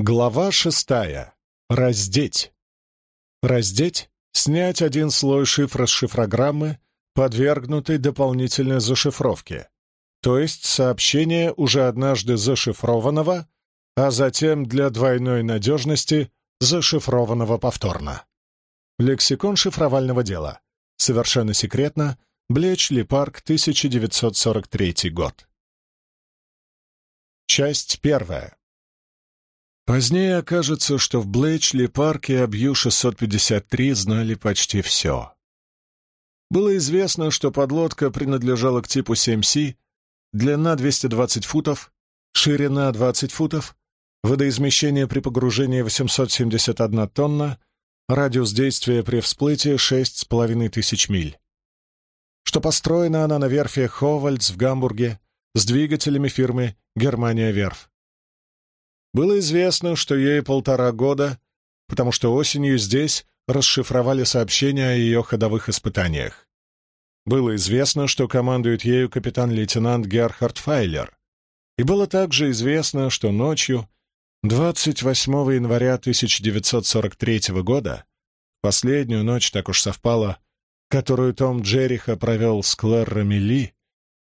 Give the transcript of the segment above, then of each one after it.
Глава шестая. Раздеть. Раздеть — снять один слой шифра с шифрограммы, подвергнутый дополнительной зашифровке, то есть сообщение уже однажды зашифрованного, а затем для двойной надежности зашифрованного повторно. Лексикон шифровального дела. Совершенно секретно. Блечли парк, 1943 год. Часть первая. Позднее окажется, что в Блэчли-парке об Ю-653 знали почти все. Было известно, что подлодка принадлежала к типу 7С, длина 220 футов, ширина 20 футов, водоизмещение при погружении 871 тонна, радиус действия при всплытии 6,5 тысяч миль. Что построена она на верфи Ховальдс в Гамбурге с двигателями фирмы «Германия Верф». Было известно, что ей полтора года, потому что осенью здесь расшифровали сообщения о ее ходовых испытаниях. Было известно, что командует ею капитан-лейтенант Герхард Файлер. И было также известно, что ночью, 28 января 1943 года, последнюю ночь так уж совпало, которую Том Джериха провел с Клэррами Ли,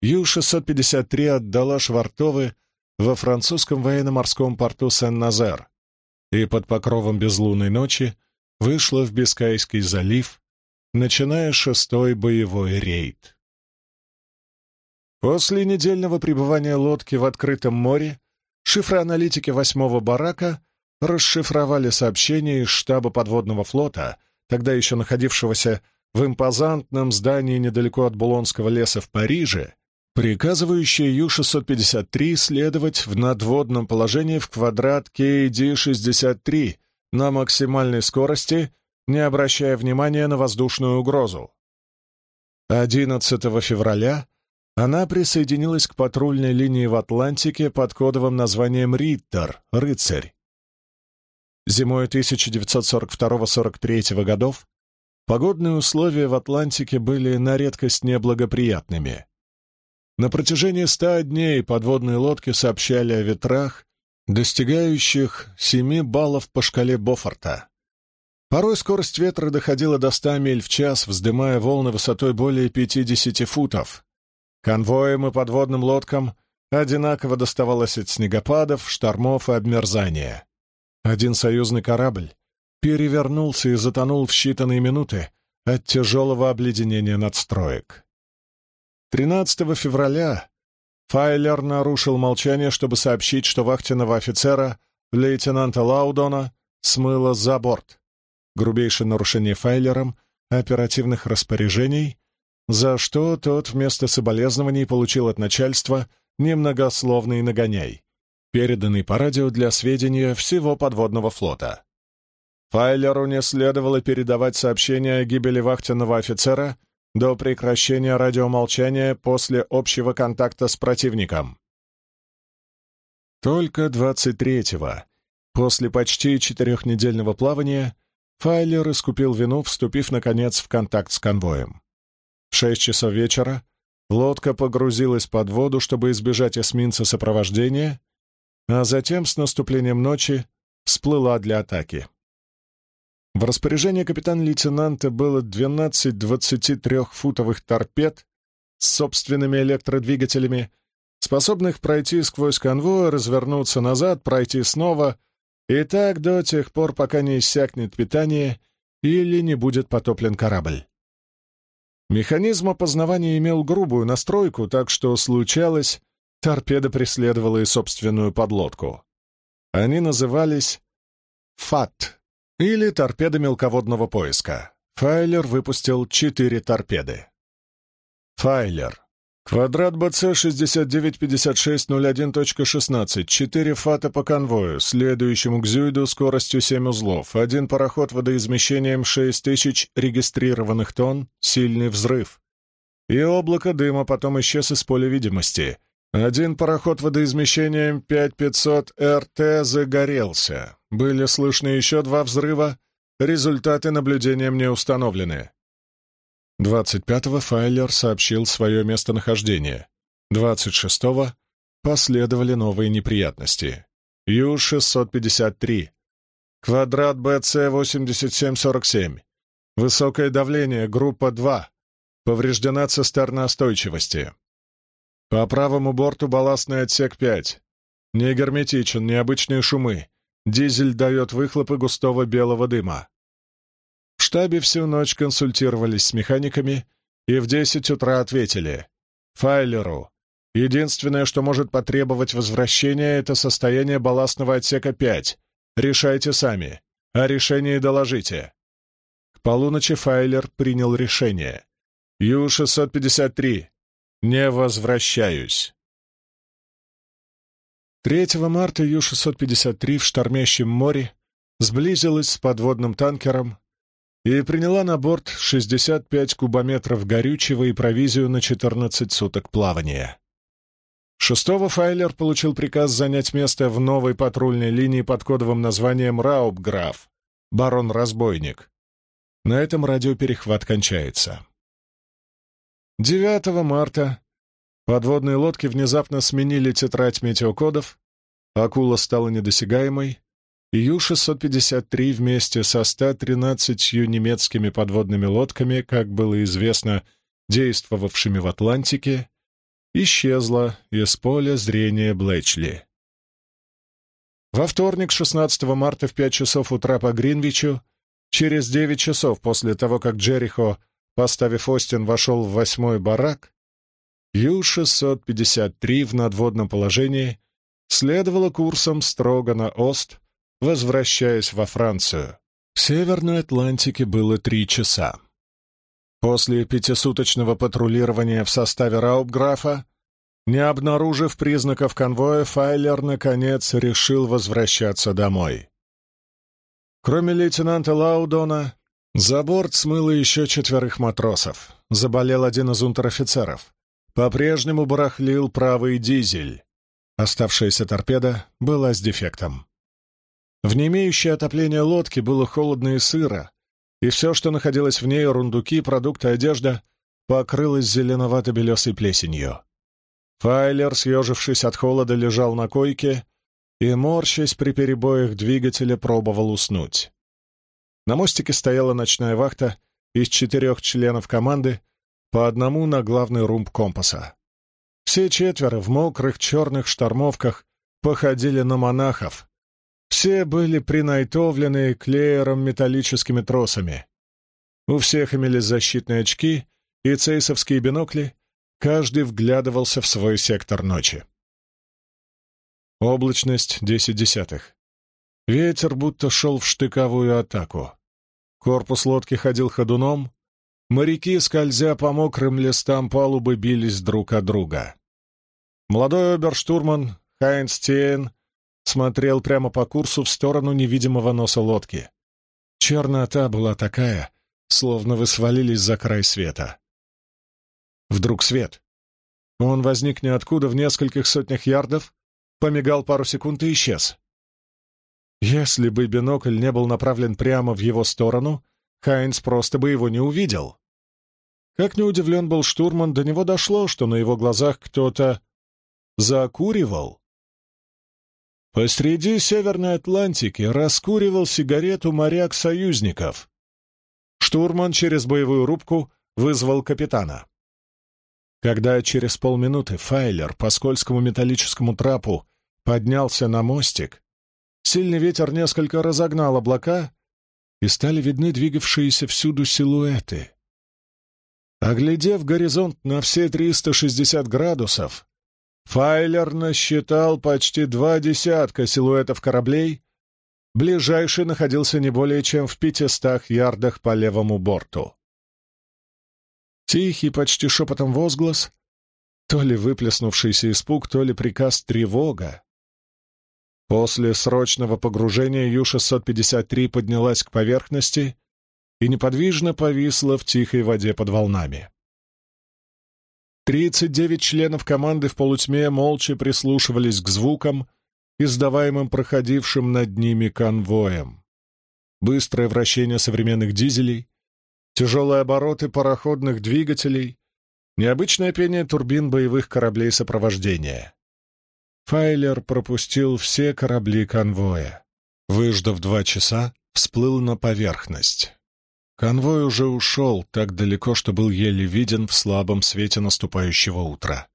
Ю-653 отдала Швартовы во французском военно-морском порту Сен-Назер и под покровом безлунной ночи вышла в Бискайский залив, начиная шестой боевой рейд. После недельного пребывания лодки в открытом море шифроаналитики восьмого барака расшифровали сообщение из штаба подводного флота, тогда еще находившегося в импозантном здании недалеко от Булонского леса в Париже, приказывающая Ю-653 следовать в надводном положении в квадрат KD-63 на максимальной скорости, не обращая внимания на воздушную угрозу. 11 февраля она присоединилась к патрульной линии в Атлантике под кодовым названием «Риттер» — «Рыцарь». Зимой 1942-43 годов погодные условия в Атлантике были на редкость неблагоприятными. На протяжении ста дней подводные лодки сообщали о ветрах, достигающих 7 баллов по шкале Бофорта. Порой скорость ветра доходила до 100 миль в час, вздымая волны высотой более 50 футов. Конвоям и подводным лодкам одинаково доставалось от снегопадов, штормов и обмерзания. Один союзный корабль перевернулся и затонул в считанные минуты от тяжелого обледенения надстроек. 13 февраля Файлер нарушил молчание, чтобы сообщить, что вахтенного офицера, лейтенанта Лаудона, смыло за борт. Грубейшее нарушение Файлером оперативных распоряжений, за что тот вместо соболезнований получил от начальства немногословный нагоняй, переданный по радио для сведения всего подводного флота. Файлеру не следовало передавать сообщение о гибели вахтенного офицера до прекращения радиомолчания после общего контакта с противником. Только 23-го, после почти четырехнедельного плавания, Файлер искупил вину, вступив, наконец, в контакт с конвоем. В шесть часов вечера лодка погрузилась под воду, чтобы избежать эсминца сопровождения, а затем с наступлением ночи всплыла для атаки. В распоряжении капитан-лейтенанта было 12 23-футовых торпед с собственными электродвигателями, способных пройти сквозь конвой, развернуться назад, пройти снова, и так до тех пор, пока не иссякнет питание или не будет потоплен корабль. Механизм опознавания имел грубую настройку, так что случалось, торпеда преследовала и собственную подлодку. Они назывались «ФАТ» или торпеды мелководного поиска. Файлер выпустил четыре торпеды. Файлер. Квадрат БЦ 695601.16. Четыре фата по конвою, следующему к Зюйду скоростью 7 узлов. Один пароход водоизмещением 6000 регистрированных тонн. Сильный взрыв. И облако дыма потом исчез из поля видимости. Один пароход водоизмещением 5500 РТ загорелся. Были слышны еще два взрыва. Результаты наблюдением не установлены. 25-го Файлер сообщил свое местонахождение. 26-го последовали новые неприятности. Ю-653. Квадрат БЦ-8747. Высокое давление, группа 2. Повреждена цистерна остойчивости. По правому борту балластный отсек 5. Не герметичен, необычные шумы. Дизель дает выхлопы густого белого дыма. В штабе всю ночь консультировались с механиками и в 10 утра ответили. Файлеру. Единственное, что может потребовать возвращения, это состояние балластного отсека 5. Решайте сами. О решении доложите. К полуночи Файлер принял решение. Ю-653. Не возвращаюсь. 3 марта Ю-653 в штормящем море сблизилась с подводным танкером и приняла на борт 65 кубометров горючего и провизию на 14 суток плавания. Шестого Файлер получил приказ занять место в новой патрульной линии под кодовым названием «Раубграф» — «Барон-разбойник». На этом радиоперехват кончается. 9 марта подводные лодки внезапно сменили тетрадь метеокодов, акула стала недосягаемой, и Ю-653 вместе со 113 немецкими подводными лодками, как было известно, действовавшими в Атлантике, исчезла из поля зрения Блэчли. Во вторник, 16 марта в 5 часов утра по Гринвичу, через 9 часов после того, как Джерихо Поставив Остин, вошел в восьмой барак. Ю-653 в надводном положении следовало курсом строго на Ост, возвращаясь во Францию. В Северной Атлантике было три часа. После пятисуточного патрулирования в составе Раубграфа, не обнаружив признаков конвоя, Файлер, наконец, решил возвращаться домой. Кроме лейтенанта Лаудона, за борт смыло еще четверых матросов. Заболел один из унтер-офицеров. По-прежнему барахлил правый дизель. Оставшаяся торпеда была с дефектом. В не имеющей отопления лодке было холодно и сыро, и все, что находилось в ней, рундуки, продукты, одежда, покрылось зеленовато-белесой плесенью. Файлер, съежившись от холода, лежал на койке и, морщась при перебоях двигателя, пробовал уснуть. На мостике стояла ночная вахта из четырех членов команды, по одному на главный румб компаса. Все четверо в мокрых черных штормовках походили на монахов. Все были принайтовлены клеером металлическими тросами. У всех имелись защитные очки и цейсовские бинокли, каждый вглядывался в свой сектор ночи. Облачность — десять десятых. Ветер будто шел в штыковую атаку. Корпус лодки ходил ходуном, моряки, скользя по мокрым листам палубы, бились друг от друга. Молодой оберштурман Хайнс Тейн смотрел прямо по курсу в сторону невидимого носа лодки. Чернота была такая, словно вы свалились за край света. Вдруг свет. Он возник ниоткуда в нескольких сотнях ярдов, помигал пару секунд и исчез. Если бы бинокль не был направлен прямо в его сторону, Хайнс просто бы его не увидел. Как не удивлен был штурман, до него дошло, что на его глазах кто-то закуривал. Посреди Северной Атлантики раскуривал сигарету моряк союзников. Штурман через боевую рубку вызвал капитана. Когда через полминуты Файлер по скользкому металлическому трапу поднялся на мостик, Сильный ветер несколько разогнал облака, и стали видны двигавшиеся всюду силуэты. Оглядев горизонт на все 360 градусов, Файлер насчитал почти два десятка силуэтов кораблей, ближайший находился не более чем в пятистах ярдах по левому борту. Тихий, почти шепотом возглас, то ли выплеснувшийся испуг, то ли приказ тревога, После срочного погружения Ю-653 поднялась к поверхности и неподвижно повисла в тихой воде под волнами. Тридцать девять членов команды в полутьме молча прислушивались к звукам, издаваемым проходившим над ними конвоем. Быстрое вращение современных дизелей, тяжелые обороты пароходных двигателей, необычное пение турбин боевых кораблей сопровождения. Файлер пропустил все корабли конвоя. Выждав два часа, всплыл на поверхность. Конвой уже ушел так далеко, что был еле виден в слабом свете наступающего утра.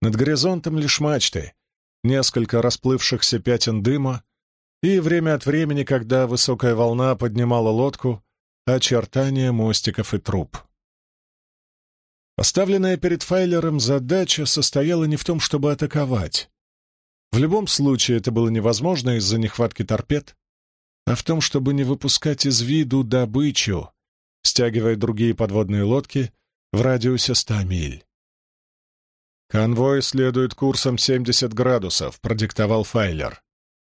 Над горизонтом лишь мачты, несколько расплывшихся пятен дыма, и время от времени, когда высокая волна поднимала лодку, очертания мостиков и труб. Оставленная перед Файлером задача состояла не в том, чтобы атаковать. В любом случае это было невозможно из-за нехватки торпед, а в том, чтобы не выпускать из виду добычу, стягивая другие подводные лодки в радиусе ста миль. «Конвой следует курсом 70 градусов», — продиктовал Файлер.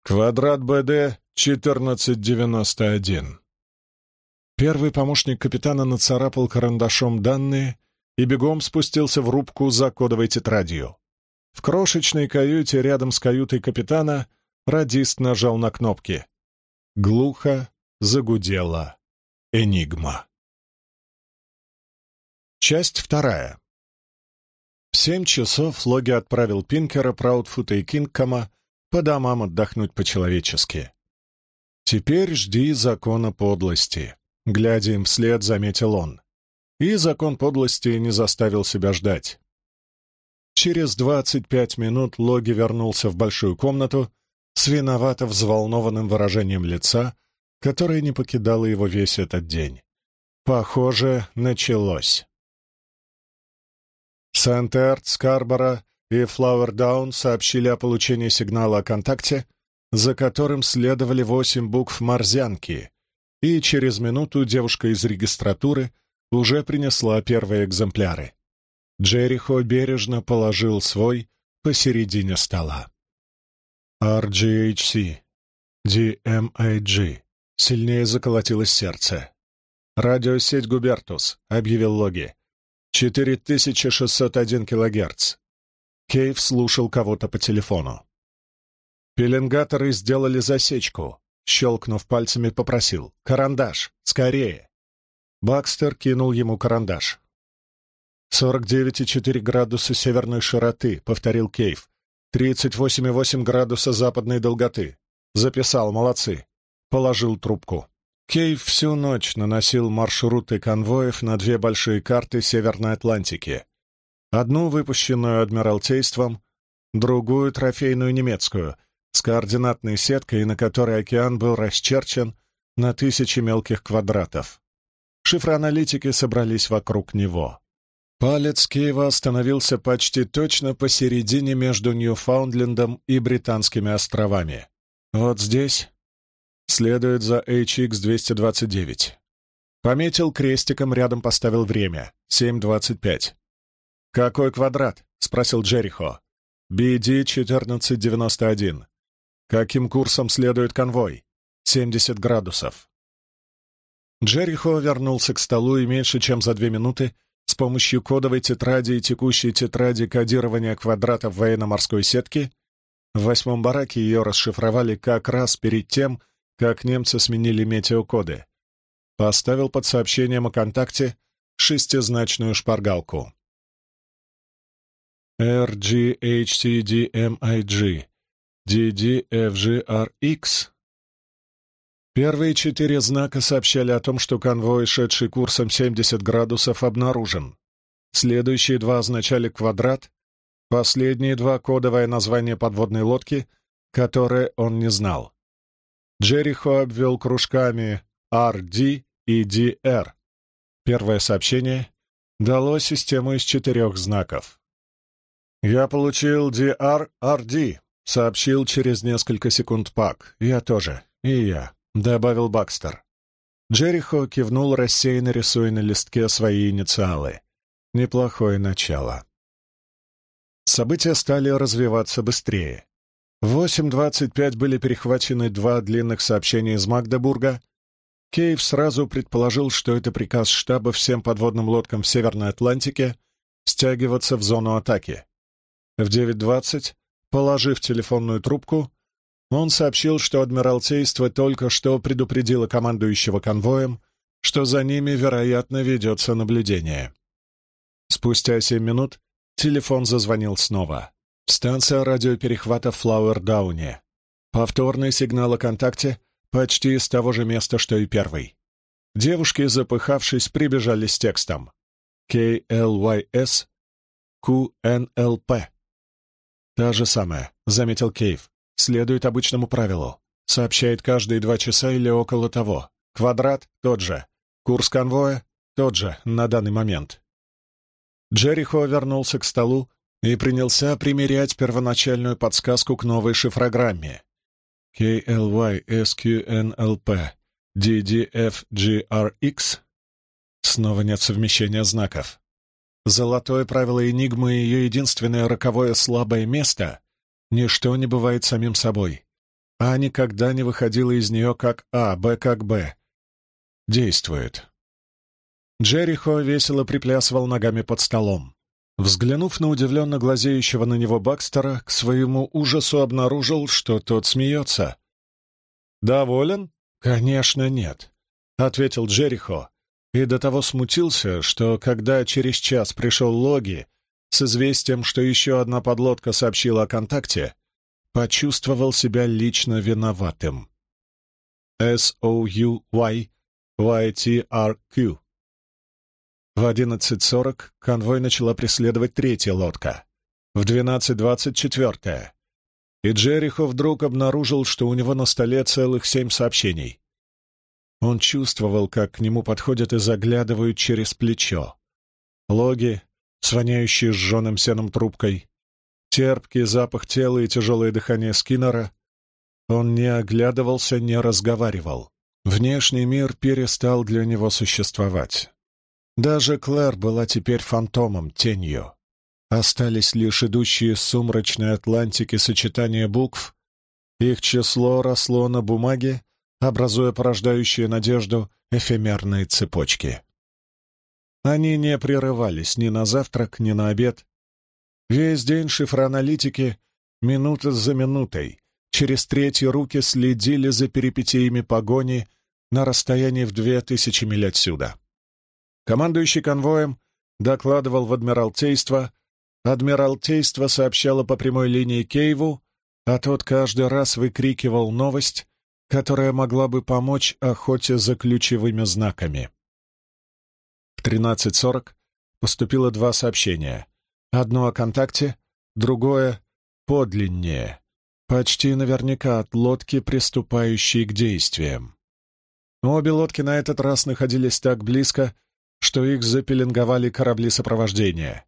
«Квадрат БД 1491». Первый помощник капитана нацарапал карандашом данные и бегом спустился в рубку за кодовой тетрадью. В крошечной каюте рядом с каютой капитана радист нажал на кнопки. Глухо загудела «Энигма». Часть вторая. В семь часов Логи отправил Пинкера, Праудфута и Кингкома по домам отдохнуть по-человечески. «Теперь жди закона подлости», — глядя им вслед, заметил он. И закон подлости не заставил себя ждать. Через двадцать пять минут Логи вернулся в большую комнату с виновато взволнованным выражением лица, которое не покидало его весь этот день. Похоже, началось. Сент-Эрт, Скарборо и Флауэрдаун сообщили о получении сигнала о контакте, за которым следовали восемь букв морзянки, и через минуту девушка из регистратуры уже принесла первые экземпляры. Джерихо бережно положил свой посередине стола. RGHC, DMAG. Сильнее заколотилось сердце. «Радиосеть Губертус», — объявил Логи. 4601 килогерц. Кейв слушал кого-то по телефону. Пеленгаторы сделали засечку. Щелкнув пальцами, попросил. «Карандаш! Скорее!» Бакстер кинул ему карандаш. «49,4 градуса северной широты», — повторил Кейв. «38,8 градуса западной долготы». Записал, молодцы. Положил трубку. Кейв всю ночь наносил маршруты конвоев на две большие карты Северной Атлантики. Одну, выпущенную Адмиралтейством, другую, трофейную немецкую, с координатной сеткой, на которой океан был расчерчен на тысячи мелких квадратов. Шифроаналитики собрались вокруг него. Палец Кейва остановился почти точно посередине между Ньюфаундлендом и Британскими островами. Вот здесь следует за HX-229. Пометил крестиком, рядом поставил время — 7.25. «Какой квадрат?» — спросил Джерихо. «BD-1491. Каким курсом следует конвой?» «70 градусов». Джерихо вернулся к столу и меньше чем за две минуты с помощью кодовой тетради и текущей тетради кодирования квадратов военно-морской сетки в восьмом бараке ее расшифровали как раз перед тем, как немцы сменили метеокоды. Поставил под сообщением о контакте шестизначную шпаргалку. RGHTDMIG DDFGRX Первые четыре знака сообщали о том, что конвой, шедший курсом 70 градусов, обнаружен. Следующие два означали квадрат, последние два — кодовое название подводной лодки, которое он не знал. Джерихо обвел кружками RD и DR. Первое сообщение дало систему из четырех знаков. «Я получил DR-RD», — сообщил через несколько секунд Пак. «Я тоже. И я», — добавил Бакстер. Джерихо кивнул, рассеянно рисуя на листке свои инициалы. Неплохое начало. События стали развиваться быстрее. В 8.25 были перехвачены два длинных сообщения из Магдебурга. Кейв сразу предположил, что это приказ штаба всем подводным лодкам в Северной Атлантике стягиваться в зону атаки. В 9.20, положив телефонную трубку, он сообщил, что Адмиралтейство только что предупредило командующего конвоем, что за ними, вероятно, ведется наблюдение. Спустя семь минут телефон зазвонил снова. Станция радиоперехвата Флауэр-Дауне. Повторный сигнал о контакте почти с того же места, что и первый. Девушки, запыхавшись, прибежали с текстом. KLYS QNLP. Та же самая, заметил Кейв. Следует обычному правилу. Сообщает каждые два часа или около того. Квадрат — тот же. Курс конвоя — тот же на данный момент. Джерихо вернулся к столу и принялся примерять первоначальную подсказку к новой шифрограмме. KLYSQNLP DDFGRX. Снова нет совмещения знаков. Золотое правило Энигмы и ее единственное роковое слабое место — ничто не бывает самим собой. А никогда не выходила из нее как А, Б как Б. Действует. Джерихо весело приплясывал ногами под столом. Взглянув на удивленно глазеющего на него Бакстера, к своему ужасу обнаружил, что тот смеется. «Доволен?» «Конечно, нет», — ответил Джерихо, и до того смутился, что, когда через час пришел Логи с известием, что еще одна подлодка сообщила о контакте, почувствовал себя лично виноватым. S-O-U-Y Y-T-R-Q В 11.40 конвой начала преследовать третья лодка, в 12.20 — четвертая. И Джерихо вдруг обнаружил, что у него на столе целых семь сообщений. Он чувствовал, как к нему подходят и заглядывают через плечо. Логи, своняющие сжженным сеном трубкой, терпкий запах тела и тяжелое дыхание Скиннера. Он не оглядывался, не разговаривал. Внешний мир перестал для него существовать. Даже Клэр была теперь фантомом, тенью. Остались лишь идущие с сумрачной Атлантики сочетания букв. Их число росло на бумаге, образуя порождающие надежду эфемерные цепочки. Они не прерывались ни на завтрак, ни на обед. Весь день шифроаналитики, минута за минутой, через третьи руки следили за перипетиями погони на расстоянии в две тысячи миль отсюда. Командующий конвоем докладывал в Адмиралтейство, Адмиралтейство сообщало по прямой линии Кейву, а тот каждый раз выкрикивал новость, которая могла бы помочь охоте за ключевыми знаками. В 13.40 поступило два сообщения. Одно о контакте, другое — подлиннее, почти наверняка от лодки, приступающей к действиям. Обе лодки на этот раз находились так близко, что их запеленговали корабли сопровождения.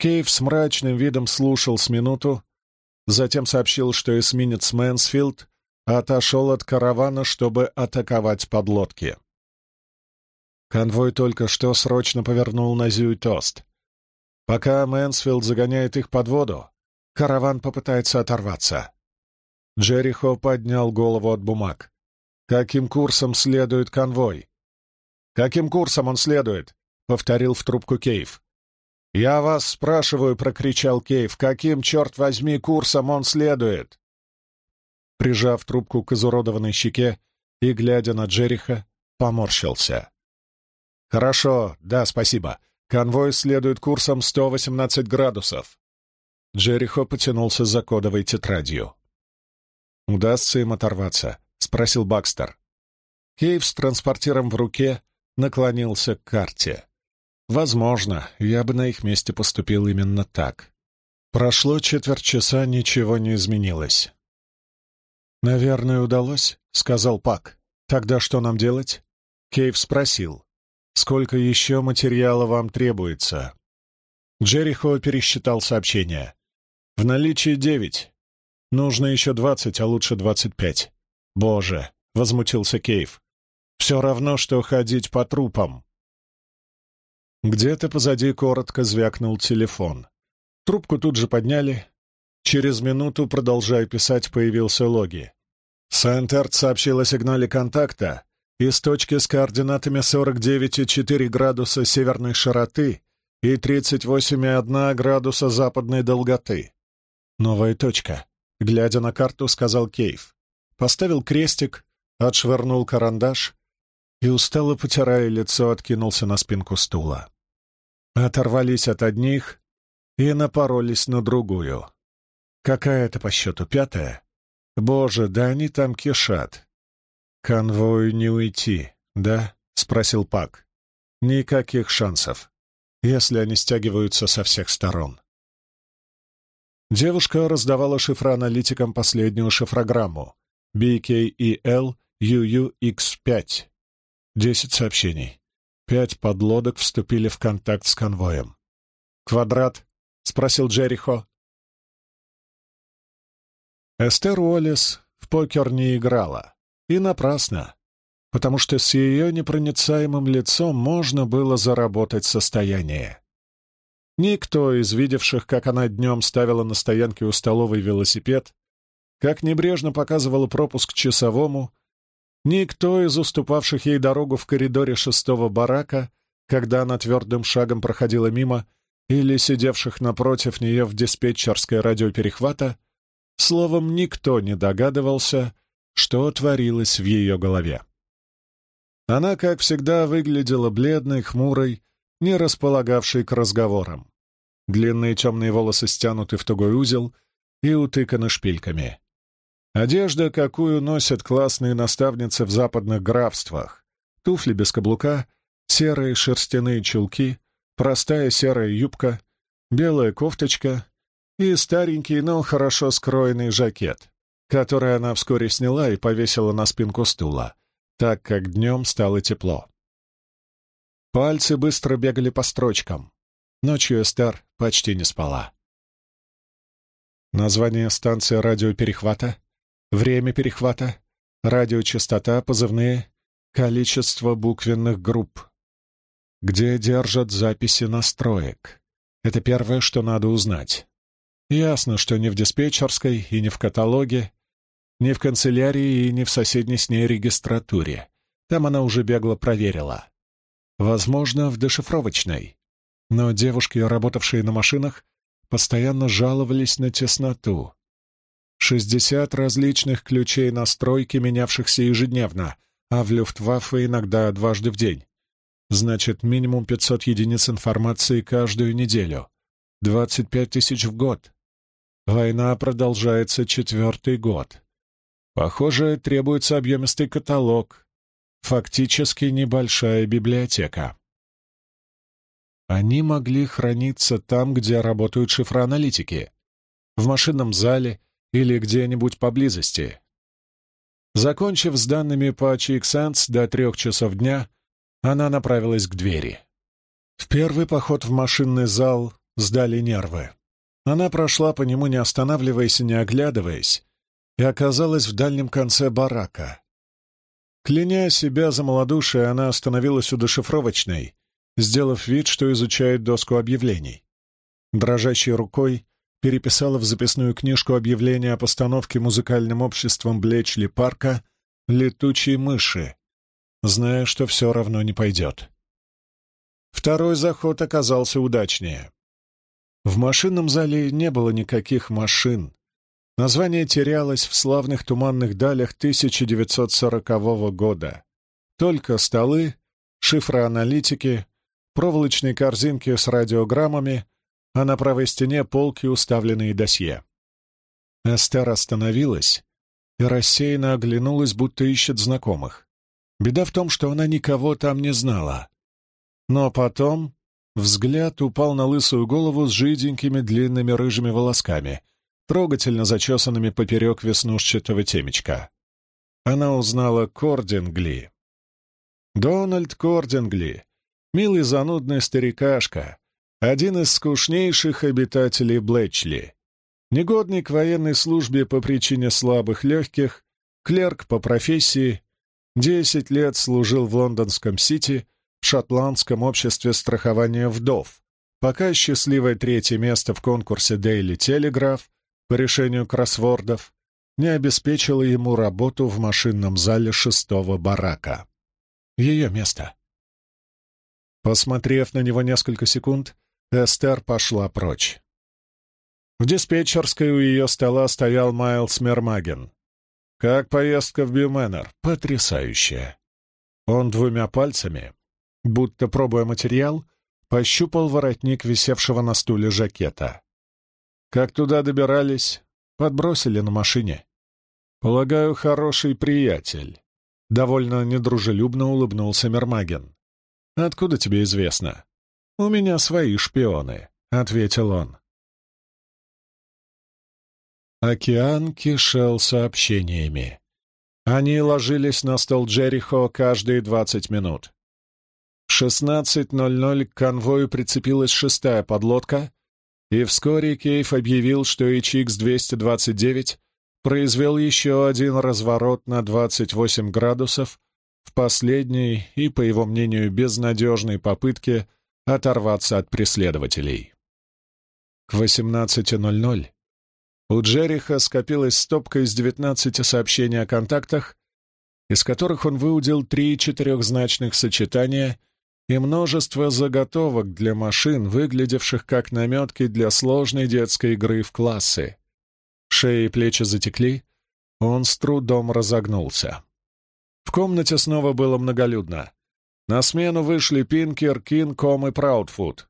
Кейв с мрачным видом слушал с минуту, затем сообщил, что эсминец Мэнсфилд отошел от каравана, чтобы атаковать подлодки. Конвой только что срочно повернул на зюйд-ост. Пока Мэнсфилд загоняет их под воду, караван попытается оторваться. Джерихо поднял голову от бумаг. «Каким курсом следует конвой?» «Каким курсом он следует?» — повторил в трубку Кейв. «Я вас спрашиваю», — прокричал Кейв, — «каким, черт возьми, курсом он следует?» прижав трубку к изуродованной щеке и, глядя на Джериха, поморщился. «Хорошо, да, спасибо. Конвой следует курсом 118 градусов». Джерихо потянулся за кодовой тетрадью. «Удастся им оторваться?» — спросил Бакстер. Кейв с транспортером в руке наклонился к карте. «Возможно, я бы на их месте поступил именно так». Прошло четверть часа, ничего не изменилось. «Наверное, удалось», — сказал Пак. «Тогда что нам делать?» Кейв спросил. «Сколько еще материала вам требуется?» Джерихо пересчитал сообщение. «В наличии девять. Нужно еще двадцать, а лучше двадцать пять». «Боже!» — возмутился Кейв. «Все равно, что ходить по трупам». Где-то позади коротко звякнул телефон. Трубку тут же подняли, Через минуту, продолжая писать, появился Логи. Сент-Эрт сообщил о сигнале контакта из точки с координатами 49,4 градуса северной широты и 38,1 градуса западной долготы. Новая точка. Глядя на карту, сказал Кейв. Поставил крестик, отшвырнул карандаш и, устало потирая лицо, откинулся на спинку стула. Оторвались от одних и напоролись на другую. Какая это по счету, пятая? Боже, да они там кишат. Конвою не уйти, да? — спросил Пак. Никаких шансов, если они стягиваются со всех сторон. Девушка раздавала шифроаналитикам последнюю шифрограмму BKEL UUX5. Десять сообщений. Пять подлодок вступили в контакт с конвоем. «Квадрат?» — спросил Джерихо. Эстер Уоллес в покер не играла. И напрасно, потому что с ее непроницаемым лицом можно было заработать состояние. Никто из видевших, как она днем ставила на стоянке у столовой велосипед, как небрежно показывала пропуск часовому, Никто из уступавших ей дорогу в коридоре шестого барака, когда она твердым шагом проходила мимо, или сидевших напротив нее в диспетчерской радиоперехвата, словом, никто не догадывался, что творилось в ее голове. Она, как всегда, выглядела бледной, хмурой, не располагавшей к разговорам. Длинные темные волосы стянуты в тугой узел и утыканы шпильками. Одежда, какую носят классные наставницы в западных графствах. Туфли без каблука, серые шерстяные чулки, простая серая юбка, белая кофточка и старенький, но хорошо скроенный жакет, который она вскоре сняла и повесила на спинку стула, так как днем стало тепло. Пальцы быстро бегали по строчкам. Ночью Эстер почти не спала. Название станции радиоперехвата время перехвата, радиочастота, позывные, количество буквенных групп. Где держат записи настроек? Это первое, что надо узнать. Ясно, что не в диспетчерской и не в каталоге, не в канцелярии и не в соседней с ней регистратуре. Там она уже бегло проверила. Возможно, в дешифровочной. Но девушки, работавшие на машинах, постоянно жаловались на тесноту. Шестьдесят различных ключей настройки, менявшихся ежедневно, а в Люфтваффе иногда дважды в день. Значит, минимум 500 единиц информации каждую неделю. 25 тысяч в год. Война продолжается четвертый год. Похоже, требуется объемистый каталог. Фактически небольшая библиотека. Они могли храниться там, где работают шифроаналитики. В машинном зале или где-нибудь поблизости. Закончив с данными по Чиксенс до трех часов дня, она направилась к двери. В первый поход в машинный зал сдали нервы. Она прошла по нему, не останавливаясь и не оглядываясь, и оказалась в дальнем конце барака. Кляня себя за малодушие, она остановилась у дешифровочной, сделав вид, что изучает доску объявлений. Дрожащей рукой переписала в записную книжку объявление о постановке музыкальным обществом Блечли парка «Летучие мыши», зная, что все равно не пойдет. Второй заход оказался удачнее. В машинном зале не было никаких машин. Название терялось в славных туманных далях 1940 года. Только столы, шифроаналитики, проволочные корзинки с радиограммами — а на правой стене полки, уставленные досье. Эстер остановилась и рассеянно оглянулась, будто ищет знакомых. Беда в том, что она никого там не знала. Но потом взгляд упал на лысую голову с жиденькими длинными рыжими волосками, трогательно зачесанными поперек веснушчатого темечка. Она узнала Кордингли. Дональд Кордингли, милый занудный старикашка, один из скучнейших обитателей Блэчли. Негодный к военной службе по причине слабых легких, клерк по профессии, десять лет служил в лондонском Сити, в шотландском обществе страхования вдов, пока счастливое третье место в конкурсе Daily Telegraph по решению кроссвордов не обеспечило ему работу в машинном зале шестого барака. Ее место. Посмотрев на него несколько секунд, Эстер пошла прочь. В диспетчерской у ее стола стоял Майлз Мермаген. «Как поездка в Бьюменнер? Потрясающая!» Он двумя пальцами, будто пробуя материал, пощупал воротник висевшего на стуле жакета. «Как туда добирались? подбросили на машине. Полагаю, хороший приятель. Довольно недружелюбно улыбнулся Мермаген. «Откуда тебе известно?» «У меня свои шпионы», — ответил он. Океан кишел сообщениями. Они ложились на стол Джерихо каждые двадцать минут. В 16.00 к конвою прицепилась шестая подлодка, и вскоре Кейф объявил, что HX-229 произвел еще один разворот на 28 градусов в последней и, по его мнению, безнадежной попытке оторваться от преследователей. К 18.00 у Джериха скопилась стопка из 19 сообщений о контактах, из которых он выудил три четырехзначных сочетания и множество заготовок для машин, выглядевших как наметки для сложной детской игры в классы. Шеи и плечи затекли, он с трудом разогнулся. В комнате снова было многолюдно. На смену вышли Пинкер, Кинком и Праудфуд.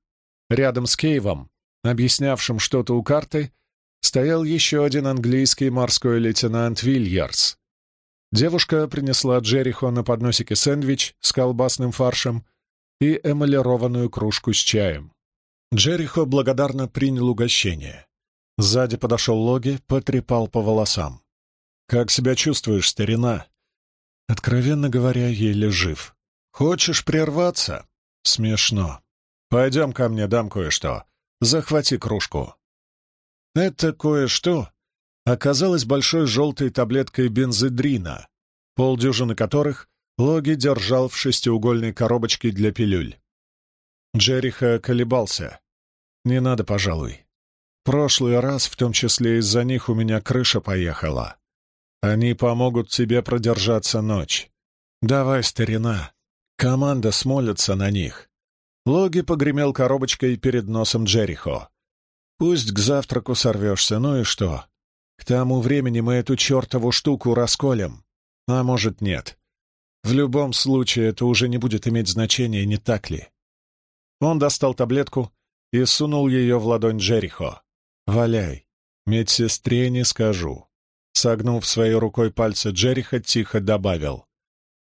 Рядом с Кейвом, объяснявшим что-то у карты, стоял еще один английский морской лейтенант Вильярс. Девушка принесла Джерихо на подносике сэндвич с колбасным фаршем — и эмалированную кружку с чаем. Джерихо благодарно принял угощение. Сзади подошел Логи, потрепал по волосам. «Как себя чувствуешь, старина?» Откровенно говоря, еле жив. «Хочешь прерваться?» «Смешно. Пойдем ко мне, дам кое-что. Захвати кружку». Это кое-что оказалось большой желтой таблеткой бензодрина, полдюжины которых Логи держал в шестиугольной коробочке для пилюль. Джериха колебался. «Не надо, пожалуй. Прошлый раз, в том числе из-за них, у меня крыша поехала. Они помогут тебе продержаться ночь. Давай, старина. Команда смолится на них». Логи погремел коробочкой перед носом Джерихо. «Пусть к завтраку сорвешься, ну и что? К тому времени мы эту чертову штуку расколем. А может, нет. В любом случае, это уже не будет иметь значения, не так ли? Он достал таблетку и сунул ее в ладонь Джерихо. «Валяй, медсестре не скажу». Согнув своей рукой пальцы Джериха, тихо добавил.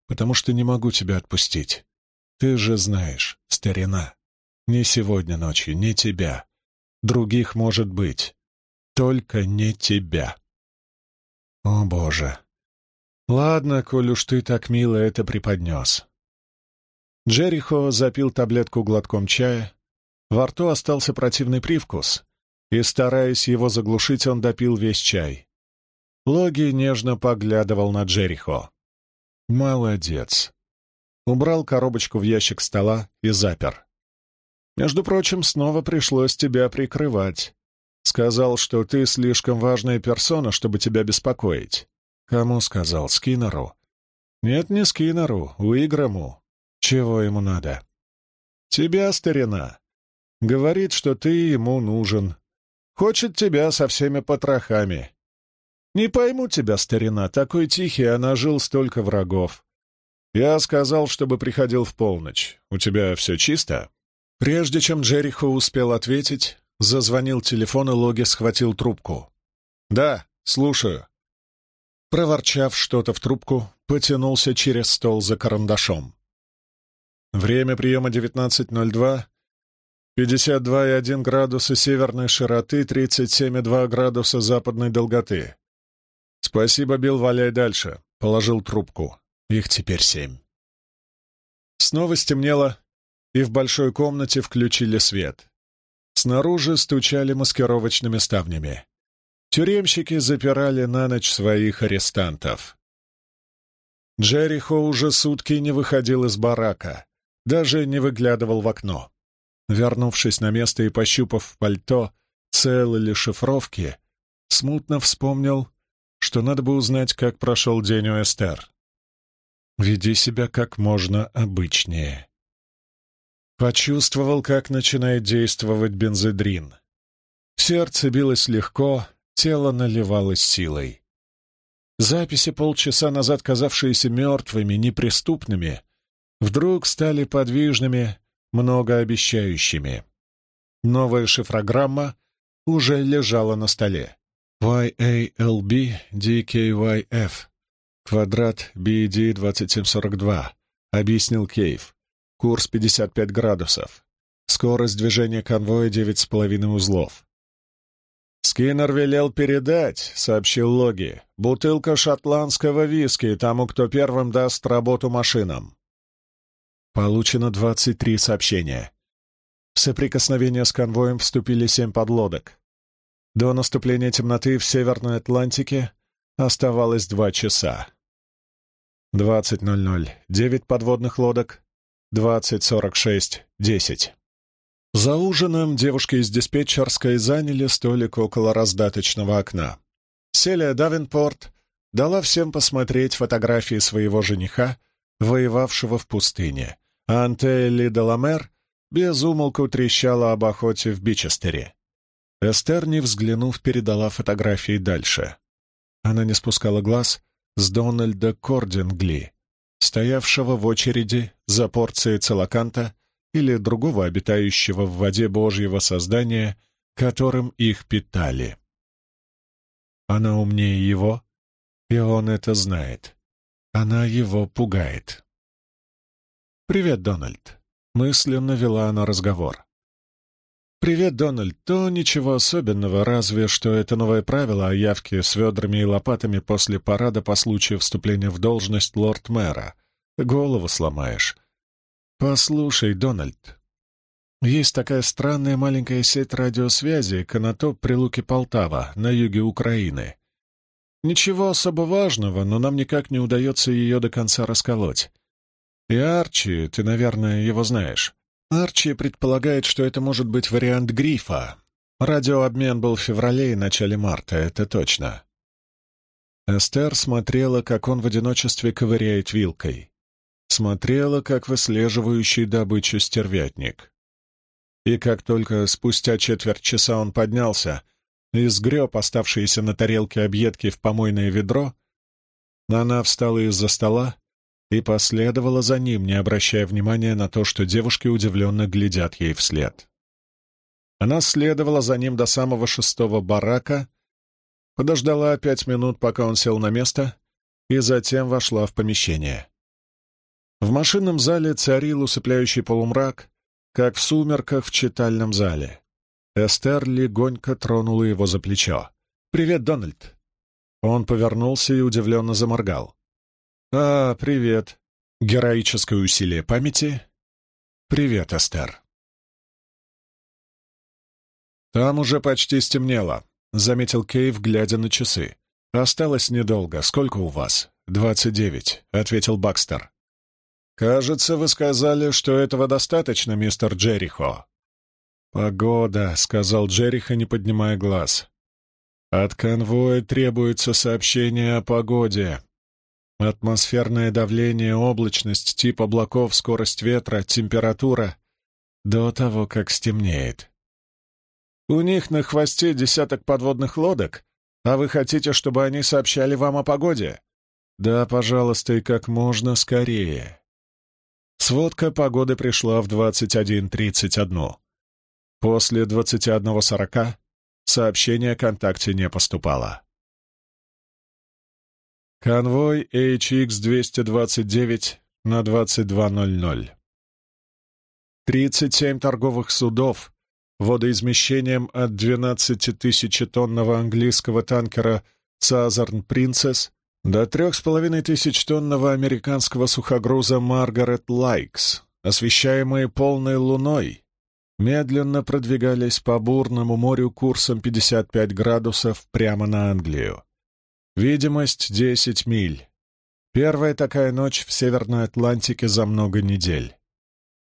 «Потому что не могу тебя отпустить. Ты же знаешь, старина. Не сегодня ночью, не тебя. Других может быть. Только не тебя». «О, Боже!» «Ладно, коль уж ты так мило это преподнес». Джерихо запил таблетку глотком чая. Во рту остался противный привкус, и, стараясь его заглушить, он допил весь чай. Логи нежно поглядывал на Джерихо. «Молодец». Убрал коробочку в ящик стола и запер. «Между прочим, снова пришлось тебя прикрывать. Сказал, что ты слишком важная персона, чтобы тебя беспокоить. «Кому сказал? Скиннеру?» «Нет, не Скиннеру, Уиграму. Чего ему надо?» «Тебя, старина. Говорит, что ты ему нужен. Хочет тебя со всеми потрохами. Не пойму тебя, старина, такой тихий, а нажил столько врагов. Я сказал, чтобы приходил в полночь. У тебя все чисто?» Прежде чем Джерихо успел ответить, зазвонил телефон, и Логи схватил трубку. «Да, слушаю». Проворчав что-то в трубку, потянулся через стол за карандашом. Время приема 19.02, 52,1 градуса северной широты, 37,2 градуса западной долготы. Спасибо, Билл, валяй дальше. Положил трубку. Их теперь семь. Снова стемнело, и в большой комнате включили свет. Снаружи стучали маскировочными ставнями. Тюремщики запирали на ночь своих арестантов. Джерихо уже сутки не выходил из барака, даже не выглядывал в окно. Вернувшись на место и пощупав пальто, целы ли шифровки, смутно вспомнил, что надо бы узнать, как прошел день у Эстер. «Веди себя как можно обычнее». Почувствовал, как начинает действовать бензодрин. Сердце билось легко, Тело наливалось силой. Записи, полчаса назад казавшиеся мертвыми, неприступными, вдруг стали подвижными, многообещающими. Новая шифрограмма уже лежала на столе. YALB DKYF, квадрат BD 2742, объяснил Кейв. Курс 55 градусов. Скорость движения конвоя 9,5 узлов. «Скиннер велел передать», — сообщил Логи, — «бутылка шотландского виски тому, кто первым даст работу машинам». Получено 23 сообщения. В соприкосновение с конвоем вступили семь подлодок. До наступления темноты в Северной Атлантике оставалось два часа. 20.00 — девять подводных лодок, 20.46 — десять. За ужином девушки из диспетчерской заняли столик около раздаточного окна. Селия Давинпорт дала всем посмотреть фотографии своего жениха, воевавшего в пустыне, а Антелли Деламер без умолку трещала об охоте в Бичестере. Эстер, не взглянув, передала фотографии дальше. Она не спускала глаз с Дональда Кордингли, стоявшего в очереди за порцией целоканта или другого обитающего в воде Божьего создания, которым их питали. Она умнее его, и он это знает. Она его пугает. «Привет, Дональд», Мысленно вела она разговор. «Привет, Дональд. То ничего особенного, разве что это новое правило о явке с ведрами и лопатами после парада по случаю вступления в должность лорд-мэра. Голову сломаешь. Послушай, Дональд, есть такая странная маленькая сеть радиосвязи «Конотоп» при Луке Полтава на юге Украины. Ничего особо важного, но нам никак не удается ее до конца расколоть. И Арчи, ты, наверное, его знаешь. Арчи предполагает, что это может быть вариант грифа. Радиообмен был в феврале и начале марта, это точно. Эстер смотрела, как он в одиночестве ковыряет вилкой. Смотрела, как выслеживающий добычу стервятник. И как только спустя четверть часа он поднялся и сгреб оставшиеся на тарелке объедки в помойное ведро, она встала из-за стола и последовала за ним, не обращая внимания на то, что девушки удивленно глядят ей вслед. Она следовала за ним до самого шестого барака, подождала пять минут, пока он сел на место, и затем вошла в помещение. В машинном зале царил усыпляющий полумрак, как в сумерках в читальном зале. Эстер легонько тронула его за плечо. «Привет, Дональд!» Он повернулся и удивленно заморгал. «А, привет. Героическое усилие памяти. Привет, Эстер». «Там уже почти стемнело», — заметил Кейв, глядя на часы. «Осталось недолго. Сколько у вас?» «Двадцать девять», — ответил Бакстер. «Кажется, вы сказали, что этого достаточно, мистер Джерихо». «Погода», — сказал Джерихо, не поднимая глаз. «От конвоя требуется сообщение о погоде. Атмосферное давление, облачность, тип облаков, скорость ветра, температура. До того, как стемнеет. У них на хвосте десяток подводных лодок, а вы хотите, чтобы они сообщали вам о погоде? Да, пожалуйста, и как можно скорее. Сводка погоды пришла в 21.31. После 21.40 сообщение о контакте не поступало. Конвой HX-229 на 22.00. 37 торговых судов водоизмещением от 12-тысячетонного английского танкера «Сазерн Принцесс» до 3500-тонного американского сухогруза «Маргарет Лайкс», освещаемые полной луной, медленно продвигались по бурному морю курсом 55 градусов прямо на Англию. Видимость — десять миль. Первая такая ночь в Северной Атлантике за много недель.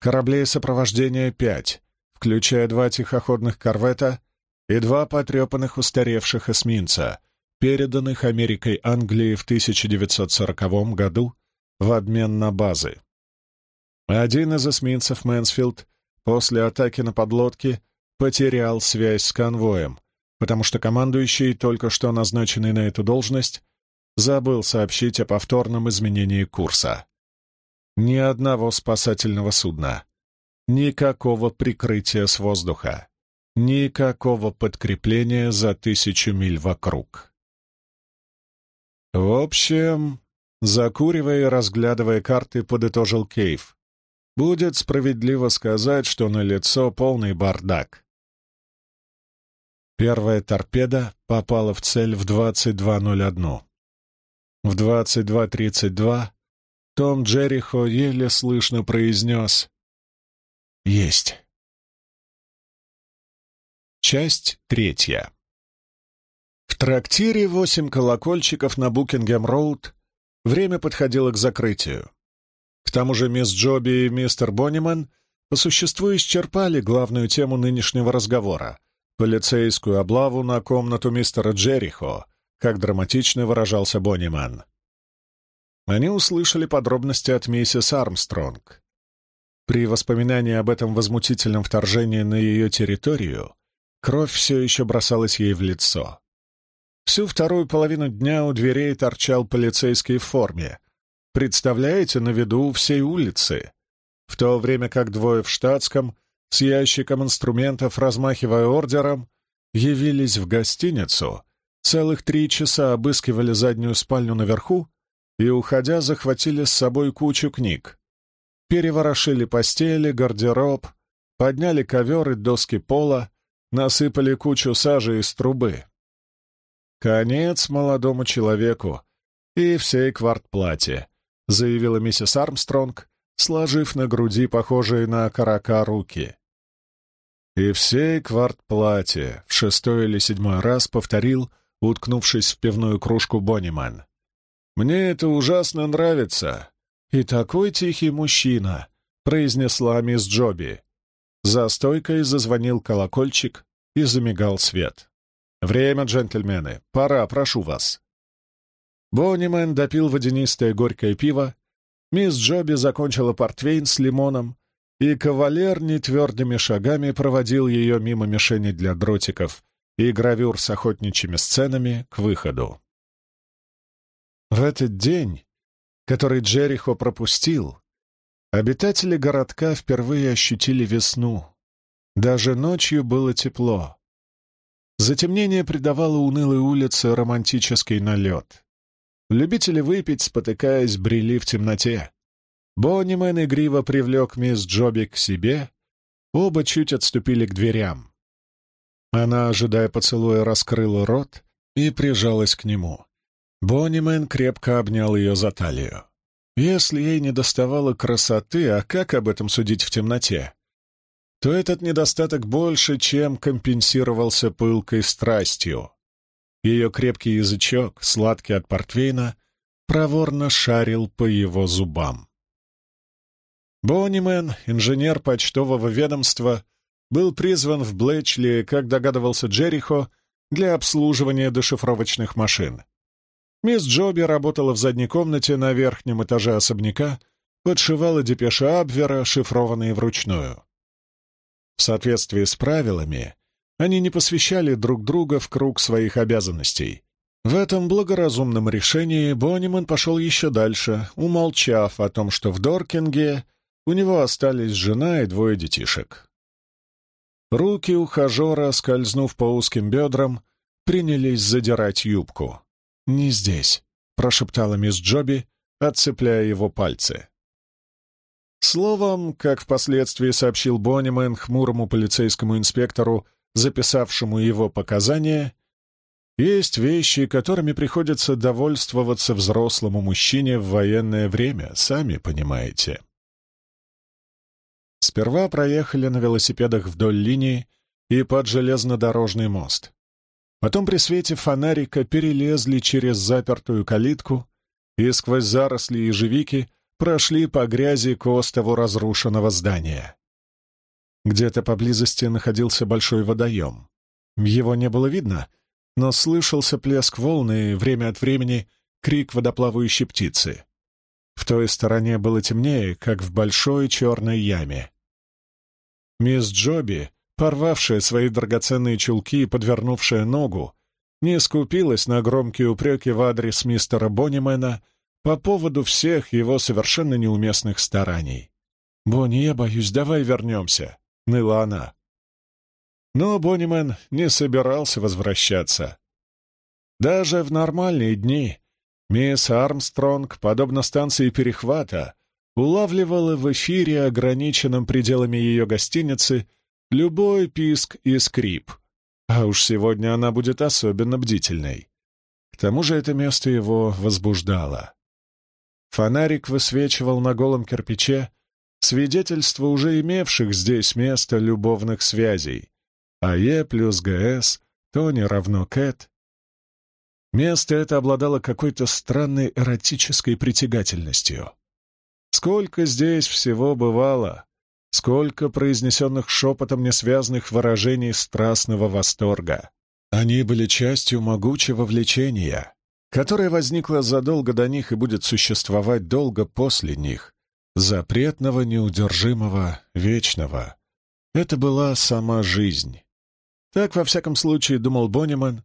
Кораблей сопровождения пять, включая два тихоходных корвета и два потрепанных устаревших эсминца, переданных Америкой Англии в 1940 году в обмен на базы. Один из эсминцев Мэнсфилд после атаки на подлодки потерял связь с конвоем, потому что командующий, только что назначенный на эту должность, забыл сообщить о повторном изменении курса. Ни одного спасательного судна, никакого прикрытия с воздуха. Никакого подкрепления за тысячу миль вокруг. В общем, закуривая и разглядывая карты, подытожил Кейв. Будет справедливо сказать, что на лицо полный бардак. Первая торпеда попала в цель в 22.01. В 22.32 Том Джерихо еле слышно произнес «Есть». Часть третья. Трактире «Восемь колокольчиков» на Букингем-Роуд время подходило к закрытию. К тому же мисс Джоби и мистер Бонниман по существу исчерпали главную тему нынешнего разговора — полицейскую облаву на комнату мистера Джерихо, как драматично выражался Бонниман. Они услышали подробности от миссис Армстронг. При воспоминании об этом возмутительном вторжении на ее территорию кровь все еще бросалась ей в лицо. Всю вторую половину дня у дверей торчал полицейский в форме, Представляете, на виду всей улицы. В то время как двое в штатском, с ящиком инструментов, размахивая ордером, явились в гостиницу, целых три часа обыскивали заднюю спальню наверху и, уходя, захватили с собой кучу книг. Переворошили постели, гардероб, подняли ковер и доски пола, насыпали кучу сажи из трубы. Конец молодому человеку и всей квартплате, — заявила миссис Армстронг, сложив на груди похожие на карака руки. И всей квартплате в шестой или седьмой раз повторил, уткнувшись в пивную кружку Бонниман. «Мне это ужасно нравится. И такой тихий мужчина», — произнесла мисс Джоби. За стойкой зазвонил колокольчик и замигал свет. «Время, джентльмены, пора, прошу вас». Боннимен допил водянистое горькое пиво, мисс Джоби закончила портвейн с лимоном, и кавалер нетвердыми шагами проводил ее мимо мишени для дротиков и гравюр с охотничьими сценами к выходу. В этот день, который Джерихо пропустил, обитатели городка впервые ощутили весну. Даже ночью было тепло. Затемнение придавало унылой улице романтический налет. Любители выпить, спотыкаясь, брели в темноте. Боннимен игриво привлек мисс Джоби к себе. Оба чуть отступили к дверям. Она, ожидая поцелуя, раскрыла рот и прижалась к нему. Боннимен крепко обнял ее за талию. Если ей не доставало красоты, а как об этом судить в темноте? То этот недостаток больше, чем компенсировался пылкой страстью. Ее крепкий язычок, сладкий от портвейна, проворно шарил по его зубам. Боннимен, инженер почтового ведомства, был призван в Блэчли, как догадывался Джерихо, для обслуживания дешифровочных машин. Мисс Джоби работала в задней комнате на верхнем этаже особняка, подшивала депеши Абвера, шифрованные вручную. В соответствии с правилами, они не посвящали друг друга в круг своих обязанностей. В этом благоразумном решении Бонниман пошел еще дальше, умолчав о том, что в Доркинге у него остались жена и двое детишек. Руки ухажера, скользнув по узким бедрам, принялись задирать юбку. «Не здесь», — прошептала мисс Джоби, отцепляя его пальцы. Словом, как впоследствии сообщил Боннимен хмурому полицейскому инспектору, записавшему его показания, есть вещи, которыми приходится довольствоваться взрослому мужчине в военное время, сами понимаете. Сперва проехали на велосипедах вдоль линии и под железнодорожный мост. Потом при свете фонарика перелезли через запертую калитку и сквозь заросли ежевики прошли по грязи к остову разрушенного здания. Где-то поблизости находился большой водоем. Его не было видно, но слышался плеск волны и время от времени крик водоплавающей птицы. В той стороне было темнее, как в большой черной яме. Мисс Джоби, порвавшая свои драгоценные чулки и подвернувшая ногу, не скупилась на громкие упреки в адрес мистера Боннимена по поводу всех его совершенно неуместных стараний. «Бонни, я боюсь, давай вернемся», — ныла она. Но Боннимен не собирался возвращаться. Даже в нормальные дни мисс Армстронг, подобно станции перехвата, улавливала в эфире, ограниченным пределами ее гостиницы, любой писк и скрип. А уж сегодня она будет особенно бдительной. К тому же это место его возбуждало. Фонарик высвечивал на голом кирпиче свидетельство уже имевших здесь место любовных связей. АЕ плюс ГС, Тони равно Кэт. Место это обладало какой-то странной эротической притягательностью. Сколько здесь всего бывало, сколько произнесенных шепотом несвязных выражений страстного восторга. Они были частью могучего влечения, которое возникло задолго до них и будет существовать долго после них, запретного, неудержимого, вечного. Это была сама жизнь. Так, во всяком случае, думал Бонниман,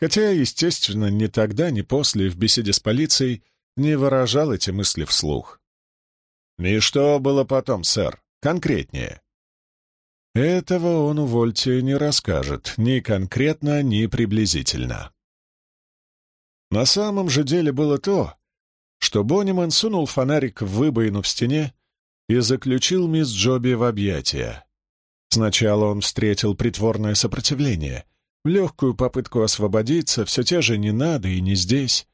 хотя, естественно, ни тогда, ни после в беседе с полицией не выражал эти мысли вслух. «И что было потом, сэр? Конкретнее?» Этого он, увольте, не расскажет, ни конкретно, ни приблизительно. На самом же деле было то, что Бонниман сунул фонарик в выбоину в стене и заключил мисс Джоби в объятия. Сначала он встретил притворное сопротивление, легкую попытку освободиться, все те же «не надо» и «не здесь»,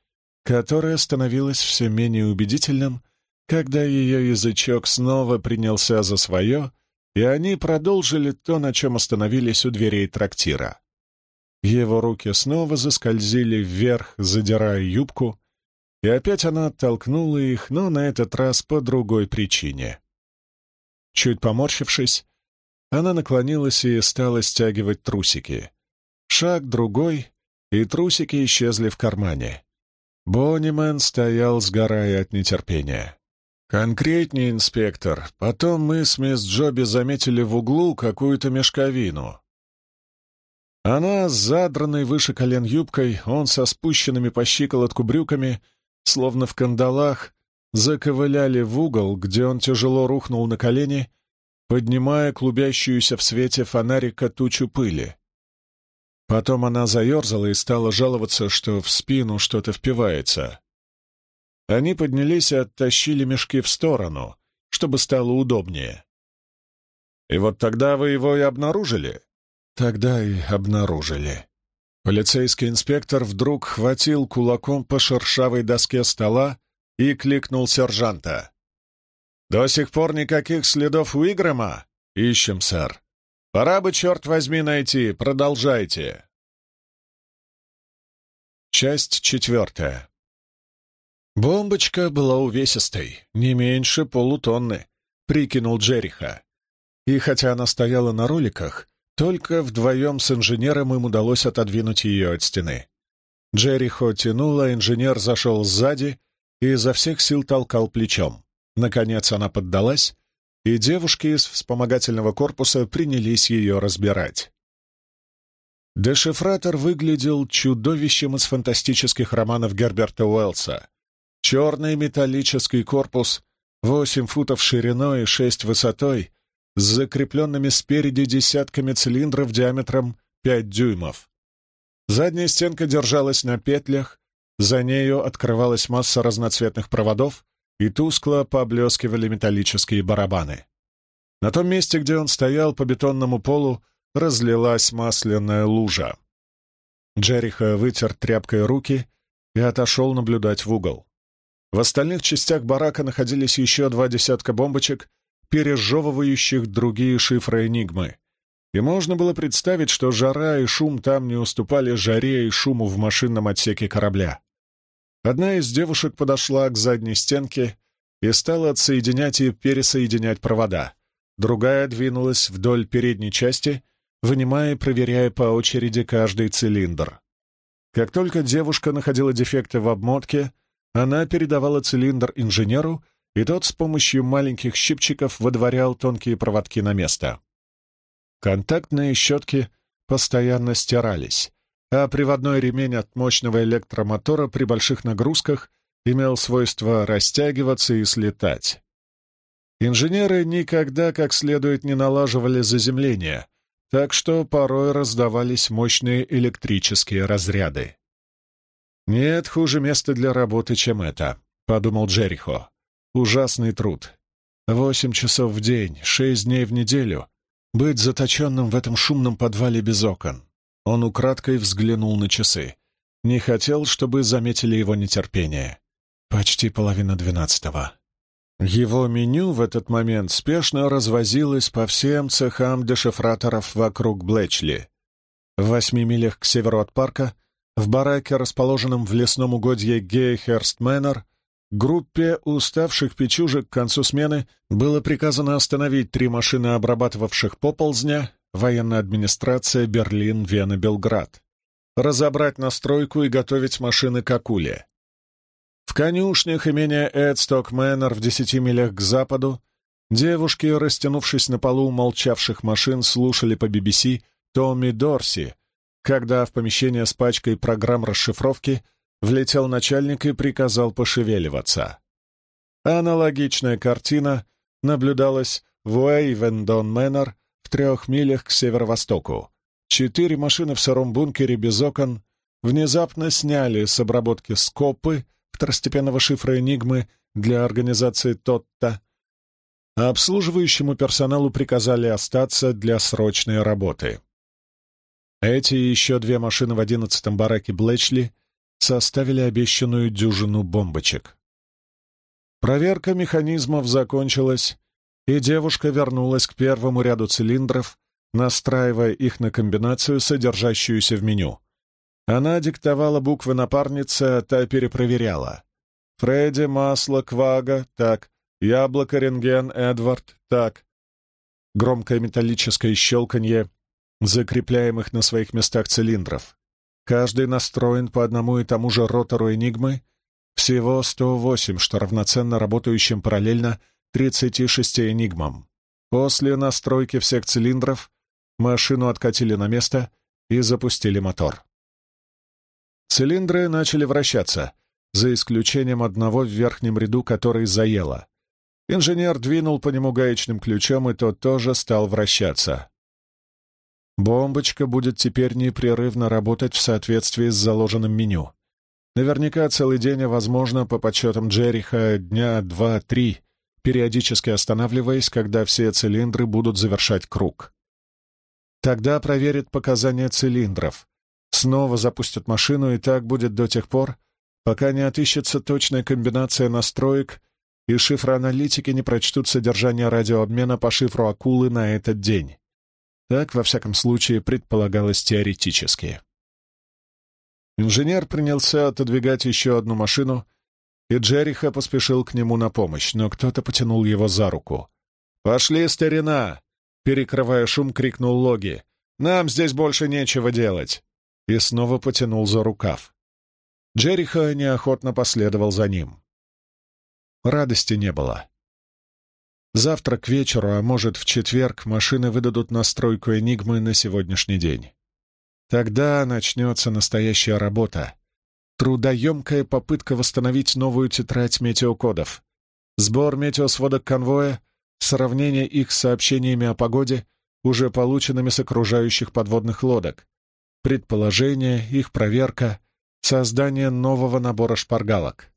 которое становилось все менее убедительным когда ее язычок снова принялся за свое, и они продолжили то, на чем остановились у дверей трактира. Его руки снова заскользили вверх, задирая юбку, и опять она оттолкнула их, но на этот раз по другой причине. Чуть поморщившись, она наклонилась и стала стягивать трусики. Шаг другой, и трусики исчезли в кармане. Боннимен стоял, сгорая от нетерпения. «Конкретнее, инспектор. Потом мы с мисс Джоби заметили в углу какую-то мешковину. Она с задранной выше колен юбкой, он со спущенными по щиколотку брюками, словно в кандалах, заковыляли в угол, где он тяжело рухнул на колени, поднимая клубящуюся в свете фонарика тучу пыли. Потом она заерзала и стала жаловаться, что в спину что-то впивается. Они поднялись и оттащили мешки в сторону, чтобы стало удобнее. «И вот тогда вы его и обнаружили?» «Тогда и обнаружили». Полицейский инспектор вдруг хватил кулаком по шершавой доске стола и кликнул сержанта. «До сих пор никаких следов Уиграма? Ищем, сэр. Пора бы, черт возьми, найти. Продолжайте». Часть четвертая. Бомбочка была увесистой, не меньше полутонны, прикинул Джериха. И хотя она стояла на роликах, только вдвоем с инженером им удалось отодвинуть ее от стены. Джерихо тянула, инженер зашел сзади и изо всех сил толкал плечом. Наконец она поддалась, и девушки из вспомогательного корпуса принялись ее разбирать. Дешифратор выглядел чудовищем из фантастических романов Герберта Уэллса, Черный металлический корпус, восемь футов шириной и шесть высотой, с закрепленными спереди десятками цилиндров диаметром пять дюймов. Задняя стенка держалась на петлях, за нею открывалась масса разноцветных проводов, и тускло поблескивали металлические барабаны. На том месте, где он стоял, по бетонному полу разлилась масляная лужа. Джериха вытер тряпкой руки и отошел наблюдать в угол. В остальных частях барака находились еще два десятка бомбочек, пережевывающих другие шифры Энигмы. И можно было представить, что жара и шум там не уступали жаре и шуму в машинном отсеке корабля. Одна из девушек подошла к задней стенке и стала отсоединять и пересоединять провода. Другая двинулась вдоль передней части, вынимая и проверяя по очереди каждый цилиндр. Как только девушка находила дефекты в обмотке — она передавала цилиндр инженеру, и тот с помощью маленьких щипчиков выдворял тонкие проводки на место. Контактные щетки постоянно стирались, а приводной ремень от мощного электромотора при больших нагрузках имел свойство растягиваться и слетать. Инженеры никогда как следует не налаживали заземление, так что порой раздавались мощные электрические разряды. «Нет хуже места для работы, чем это», — подумал Джерихо. «Ужасный труд. Восемь часов в день, шесть дней в неделю. Быть заточенным в этом шумном подвале без окон». Он украдкой взглянул на часы. Не хотел, чтобы заметили его нетерпение. Почти половина двенадцатого. Его меню в этот момент спешно развозилось по всем цехам дешифраторов вокруг Блэчли. В восьми милях к северу от парка, в бараке, расположенном в лесном угодье Гейхерст Мэннер, группе уставших печужек к концу смены было приказано остановить три машины, обрабатывавших поползня, военная администрация Берлин, Вена, Белград, разобрать настройку и готовить машины к акуле. В конюшнях имения Эдсток Мэннер в десяти милях к западу девушки, растянувшись на полу молчавших машин, слушали по BBC Томми Дорси, когда в помещение с пачкой программ расшифровки влетел начальник и приказал пошевеливаться. Аналогичная картина наблюдалась в Уэйвендон Мэннер в трех милях к северо-востоку. Четыре машины в сыром бункере без окон внезапно сняли с обработки скопы, второстепенного шифра «Энигмы» для организации «Тотта», а обслуживающему персоналу приказали остаться для срочной работы. Эти и еще две машины в одиннадцатом бараке Блэчли составили обещанную дюжину бомбочек. Проверка механизмов закончилась, и девушка вернулась к первому ряду цилиндров, настраивая их на комбинацию, содержащуюся в меню. Она диктовала буквы напарнице, а та перепроверяла. Фредди, масло, квага, так. Яблоко, рентген, Эдвард, так. Громкое металлическое щелканье закрепляемых на своих местах цилиндров. Каждый настроен по одному и тому же ротору «Энигмы», всего 108, что равноценно работающим параллельно 36 «Энигмам». После настройки всех цилиндров машину откатили на место и запустили мотор. Цилиндры начали вращаться, за исключением одного в верхнем ряду, который заело. Инженер двинул по нему гаечным ключом, и тот тоже стал вращаться. Бомбочка будет теперь непрерывно работать в соответствии с заложенным меню. Наверняка целый день, а, возможно, по подсчетам Джериха, дня два-три, периодически останавливаясь, когда все цилиндры будут завершать круг. Тогда проверит показания цилиндров, Снова запустят машину, и так будет до тех пор, пока не отыщется точная комбинация настроек и шифроаналитики не прочтут содержание радиообмена по шифру акулы на этот день. Так, во всяком случае, предполагалось теоретически. Инженер принялся отодвигать еще одну машину, и Джериха поспешил к нему на помощь, но кто-то потянул его за руку. «Пошли, старина!» — перекрывая шум, крикнул Логи. «Нам здесь больше нечего делать!» и снова потянул за рукав. Джериха неохотно последовал за ним. Радости не было. Завтра к вечеру, а может, в четверг, машины выдадут настройку «Энигмы» на сегодняшний день. Тогда начнется настоящая работа. Трудоемкая попытка восстановить новую тетрадь метеокодов. Сбор метеосводок конвоя, сравнение их с сообщениями о погоде, уже полученными с окружающих подводных лодок, предположения, их проверка, создание нового набора шпаргалок.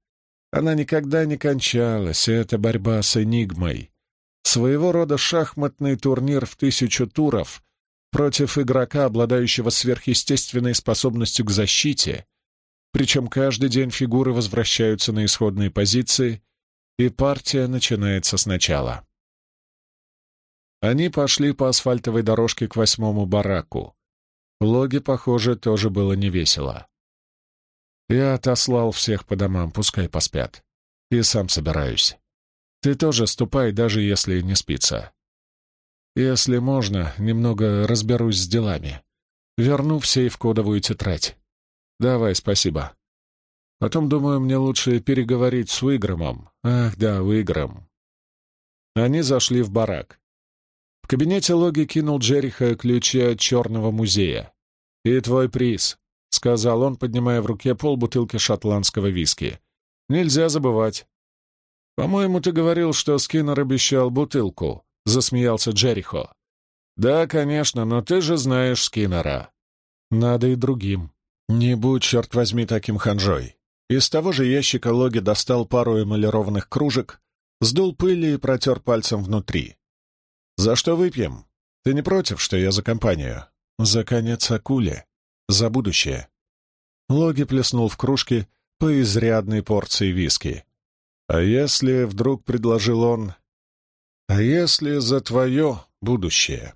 Она никогда не кончалась, это борьба с энигмой. Своего рода шахматный турнир в тысячу туров против игрока, обладающего сверхъестественной способностью к защите, причем каждый день фигуры возвращаются на исходные позиции, и партия начинается сначала. Они пошли по асфальтовой дорожке к восьмому бараку. Логи, похоже, тоже было невесело. Я отослал всех по домам, пускай поспят. И сам собираюсь. Ты тоже ступай, даже если не спится. Если можно, немного разберусь с делами. Верну в сейф кодовую тетрадь. Давай, спасибо. Потом, думаю, мне лучше переговорить с Уигромом. Ах, да, Уигром. Они зашли в барак кабинете Логи кинул Джериха ключи от Черного музея. «И твой приз», — сказал он, поднимая в руке полбутылки шотландского виски. «Нельзя забывать». «По-моему, ты говорил, что Скиннер обещал бутылку», — засмеялся Джерихо. «Да, конечно, но ты же знаешь Скиннера». «Надо и другим. Не будь, черт возьми, таким ханжой». Из того же ящика Логи достал пару эмалированных кружек, сдул пыли и протер пальцем внутри. «За что выпьем? Ты не против, что я за компанию?» «За конец акуле. За будущее». Логи плеснул в кружки по изрядной порции виски. «А если, — вдруг предложил он, — а если за твое будущее?»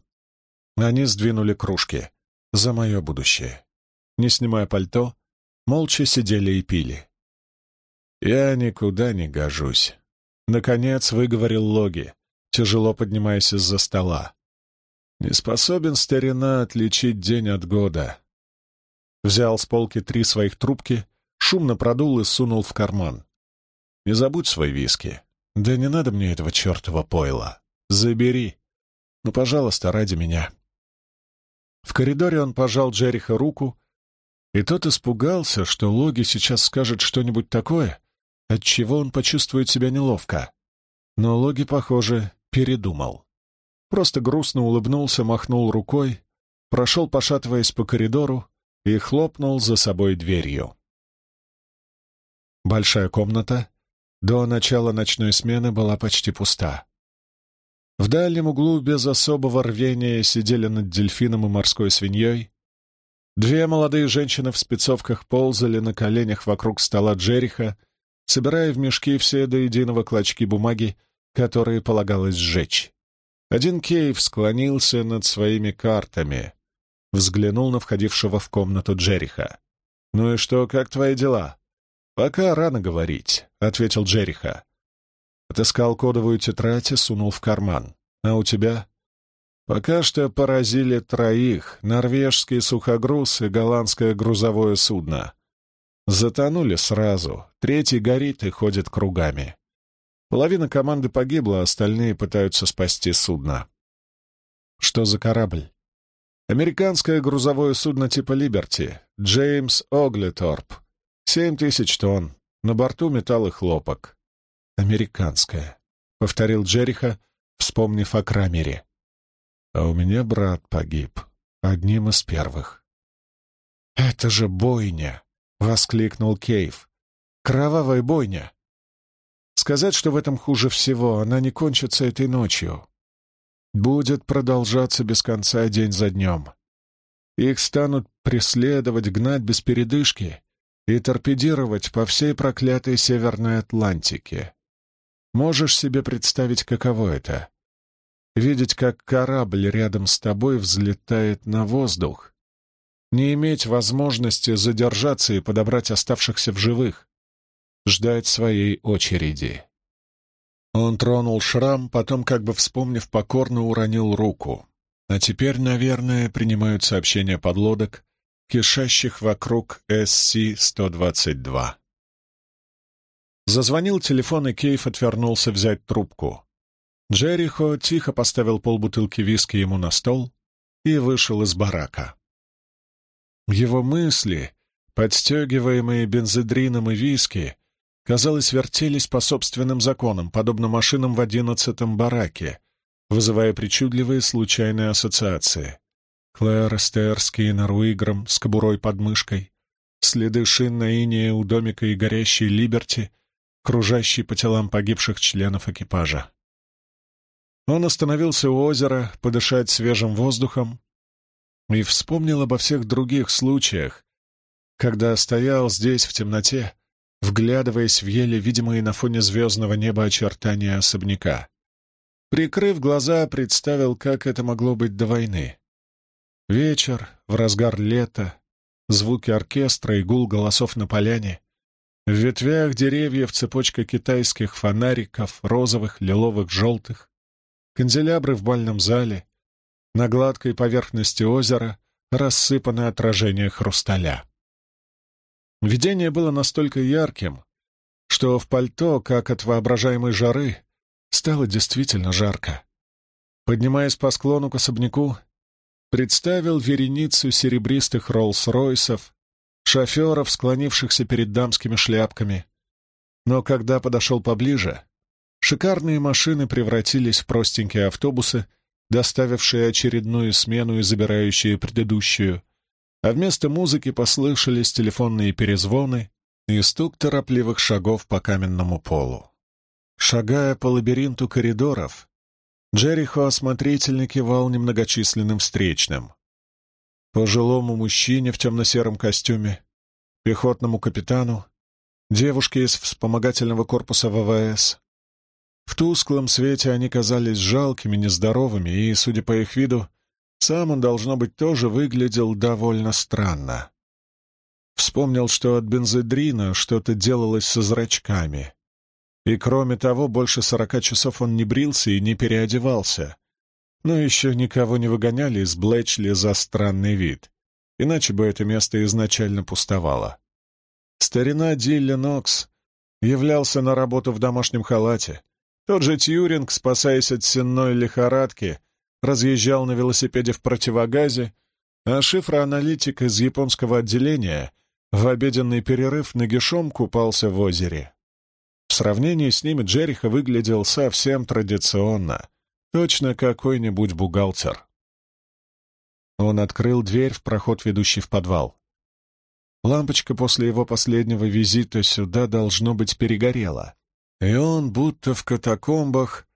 Они сдвинули кружки. «За мое будущее». Не снимая пальто, молча сидели и пили. «Я никуда не гожусь», — наконец выговорил Логи, тяжело поднимаясь из-за стола. «Не способен старина отличить день от года». Взял с полки три своих трубки, шумно продул и сунул в карман. «Не забудь свой виски. Да не надо мне этого чертова пойла. Забери. Ну, пожалуйста, ради меня». В коридоре он пожал Джериха руку, и тот испугался, что Логи сейчас скажет что-нибудь такое, от чего он почувствует себя неловко. Но Логи, похоже, передумал. Просто грустно улыбнулся, махнул рукой, прошел, пошатываясь по коридору, и хлопнул за собой дверью. Большая комната до начала ночной смены была почти пуста. В дальнем углу без особого рвения сидели над дельфином и морской свиньей. Две молодые женщины в спецовках ползали на коленях вокруг стола Джериха, собирая в мешки все до единого клочки бумаги, которые полагалось сжечь. Один Кейв склонился над своими картами, взглянул на входившего в комнату Джериха. «Ну и что, как твои дела?» «Пока рано говорить», — ответил Джериха. Отыскал кодовую тетрадь и сунул в карман. «А у тебя?» «Пока что поразили троих — норвежский сухогруз и голландское грузовое судно. Затонули сразу, третий горит и ходит кругами. Половина команды погибла, остальные пытаются спасти судно. Что за корабль? Американское грузовое судно типа «Либерти», Джеймс Оглеторп. Семь тысяч тонн. На борту металл и хлопок. «Американское», — повторил Джериха, вспомнив о Крамере. «А у меня брат погиб, одним из первых». «Это же бойня!» — воскликнул Кейв. «Кровавая бойня!» Сказать, что в этом хуже всего, она не кончится этой ночью. Будет продолжаться без конца день за днем. Их станут преследовать, гнать без передышки и торпедировать по всей проклятой Северной Атлантике. Можешь себе представить, каково это? Видеть, как корабль рядом с тобой взлетает на воздух, не иметь возможности задержаться и подобрать оставшихся в живых, ждать своей очереди. Он тронул шрам, потом, как бы вспомнив, покорно уронил руку. А теперь, наверное, принимают сообщения подлодок, кишащих вокруг СС-122. Зазвонил телефон, и Кейф отвернулся взять трубку. Джерихо тихо поставил полбутылки виски ему на стол и вышел из барака. Его мысли, подстегиваемые бензодрином и виски, казалось, вертелись по собственным законам, подобно машинам в одиннадцатом бараке, вызывая причудливые случайные ассоциации. Клэр, Эстер, Скиннер, Уиграм с кобурой под мышкой, следы шин на инее у домика и горящей Либерти, кружащий по телам погибших членов экипажа. Он остановился у озера подышать свежим воздухом, и вспомнил обо всех других случаях, когда стоял здесь в темноте, вглядываясь в еле видимые на фоне звездного неба очертания особняка. Прикрыв глаза, представил, как это могло быть до войны. Вечер, в разгар лета, звуки оркестра и гул голосов на поляне. В ветвях деревьев цепочка китайских фонариков, розовых, лиловых, желтых. Канделябры в бальном зале, на гладкой поверхности озера рассыпаны отражения хрусталя. Видение было настолько ярким, что в пальто, как от воображаемой жары, стало действительно жарко. Поднимаясь по склону к особняку, представил вереницу серебристых Роллс-Ройсов, шоферов, склонившихся перед дамскими шляпками. Но когда подошел поближе, шикарные машины превратились в простенькие автобусы доставившие очередную смену и забирающие предыдущую, а вместо музыки послышались телефонные перезвоны и стук торопливых шагов по каменному полу. Шагая по лабиринту коридоров, Джерихо осмотрительно кивал немногочисленным встречным. Пожилому мужчине в темно-сером костюме, пехотному капитану, девушке из вспомогательного корпуса ВВС. В тусклом свете они казались жалкими, нездоровыми, и, судя по их виду, сам он, должно быть, тоже выглядел довольно странно. Вспомнил, что от бензодрина что-то делалось со зрачками. И, кроме того, больше сорока часов он не брился и не переодевался. Но еще никого не выгоняли из Блэчли за странный вид, иначе бы это место изначально пустовало. Старина Дилли Нокс являлся на работу в домашнем халате. Тот же Тьюринг, спасаясь от сенной лихорадки, разъезжал на велосипеде в противогазе, а шифроаналитик из японского отделения в обеденный перерыв нагишом купался в озере. В сравнении с ними Джериха выглядел совсем традиционно, точно какой-нибудь бухгалтер. Он открыл дверь в проход, ведущий в подвал. Лампочка после его последнего визита сюда, должно быть, перегорела, и он, будто в катакомбах,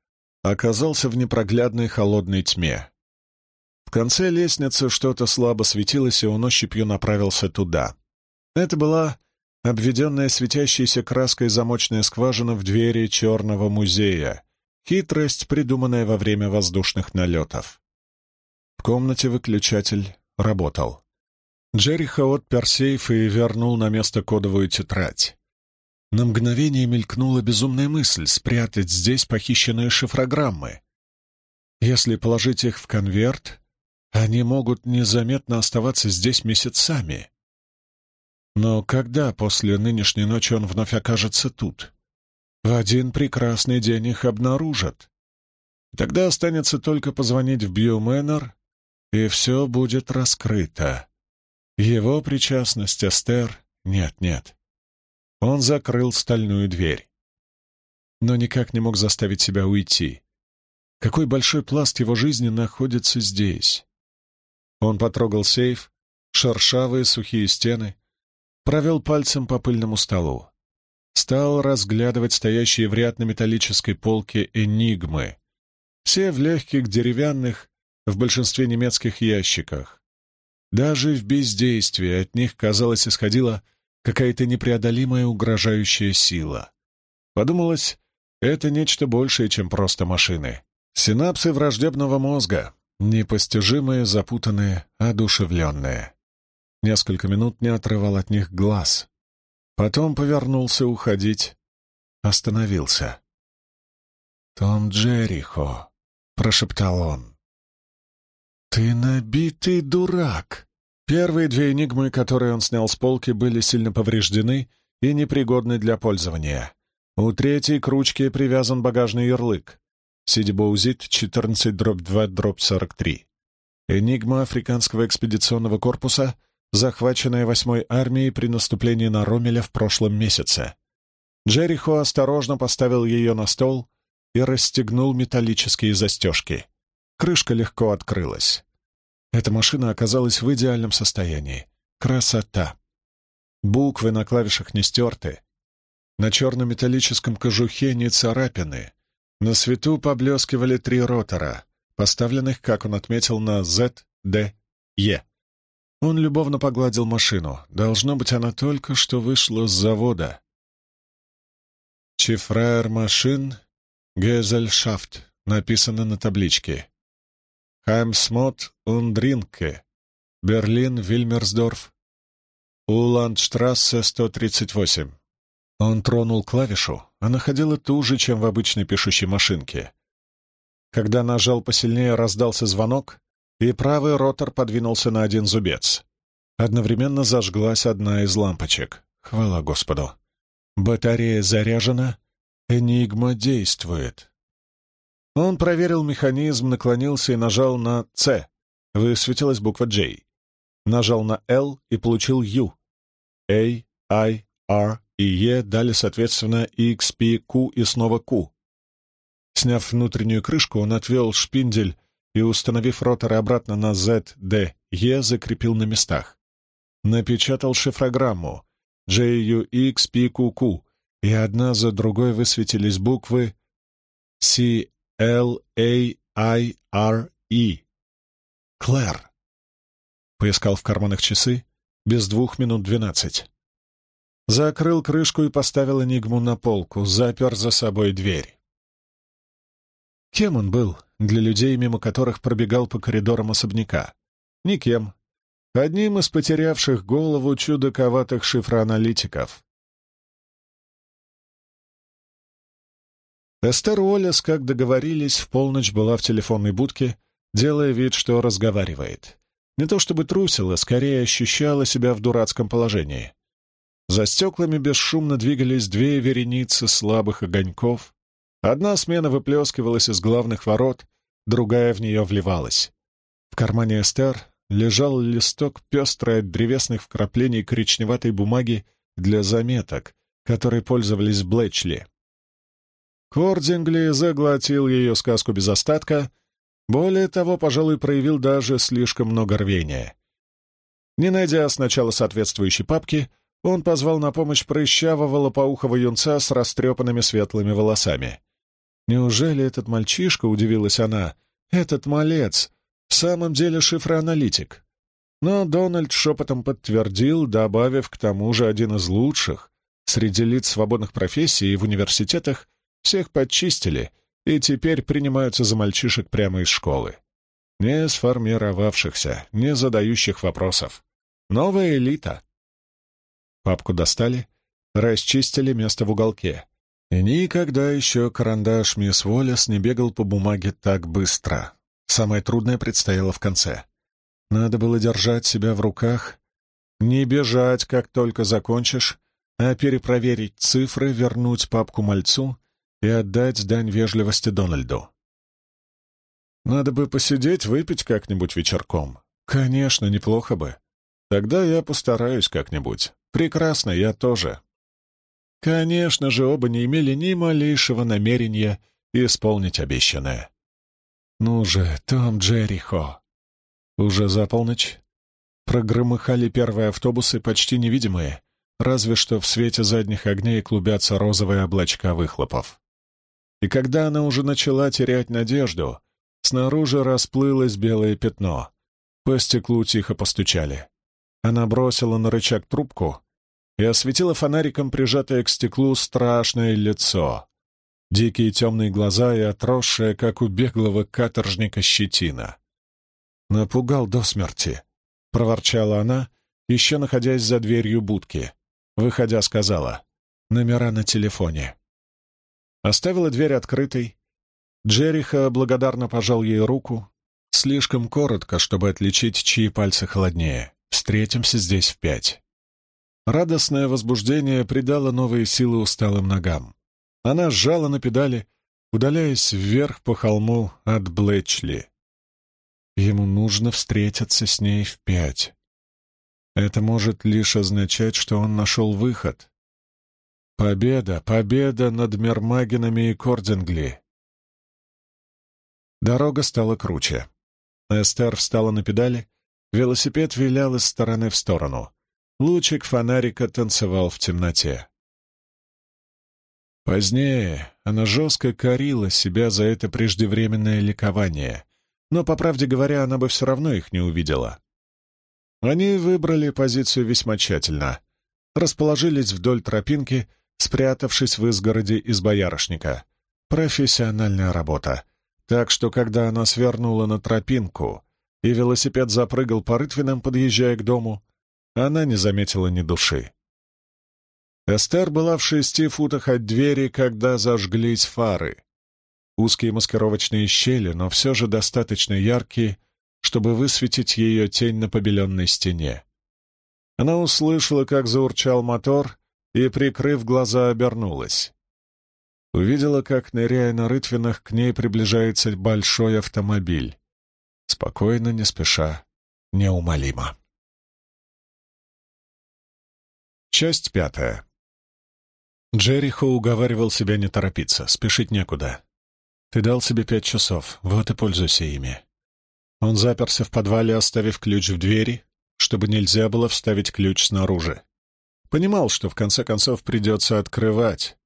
оказался в непроглядной холодной тьме. В конце лестницы что-то слабо светилось, и он ощупью направился туда. Это была обведенная светящейся краской замочная скважина в двери Черного музея, хитрость, придуманная во время воздушных налетов. В комнате выключатель работал. Джериха отпер сейф и вернул на место кодовую тетрадь. На мгновение мелькнула безумная мысль спрятать здесь похищенные шифрограммы. Если положить их в конверт, они могут незаметно оставаться здесь месяцами. Но когда после нынешней ночи он вновь окажется тут? В один прекрасный день их обнаружат. Тогда останется только позвонить в Бьюмэннер, и все будет раскрыто. Его причастность, Эстер, нет-нет. Он закрыл стальную дверь. Но никак не мог заставить себя уйти. Какой большой пласт его жизни находится здесь? Он потрогал сейф, шершавые сухие стены, провел пальцем по пыльному столу. Стал разглядывать стоящие в ряд на металлической полке энигмы. Все в легких деревянных, в большинстве немецких ящиках. Даже в бездействии от них, казалось, исходила какая-то непреодолимая угрожающая сила. Подумалось, это нечто большее, чем просто машины. Синапсы враждебного мозга, непостижимые, запутанные, одушевленные. Несколько минут не отрывал от них глаз. Потом повернулся уходить. Остановился. «Том Джерихо», — прошептал он. «Ты набитый дурак!» Первые две энигмы, которые он снял с полки, были сильно повреждены и непригодны для пользования. У третьей к ручке привязан багажный ярлык. Сидибоузит 14-2-43. Энигма африканского экспедиционного корпуса, захваченная восьмой армией при наступлении на Ромеля в прошлом месяце. Джерихо осторожно поставил ее на стол и расстегнул металлические застежки. Крышка легко открылась. Эта машина оказалась в идеальном состоянии. Красота! Буквы на клавишах не стерты. На черном металлическом кожухе не царапины. На свету поблескивали три ротора, поставленных, как он отметил, на Z, D, E. Он любовно погладил машину. Должно быть, она только что вышла с завода. «Чифраер машин Гезельшафт» написано на табличке. Хаймсмот Ундринке, Берлин, Вильмерсдорф, Уландштрассе, 138. Он тронул клавишу, она ходила туже, чем в обычной пишущей машинке. Когда нажал посильнее, раздался звонок, и правый ротор подвинулся на один зубец. Одновременно зажглась одна из лампочек. Хвала Господу. Батарея заряжена, Энигма действует. Он проверил механизм, наклонился и нажал на «С». Высветилась буква «J». Нажал на «L» и получил «U». A, I, R и E дали, соответственно, X, P, Q и снова Q. Сняв внутреннюю крышку, он отвел шпиндель и, установив роторы обратно на Z, D, E, закрепил на местах. Напечатал шифрограмму JUXPQQ, и одна за другой высветились буквы C, L, A, I, R, E. Клэр. Поискал в карманах часы. Без двух минут двенадцать. Закрыл крышку и поставил энигму на полку, запер за собой дверь. Кем он был для людей, мимо которых пробегал по коридорам особняка? Никем. Одним из потерявших голову чудаковатых шифроаналитиков. Эстер Уоллес, как договорились, в полночь была в телефонной будке, делая вид, что разговаривает. Не то чтобы трусила, скорее ощущала себя в дурацком положении. За стеклами бесшумно двигались две вереницы слабых огоньков. Одна смена выплескивалась из главных ворот, другая в нее вливалась. В кармане Эстер лежал листок пестрой от древесных вкраплений коричневатой бумаги для заметок, которой пользовались Блэчли. Кордингли заглотил ее сказку без остатка, более того, пожалуй, проявил даже слишком много рвения. Не найдя сначала соответствующей папки, он позвал на помощь прыщавого лопоухого юнца с растрепанными светлыми волосами. Неужели этот мальчишка, удивилась она, этот малец, в самом деле шифроаналитик? Но Дональд шепотом подтвердил, добавив к тому же один из лучших среди лиц свободных профессий в университетах всех подчистили и теперь принимаются за мальчишек прямо из школы. Не сформировавшихся, не задающих вопросов. Новая элита. Папку достали, расчистили место в уголке. И никогда еще карандаш мисс Уоллес не бегал по бумаге так быстро. Самое трудное предстояло в конце. Надо было держать себя в руках, не бежать, как только закончишь, а перепроверить цифры, вернуть папку мальцу и отдать дань вежливости Дональду. Надо бы посидеть, выпить как-нибудь вечерком. Конечно, неплохо бы. Тогда я постараюсь как-нибудь. Прекрасно, я тоже. Конечно же, оба не имели ни малейшего намерения исполнить обещанное. Ну же, Том Джерихо. Уже за полночь. Прогромыхали первые автобусы, почти невидимые, разве что в свете задних огней клубятся розовые облачка выхлопов. И когда она уже начала терять надежду, снаружи расплылось белое пятно. По стеклу тихо постучали. Она бросила на рычаг трубку и осветила фонариком прижатое к стеклу страшное лицо. Дикие темные глаза и отросшая, как у беглого каторжника, щетина. «Напугал до смерти», — проворчала она, еще находясь за дверью будки. Выходя, сказала, «Номера на телефоне». Оставила дверь открытой. Джериха благодарно пожал ей руку. Слишком коротко, чтобы отличить, чьи пальцы холоднее. Встретимся здесь в пять. Радостное возбуждение придало новые силы усталым ногам. Она сжала на педали, удаляясь вверх по холму от Блэчли. Ему нужно встретиться с ней в пять. Это может лишь означать, что он нашел выход. Победа, победа над Мермагинами и Кордингли. Дорога стала круче. Эстер встала на педали, велосипед вилял из стороны в сторону. Лучик фонарика танцевал в темноте. Позднее она жестко корила себя за это преждевременное ликование, но, по правде говоря, она бы все равно их не увидела. Они выбрали позицию весьма тщательно, расположились вдоль тропинки — спрятавшись в изгороде из боярышника. Профессиональная работа. Так что, когда она свернула на тропинку, и велосипед запрыгал по рытвинам, подъезжая к дому, она не заметила ни души. Эстер была в шести футах от двери, когда зажглись фары. Узкие маскировочные щели, но все же достаточно яркие, чтобы высветить ее тень на побеленной стене. Она услышала, как заурчал мотор, и, прикрыв глаза, обернулась. Увидела, как, ныряя на рытвинах, к ней приближается большой автомобиль. Спокойно, не спеша, неумолимо. Часть пятая. Джерихо уговаривал себя не торопиться, спешить некуда. Ты дал себе пять часов, вот и пользуйся ими. Он заперся в подвале, оставив ключ в двери, чтобы нельзя было вставить ключ снаружи. Понимал, что в конце концов придется открывать.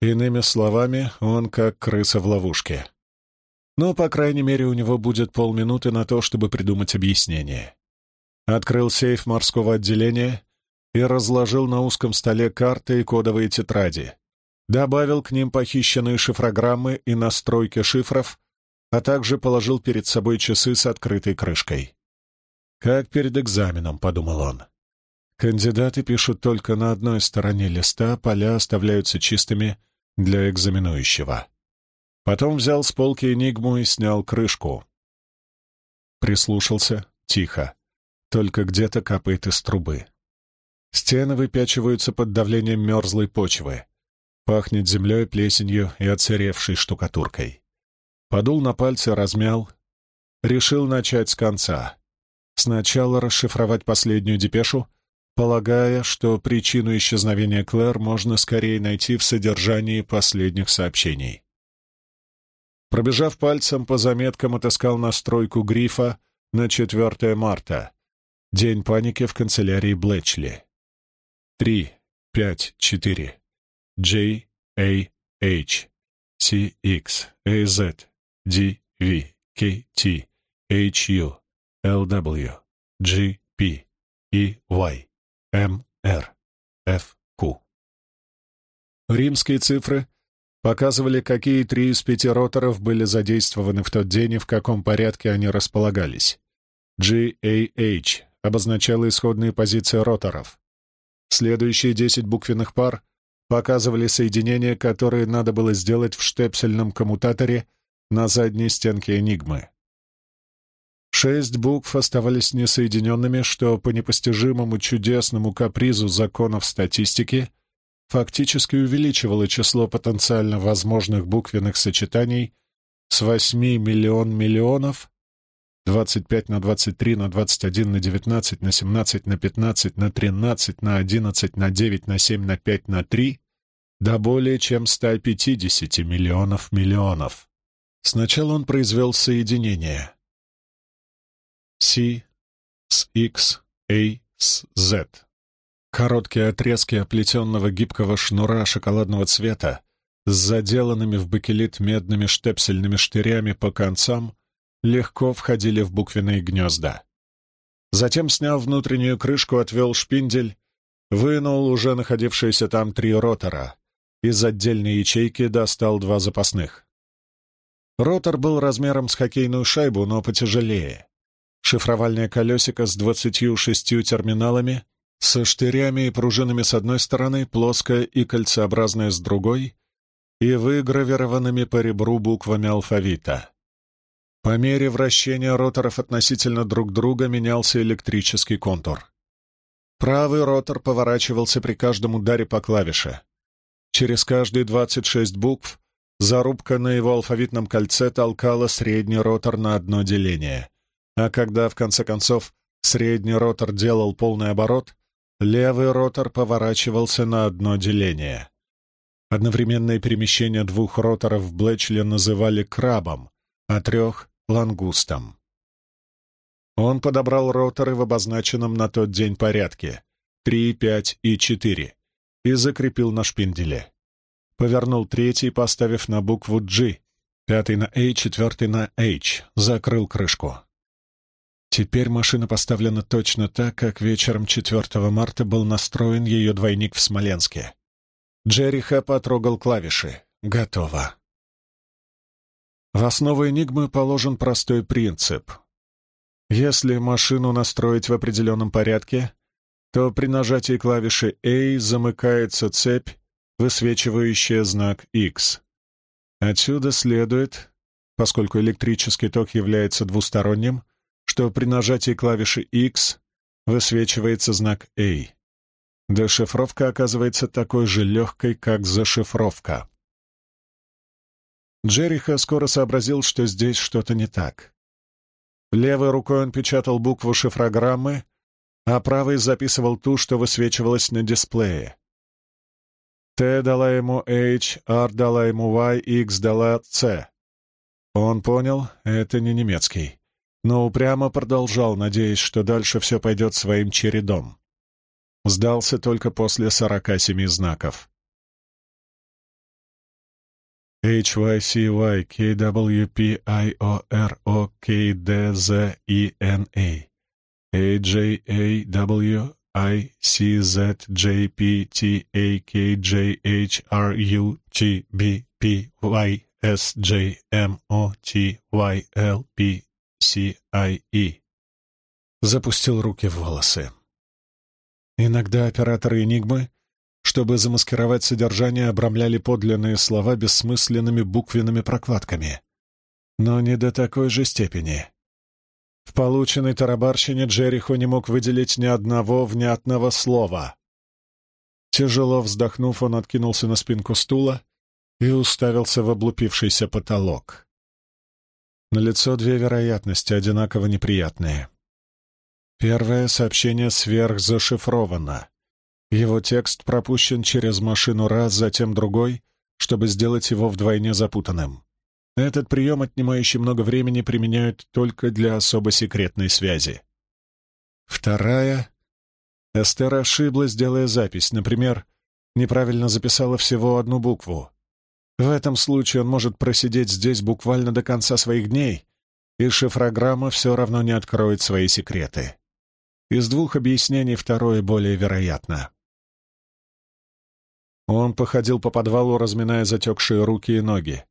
Иными словами, он как крыса в ловушке. Но, по крайней мере, у него будет полминуты на то, чтобы придумать объяснение. Открыл сейф морского отделения и разложил на узком столе карты и кодовые тетради. Добавил к ним похищенные шифрограммы и настройки шифров, а также положил перед собой часы с открытой крышкой. «Как перед экзаменом», — подумал он. Кандидаты пишут только на одной стороне листа, поля оставляются чистыми для экзаменующего. Потом взял с полки энигму и снял крышку. Прислушался. Тихо. Только где-то капает из трубы. Стены выпячиваются под давлением мерзлой почвы. Пахнет землей, плесенью и отсыревшей штукатуркой. Подул на пальцы, размял. Решил начать с конца. Сначала расшифровать последнюю депешу, полагая, что причину исчезновения Клэр можно скорее найти в содержании последних сообщений. Пробежав пальцем по заметкам, отыскал настройку грифа на 4 марта, день паники в канцелярии Блэчли. 3, 5, 4. J, A, H, C, X, A, Z, D, V, K, T, H, U, L, W, G, P, E, Y. МР, ФК. Римские цифры показывали, какие три из пяти роторов были задействованы в тот день и в каком порядке они располагались. GAH обозначала исходные позиции роторов. Следующие десять буквенных пар показывали соединения, которые надо было сделать в штепсельном коммутаторе на задней стенке Энигмы. Шесть букв оставались несоединенными, что по непостижимому чудесному капризу законов статистики фактически увеличивало число потенциально возможных буквенных сочетаний с 8 миллион миллионов 25 на 23 на 21 на 19 на 17 на 15 на 13 на 11 на 9 на 7 на 5 на 3 до более чем 150 миллионов миллионов. Сначала он произвел соединение — C с X, A с Z. Короткие отрезки оплетенного гибкого шнура шоколадного цвета с заделанными в бакелит медными штепсельными штырями по концам легко входили в буквенные гнезда. Затем снял внутреннюю крышку, отвел шпиндель, вынул уже находившиеся там три ротора. Из отдельной ячейки достал два запасных. Ротор был размером с хоккейную шайбу, но потяжелее шифровальное колесико с двадцатью шестью терминалами, со штырями и пружинами с одной стороны, плоское и кольцеобразное с другой, и выгравированными по ребру буквами алфавита. По мере вращения роторов относительно друг друга менялся электрический контур. Правый ротор поворачивался при каждом ударе по клавише. Через каждые 26 букв зарубка на его алфавитном кольце толкала средний ротор на одно деление. А когда, в конце концов, средний ротор делал полный оборот, левый ротор поворачивался на одно деление. Одновременное перемещение двух роторов в Блэчле называли крабом, а трех — лангустом. Он подобрал роторы в обозначенном на тот день порядке — три, пять и четыре, и закрепил на шпинделе. Повернул третий, поставив на букву G, пятый на A, четвертый на H, закрыл крышку. Теперь машина поставлена точно так, как вечером 4 марта был настроен ее двойник в Смоленске. Джериха потрогал клавиши. Готово. В основу «Энигмы» положен простой принцип. Если машину настроить в определенном порядке, то при нажатии клавиши A замыкается цепь, высвечивающая знак X. Отсюда следует, поскольку электрический ток является двусторонним, что при нажатии клавиши X высвечивается знак A. Дешифровка оказывается такой же легкой, как зашифровка. Джериха скоро сообразил, что здесь что-то не так. Левой рукой он печатал букву шифрограммы, а правой записывал ту, что высвечивалась на дисплее. Т дала ему H, R дала ему Y, X дала C. Он понял, это не немецкий. но упрямо продолжал, надеясь, что дальше все пойдет своим чередом. Сдался только после сорока семи знаков. HYCY KWPIOROKDZENA AJAW I C Z J P T A K J H R U T B P Y S J M O T Y L P C I E. Запустил руки в волосы. Иногда операторы «Энигмы», чтобы замаскировать содержание, обрамляли подлинные слова бессмысленными буквенными прокладками. Но не до такой же степени. В полученной тарабарщине Джерихо не мог выделить ни одного внятного слова. Тяжело вздохнув, он откинулся на спинку стула и уставился в облупившийся потолок. На лицо две вероятности, одинаково неприятные. Первое сообщение сверхзашифровано. Его текст пропущен через машину раз, затем другой, чтобы сделать его вдвойне запутанным. Этот прием, отнимающий много времени, применяют только для особо секретной связи. Вторая. Эстер ошиблась, делая запись. Например, неправильно записала всего одну букву. В этом случае он может просидеть здесь буквально до конца своих дней, и шифрограмма все равно не откроет свои секреты. Из двух объяснений второе более вероятно. Он походил по подвалу, разминая затекшие руки и ноги.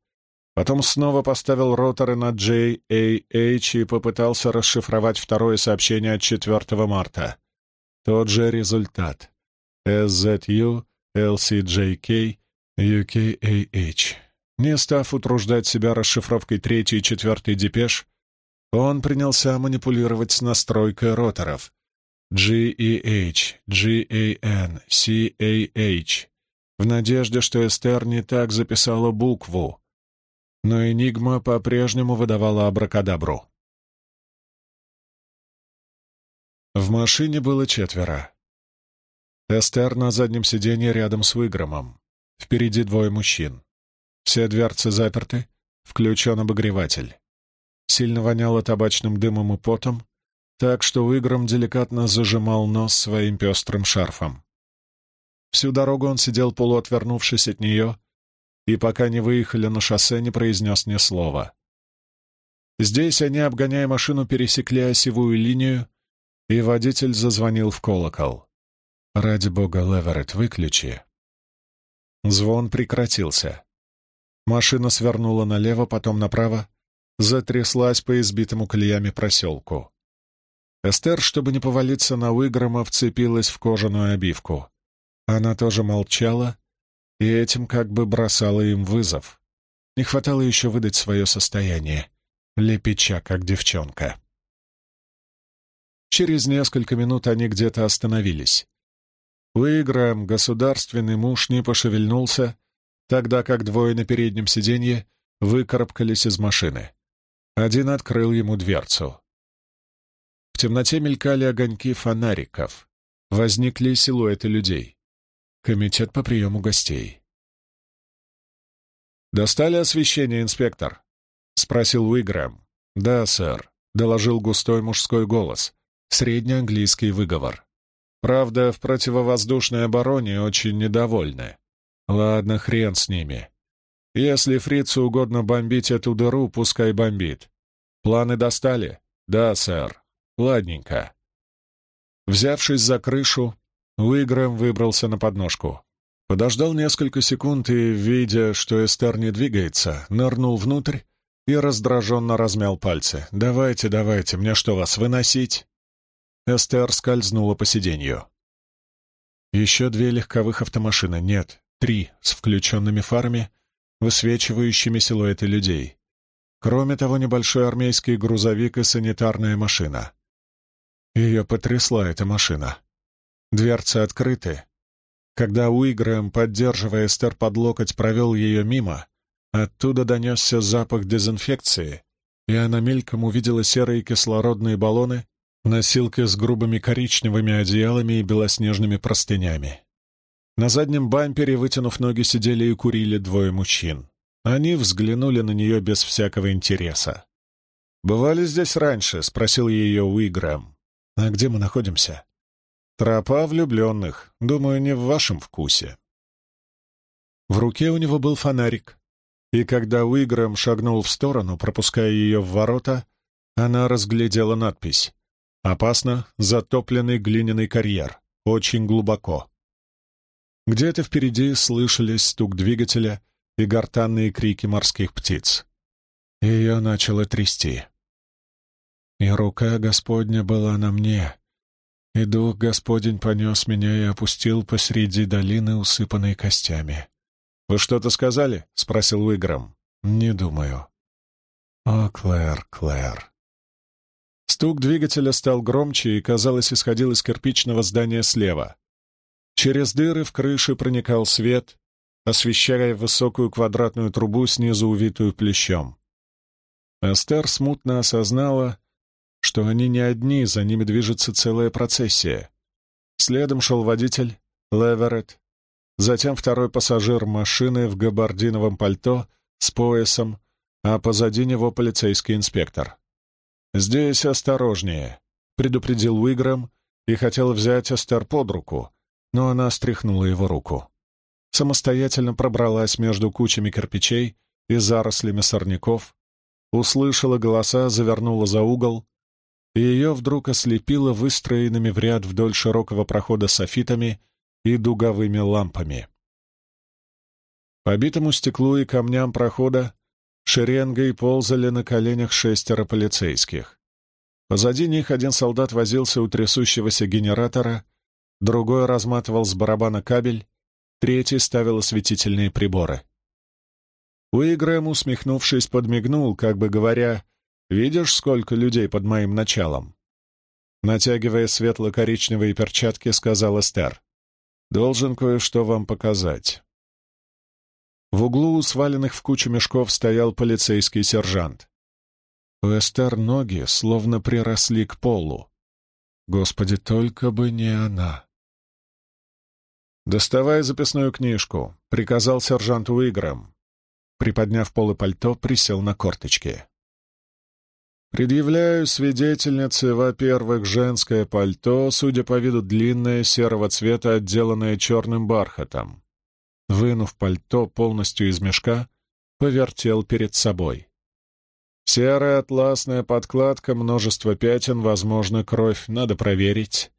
Потом снова поставил роторы на JAH и попытался расшифровать второе сообщение от 4 марта. Тот же результат. SZU, LCJK, UKAH. Не став утруждать себя расшифровкой третьей и четвертой депеш, он принялся манипулировать с настройкой роторов. GEH, GAN, CAH, в надежде, что Эстер не так записала букву, но Энигма по-прежнему выдавала абракадабру. В машине было четверо. Эстер на заднем сиденье рядом с Выгромом. Впереди двое мужчин. Все дверцы заперты, включен обогреватель. Сильно воняло табачным дымом и потом, так что Выгром деликатно зажимал нос своим пестрым шарфом. Всю дорогу он сидел полуотвернувшись от нее, и пока не выехали на шоссе, не произнес ни слова. Здесь они, обгоняя машину, пересекли осевую линию, и водитель зазвонил в колокол. «Ради бога, Леверет, выключи». Звон прекратился. Машина свернула налево, потом направо, затряслась по избитому колеями проселку. Эстер, чтобы не повалиться на Уиграма, вцепилась в кожаную обивку. Она тоже молчала, и этим как бы бросала им вызов. Не хватало еще выдать свое состояние, лепеча, как девчонка. Через несколько минут они где-то остановились. Уиграем государственный муж не пошевельнулся, тогда как двое на переднем сиденье выкарабкались из машины. Один открыл ему дверцу. В темноте мелькали огоньки фонариков. Возникли силуэты людей. Комитет по приему гостей. «Достали освещение, инспектор?» — спросил Уигрэм. «Да, сэр», — доложил густой мужской голос, среднеанглийский выговор. «Правда, в противовоздушной обороне очень недовольны. Ладно, хрен с ними. Если фрицу угодно бомбить эту дыру, пускай бомбит. Планы достали? Да, сэр. Ладненько». Взявшись за крышу, Уигрэм выбрался на подножку. Подождал несколько секунд и, видя, что Эстер не двигается, нырнул внутрь и раздраженно размял пальцы. «Давайте, давайте, мне что, вас выносить?» Эстер скользнула по сиденью. Еще две легковых автомашины, нет, три, с включенными фарами, высвечивающими силуэты людей. Кроме того, небольшой армейский грузовик и санитарная машина. Ее потрясла эта машина. Дверцы открыты. Когда Уигрэм, поддерживая Эстер под локоть, провел ее мимо, оттуда донесся запах дезинфекции, и она мельком увидела серые кислородные баллоны, носилки с грубыми коричневыми одеялами и белоснежными простынями. На заднем бампере, вытянув ноги, сидели и курили двое мужчин. Они взглянули на нее без всякого интереса. «Бывали здесь раньше?» — спросил ее Уигрэм. «А где мы находимся?» «Тропа влюбленных. Думаю, не в вашем вкусе». В руке у него был фонарик, и когда Уигрэм шагнул в сторону, пропуская ее в ворота, она разглядела надпись «Опасно, затопленный глиняный карьер. Очень глубоко». Где-то впереди слышались стук двигателя и гортанные крики морских птиц. Ее начало трясти. И рука Господня была на мне, и дух Господень понес меня и опустил посреди долины, усыпанной костями. «Вы что-то сказали?» — спросил Уиграм. «Не думаю». «О, Клэр, Клэр». Стук двигателя стал громче и, казалось, исходил из кирпичного здания слева. Через дыры в крыше проникал свет, освещая высокую квадратную трубу, снизу увитую плещом. Эстер смутно осознала, что они не одни, за ними движется целая процессия. Следом шел водитель, Леверет, затем второй пассажир машины в габардиновом пальто с поясом, а позади него полицейский инспектор. «Здесь осторожнее», — предупредил Уиграм и хотел взять Эстер под руку, но она стряхнула его руку. Самостоятельно пробралась между кучами кирпичей и зарослями сорняков, услышала голоса, завернула за угол, и ее вдруг ослепило выстроенными в ряд вдоль широкого прохода софитами и дуговыми лампами. По битому стеклу и камням прохода шеренгой ползали на коленях шестеро полицейских. Позади них один солдат возился у трясущегося генератора, другой разматывал с барабана кабель, третий ставил осветительные приборы. Уигрэм, усмехнувшись, подмигнул, как бы говоря, «Видишь, сколько людей под моим началом?» Натягивая светло-коричневые перчатки, сказал Эстер. «Должен кое-что вам показать». В углу у сваленных в кучу мешков стоял полицейский сержант. У Эстер ноги словно приросли к полу. Господи, только бы не она. «Доставай записную книжку», — приказал сержант Уиграм. Приподняв полы пальто, присел на корточки. «Предъявляю свидетельнице, во-первых, женское пальто, судя по виду длинное, серого цвета, отделанное черным бархатом». Вынув пальто полностью из мешка, повертел перед собой. Серая атласная подкладка, множество пятен, возможно, кровь, надо проверить.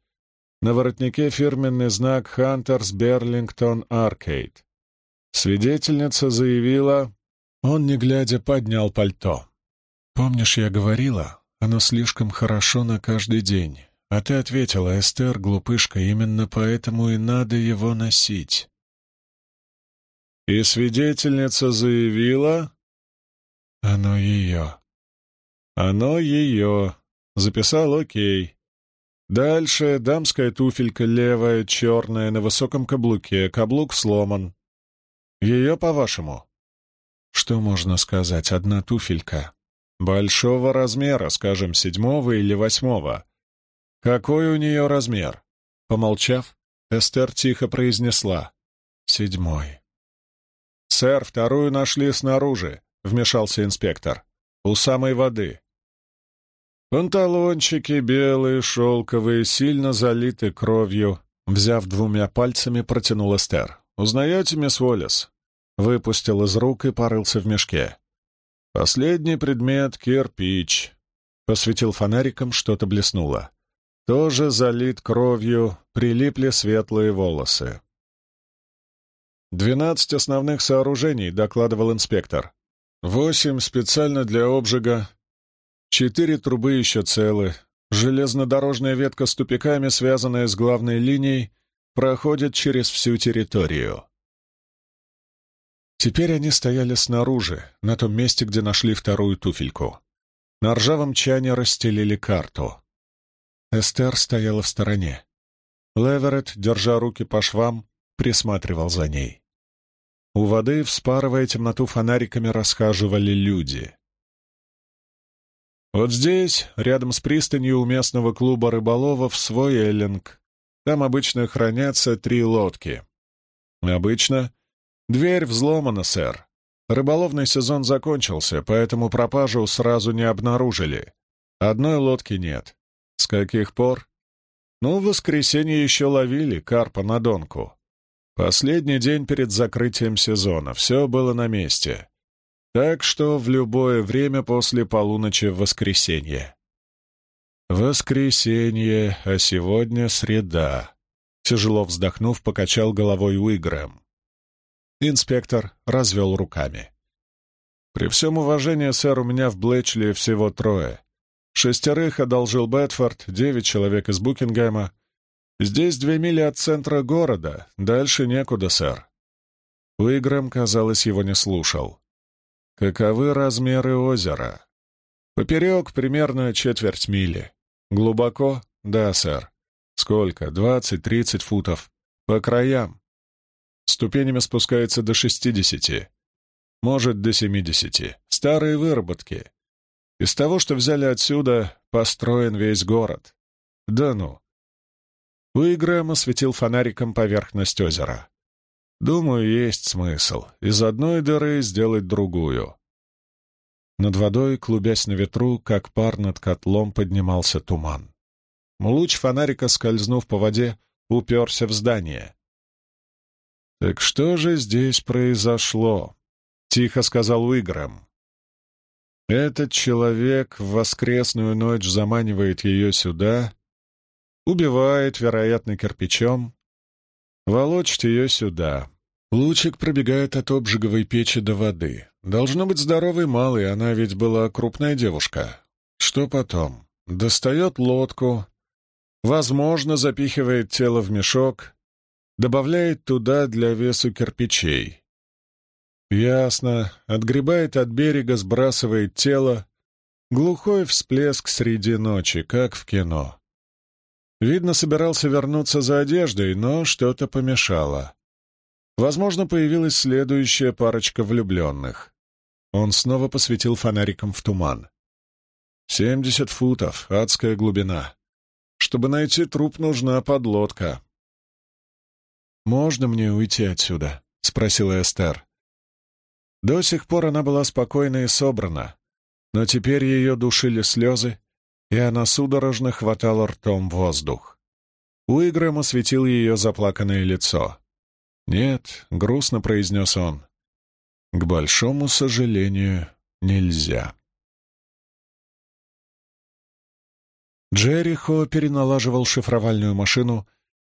На воротнике фирменный знак «Хантерс Берлингтон Аркейд». Свидетельница заявила... Он, не глядя, поднял пальто. «Помнишь, я говорила, оно слишком хорошо на каждый день. А ты ответила, Эстер, глупышка, именно поэтому и надо его носить». И свидетельница заявила... Оно ее. Оно ее. Записал окей. Дальше дамская туфелька левая, черная, на высоком каблуке, каблук сломан. Ее, по-вашему? Что можно сказать, одна туфелька? Большого размера, скажем, седьмого или восьмого. Какой у нее размер? Помолчав, Эстер тихо произнесла. Седьмой. «Сэр, вторую нашли снаружи вмешался инспектор. «У самой воды». Панталончики белые, шелковые, сильно залиты кровью. Взяв двумя пальцами, протянул Эстер. «Узнаете, мисс Уоллес?» Выпустил из рук и порылся в мешке. «Последний предмет — кирпич». Посветил фонариком, что-то блеснуло. Тоже залит кровью, прилипли светлые волосы. «Двенадцать основных сооружений», — докладывал инспектор. Восемь специально для обжига. Четыре трубы еще целы. Железнодорожная ветка с тупиками, связанная с главной линией, проходит через всю территорию. Теперь они стояли снаружи, на том месте, где нашли вторую туфельку. На ржавом чане расстелили карту. Эстер стояла в стороне. Леверет, держа руки по швам, присматривал за ней. У воды, вспарывая темноту фонариками, расхаживали люди. Вот здесь, рядом с пристанью у местного клуба рыболовов, свой эллинг. Там обычно хранятся три лодки. Обычно. Дверь взломана, сэр. Рыболовный сезон закончился, поэтому пропажу сразу не обнаружили. Одной лодки нет. С каких пор? Ну, в воскресенье еще ловили карпа на донку. Последний день перед закрытием сезона. Все было на месте. Так что в любое время после полуночи в воскресенье. Воскресенье, а сегодня среда. Тяжело вздохнув, покачал головой Уигрэм. Инспектор развел руками. «При всем уважении, сэр, у меня в Блэчли всего трое. Шестерых одолжил Бетфорд, девять человек из Букингема. Здесь две мили от центра города, дальше некуда, сэр». Уигрэм, казалось, его не слушал. «Каковы размеры озера?» «Поперек примерно четверть мили. Глубоко?» «Да, сэр». «Сколько? Двадцать-тридцать футов. По краям?» Ступенями спускается до шестидесяти. Может, до семидесяти. Старые выработки. Из того, что взяли отсюда, построен весь город. Да ну. Уигрэм осветил фонариком поверхность озера. Думаю, есть смысл. Из одной дыры сделать другую. Над водой, клубясь на ветру, как пар над котлом, поднимался туман. Луч фонарика, скользнув по воде, уперся в здание. «Так что же здесь произошло?» — тихо сказал Уигрэм. «Этот человек в воскресную ночь заманивает ее сюда, убивает, вероятно, кирпичом, волочит ее сюда. Лучик пробегает от обжиговой печи до воды. Должно быть здоровый малый, она ведь была крупная девушка. Что потом? Достает лодку, возможно, запихивает тело в мешок, добавляет туда для весу кирпичей. Ясно, отгребает от берега, сбрасывает тело. Глухой всплеск среди ночи, как в кино. Видно, собирался вернуться за одеждой, но что-то помешало. Возможно, появилась следующая парочка влюбленных. Он снова посветил фонариком в туман. «Семьдесят футов, адская глубина. Чтобы найти труп, нужна подлодка. «Можно мне уйти отсюда?» — спросила Эстер. До сих пор она была спокойна и собрана, но теперь ее душили слезы, и она судорожно хватала ртом воздух. Уигрэм осветил ее заплаканное лицо. «Нет», — грустно произнес он, — «к большому сожалению, нельзя». Джерихо переналаживал шифровальную машину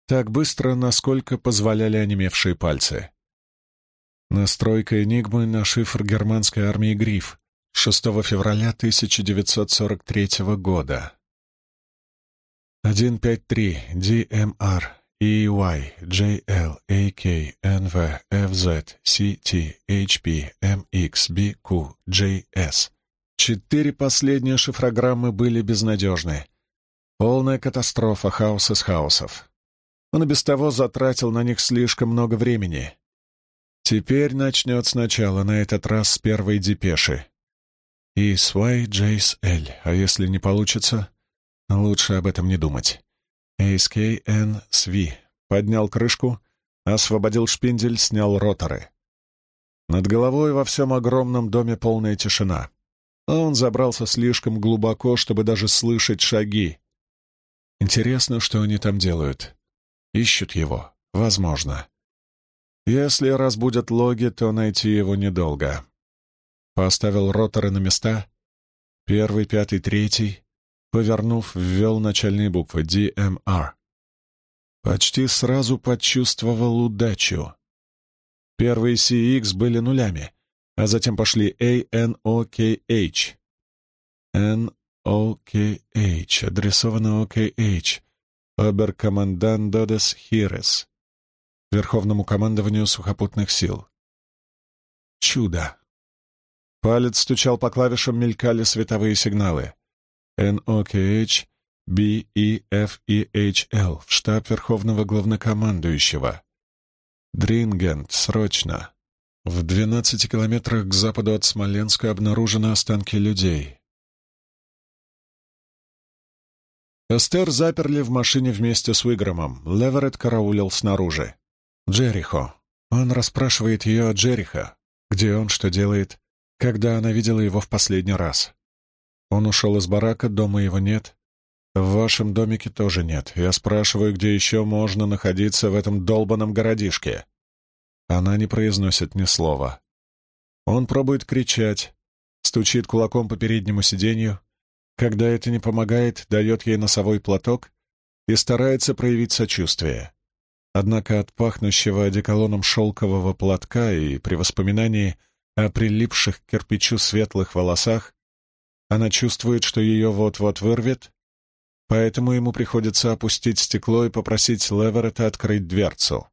так быстро, насколько позволяли онемевшие пальцы. Настройка «Энигмы» на шифр германской армии «Гриф» 6 февраля 1943 года. 153 DMR EY JL AK NV FZ CT HP MX BQ JS. Четыре последние шифрограммы были безнадежны. Полная катастрофа, хаос из хаосов. Он и без того затратил на них слишком много времени. Теперь начнет сначала, на этот раз с первой депеши. И Джейс Эль, а если не получится, лучше об этом не думать. ASKN Сви поднял крышку, освободил шпиндель, снял роторы. Над головой во всем огромном доме полная тишина. Он забрался слишком глубоко, чтобы даже слышать шаги. Интересно, что они там делают. Ищут его, возможно. Если разбудят логи, то найти его недолго. Поставил роторы на места. Первый, пятый, третий. Повернув, ввел начальные буквы DMR. Почти сразу почувствовал удачу. Первые CX были нулями, а затем пошли ANOKH. NOKH, адресовано OKH, оберкомандант Додес Хирес, Верховному командованию сухопутных сил. Чудо! Палец стучал по клавишам, мелькали световые сигналы. НОКХ, BEFEHL в штаб Верховного Главнокомандующего. Дрингент, срочно. В 12 километрах к западу от Смоленска обнаружены останки людей. Эстер заперли в машине вместе с Уиграмом. Леверет караулил снаружи. «Джерихо». Он расспрашивает ее о Джериха. Где он, что делает, когда она видела его в последний раз? Он ушел из барака, дома его нет. В вашем домике тоже нет. Я спрашиваю, где еще можно находиться в этом долбанном городишке. Она не произносит ни слова. Он пробует кричать, стучит кулаком по переднему сиденью. Когда это не помогает, дает ей носовой платок и старается проявить сочувствие. Однако от пахнущего одеколоном шелкового платка и при воспоминании о прилипших к кирпичу светлых волосах она чувствует, что ее вот-вот вырвет, поэтому ему приходится опустить стекло и попросить Леверета открыть дверцу.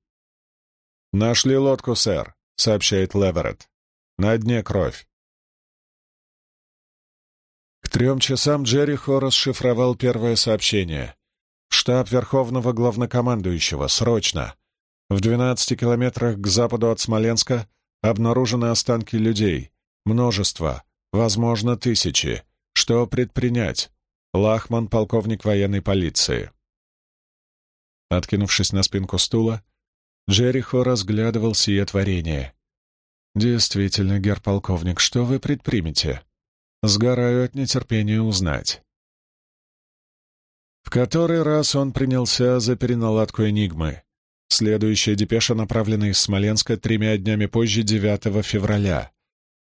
«Нашли лодку, сэр», — сообщает Леверет. «На дне кровь». Трем часам Джерихо расшифровал первое сообщение. «Штаб Верховного Главнокомандующего. Срочно! В 12 километрах к западу от Смоленска обнаружены останки людей. Множество, возможно, тысячи. Что предпринять? Лахман, полковник военной полиции. Откинувшись на спинку стула, Джерихо разглядывал сие творение. «Действительно, герполковник, что вы предпримете? Сгораю от нетерпения узнать». В который раз он принялся за переналадку «Энигмы». Следующая депеша направлена из Смоленска тремя днями позже, 9 февраля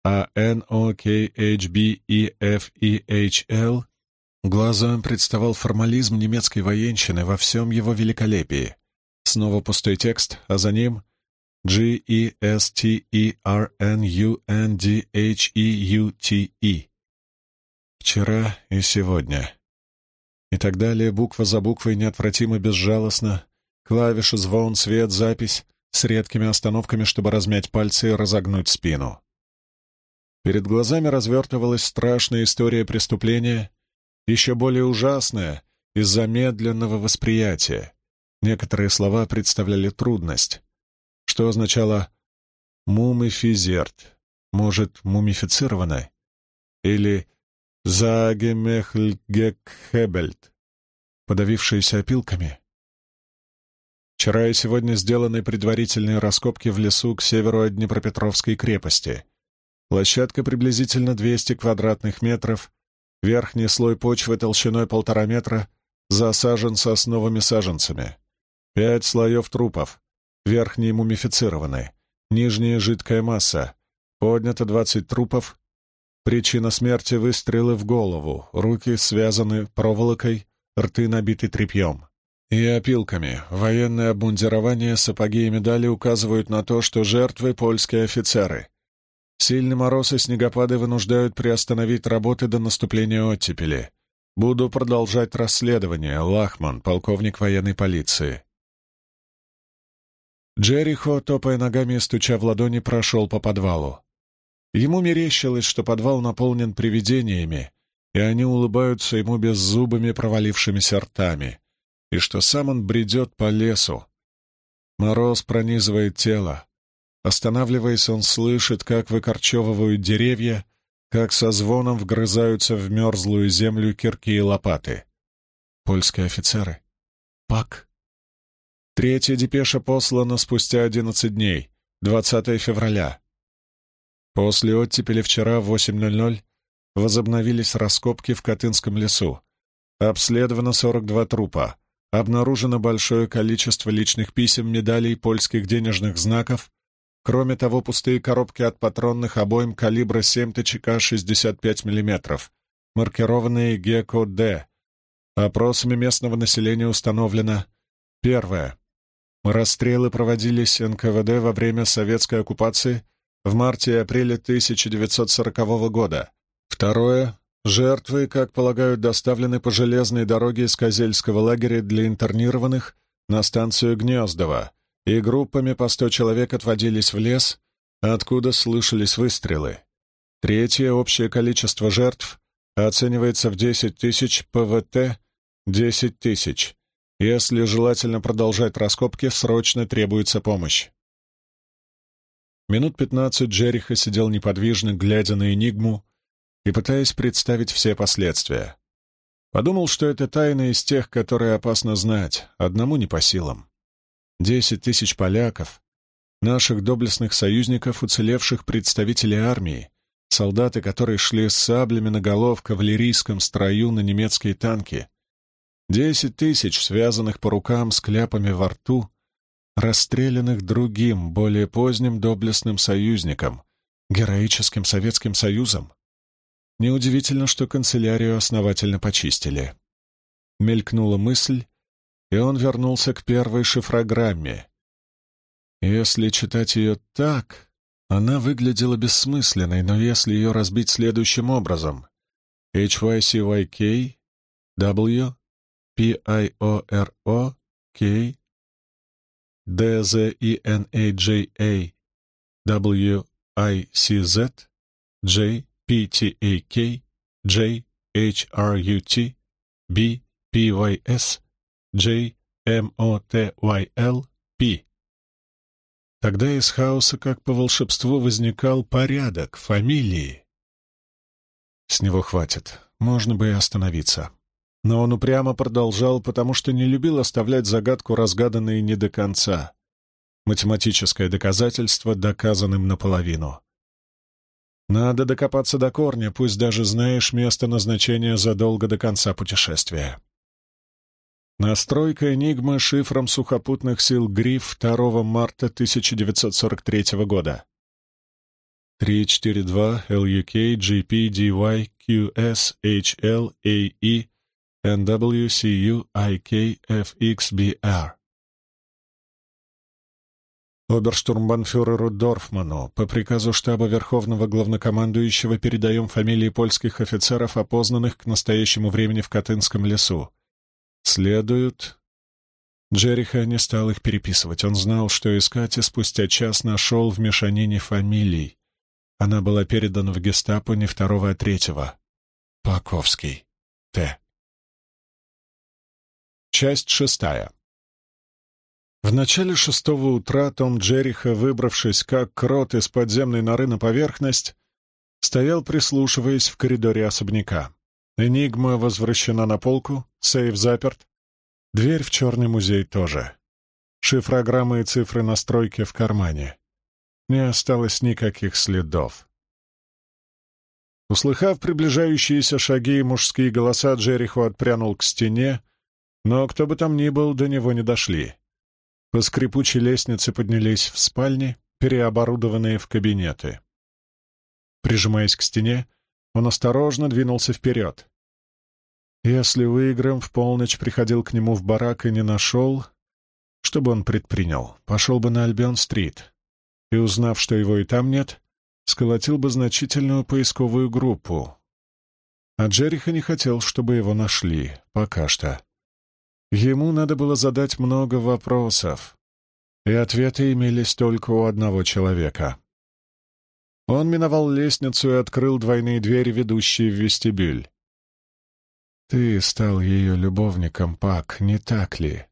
а NOKHBEFEHL глазам представал формализм немецкой военщины во всем его великолепии. Снова пустой текст, а за ним G-E-S-T-E-R-N-U-N-D-H-E-U-T-E. Вчера и сегодня. И так далее, буква за буквой, неотвратимо безжалостно, клавиши, звон, свет, запись, с редкими остановками, чтобы размять пальцы и разогнуть спину. Перед глазами развертывалась страшная история преступления, еще более ужасная из-за медленного восприятия. Некоторые слова представляли трудность, что означало «мумифизерт», может, мумифицированная, или «загемехльгекхебельт», подавившиеся опилками. Вчера и сегодня сделаны предварительные раскопки в лесу к северу от Днепропетровской крепости — Площадка приблизительно 200 квадратных метров, верхний слой почвы толщиной полтора метра засажен сосновыми саженцами. Пять слоев трупов, верхние мумифицированы, нижняя жидкая масса, поднято 20 трупов, причина смерти — выстрелы в голову, руки связаны проволокой, рты набиты тряпьем. И опилками. Военное обмундирование, сапоги и медали указывают на то, что жертвы — польские офицеры — Сильный мороз и снегопады вынуждают приостановить работы до наступления оттепели. Буду продолжать расследование. Лахман, полковник военной полиции. Джерихо, топая ногами и стуча в ладони, прошел по подвалу. Ему мерещилось, что подвал наполнен привидениями, и они улыбаются ему беззубыми провалившимися ртами, и что сам он бредет по лесу. Мороз пронизывает тело, Останавливаясь, он слышит, как выкорчевывают деревья, как со звоном вгрызаются в мерзлую землю кирки и лопаты. Польские офицеры. Пак. Третья депеша послана спустя одиннадцать дней, 20 февраля. После оттепели вчера в 8.00 возобновились раскопки в Катынском лесу. Обследовано 42 трупа. Обнаружено большое количество личных писем, медалей, польских денежных знаков, Кроме того, пустые коробки от патронных обоим калибра 7 ТЧК 65 мм, маркированные ГЕКО-Д. Опросами местного населения установлено Первое. Расстрелы проводились НКВД во время советской оккупации в марте и апреле 1940 года. Второе. Жертвы, как полагают, доставлены по железной дороге из Козельского лагеря для интернированных на станцию Гнездово и группами по сто человек отводились в лес, откуда слышались выстрелы. Третье общее количество жертв оценивается в 10 тысяч, ПВТ — 10 тысяч. Если желательно продолжать раскопки, срочно требуется помощь. Минут пятнадцать Джериха сидел неподвижно, глядя на Энигму и пытаясь представить все последствия. Подумал, что это тайна из тех, которые опасно знать, одному не по силам. Десять тысяч поляков, наших доблестных союзников, уцелевших представителей армии, солдаты, которые шли с саблями наголов в кавалерийском строю на немецкие танки, десять тысяч, связанных по рукам с кляпами во рту, расстрелянных другим, более поздним доблестным союзником, героическим Советским Союзом. Неудивительно, что канцелярию основательно почистили. Мелькнула мысль, и он вернулся к первой шифрограмме. Если читать ее так, она выглядела бессмысленной, но если ее разбить следующим образом — HYCYK, W, PIORO, K, DZENAJA, WICZ, J, PTAK, J, HRUT, B, PYS, J, MOTYL, P. Тогда из хаоса, как по волшебству, возникал порядок, фамилии. С него хватит, можно бы и остановиться. Но он упрямо продолжал, потому что не любил оставлять загадку, разгаданной не до конца. Математическое доказательство доказанным наполовину. Надо докопаться до корня, пусть даже знаешь место назначения задолго до конца путешествия. Настройка «Энигмы» шифром сухопутных сил «Гриф» 2 марта 1943 года. 342 LUK GP DY QS HL AE NWCU IK FXBR. Оберштурмбанфюреру Дорфману по приказу штаба Верховного Главнокомандующего передаем фамилии польских офицеров, опознанных к настоящему времени в Катынском лесу следуют...» Джериха не стал их переписывать. Он знал, что искать, и спустя час нашел в мешанине фамилий. Она была передана в гестапо не второго, а третьего. Паковский. Т. Часть шестая. В начале шестого утра Том Джериха, выбравшись как крот из подземной норы на поверхность, стоял, прислушиваясь в коридоре особняка. Энигма возвращена на полку, сейф заперт. Дверь в черный музей тоже. Шифрограммы и цифры настройки в кармане. Не осталось никаких следов. Услыхав приближающиеся шаги и мужские голоса, Джериху отпрянул к стене, но кто бы там ни был, до него не дошли. По скрипучей лестнице поднялись в спальни, переоборудованные в кабинеты. Прижимаясь к стене, он осторожно двинулся вперед. Если Уигрэм в полночь приходил к нему в барак и не нашел, что бы он предпринял? Пошел бы на Альбион-стрит и, узнав, что его и там нет, сколотил бы значительную поисковую группу. А Джериха не хотел, чтобы его нашли, пока что. Ему надо было задать много вопросов, и ответы имелись только у одного человека. Он миновал лестницу и открыл двойные двери, ведущие в вестибюль. «Ты стал ее любовником, Пак, не так ли?»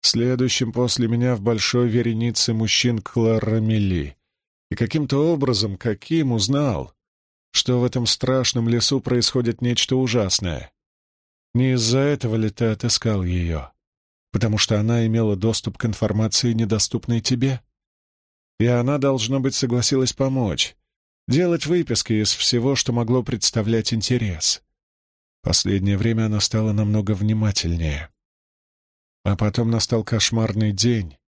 Следующим после меня в большой веренице мужчин Кларамели. И каким-то образом, каким, узнал, что в этом страшном лесу происходит нечто ужасное. Не из-за этого ли ты отыскал ее? Потому что она имела доступ к информации, недоступной тебе? и она, должно быть, согласилась помочь, делать выписки из всего, что могло представлять интерес. Последнее время она стала намного внимательнее. А потом настал кошмарный день,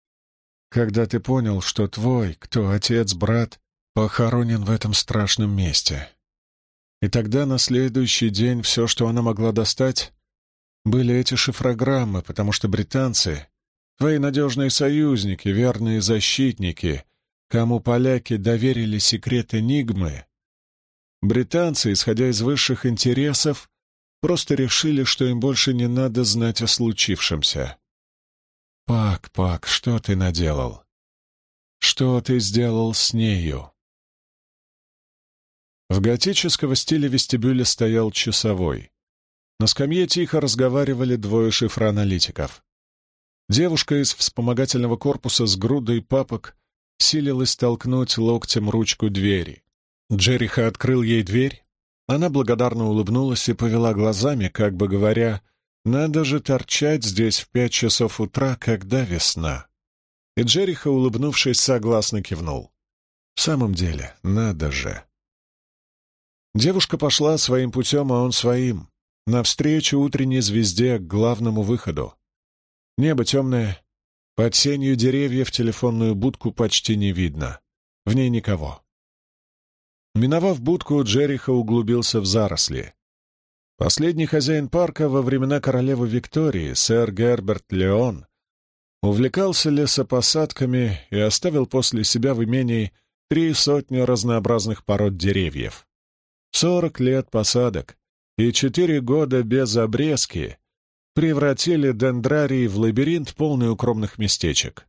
когда ты понял, что твой, кто отец, брат, похоронен в этом страшном месте. И тогда на следующий день все, что она могла достать, были эти шифрограммы, потому что британцы — твои надежные союзники, верные защитники, кому поляки доверили секрет Энигмы, британцы, исходя из высших интересов, просто решили, что им больше не надо знать о случившемся. «Пак, Пак, что ты наделал? Что ты сделал с нею?» В готического стиле вестибюля стоял часовой. На скамье тихо разговаривали двое шифроаналитиков. Девушка из вспомогательного корпуса с грудой папок силилась толкнуть локтем ручку двери. Джериха открыл ей дверь. Она благодарно улыбнулась и повела глазами, как бы говоря, «Надо же торчать здесь в пять часов утра, когда весна». и Джериха, улыбнувшись, согласно кивнул. В самом деле, надо же. Девушка пошла своим путем, а он своим, навстречу утренней звезде к главному выходу. Небо темное, под сенью деревьев телефонную будку почти не видно. В ней никого. Миновав будку, Джериха углубился в заросли. Последний хозяин парка во времена королевы Виктории, сэр Герберт Леон, увлекался лесопосадками и оставил после себя в имении три сотни разнообразных пород деревьев. Сорок лет посадок и четыре года без обрезки превратили дендрарий в лабиринт, полный укромных местечек.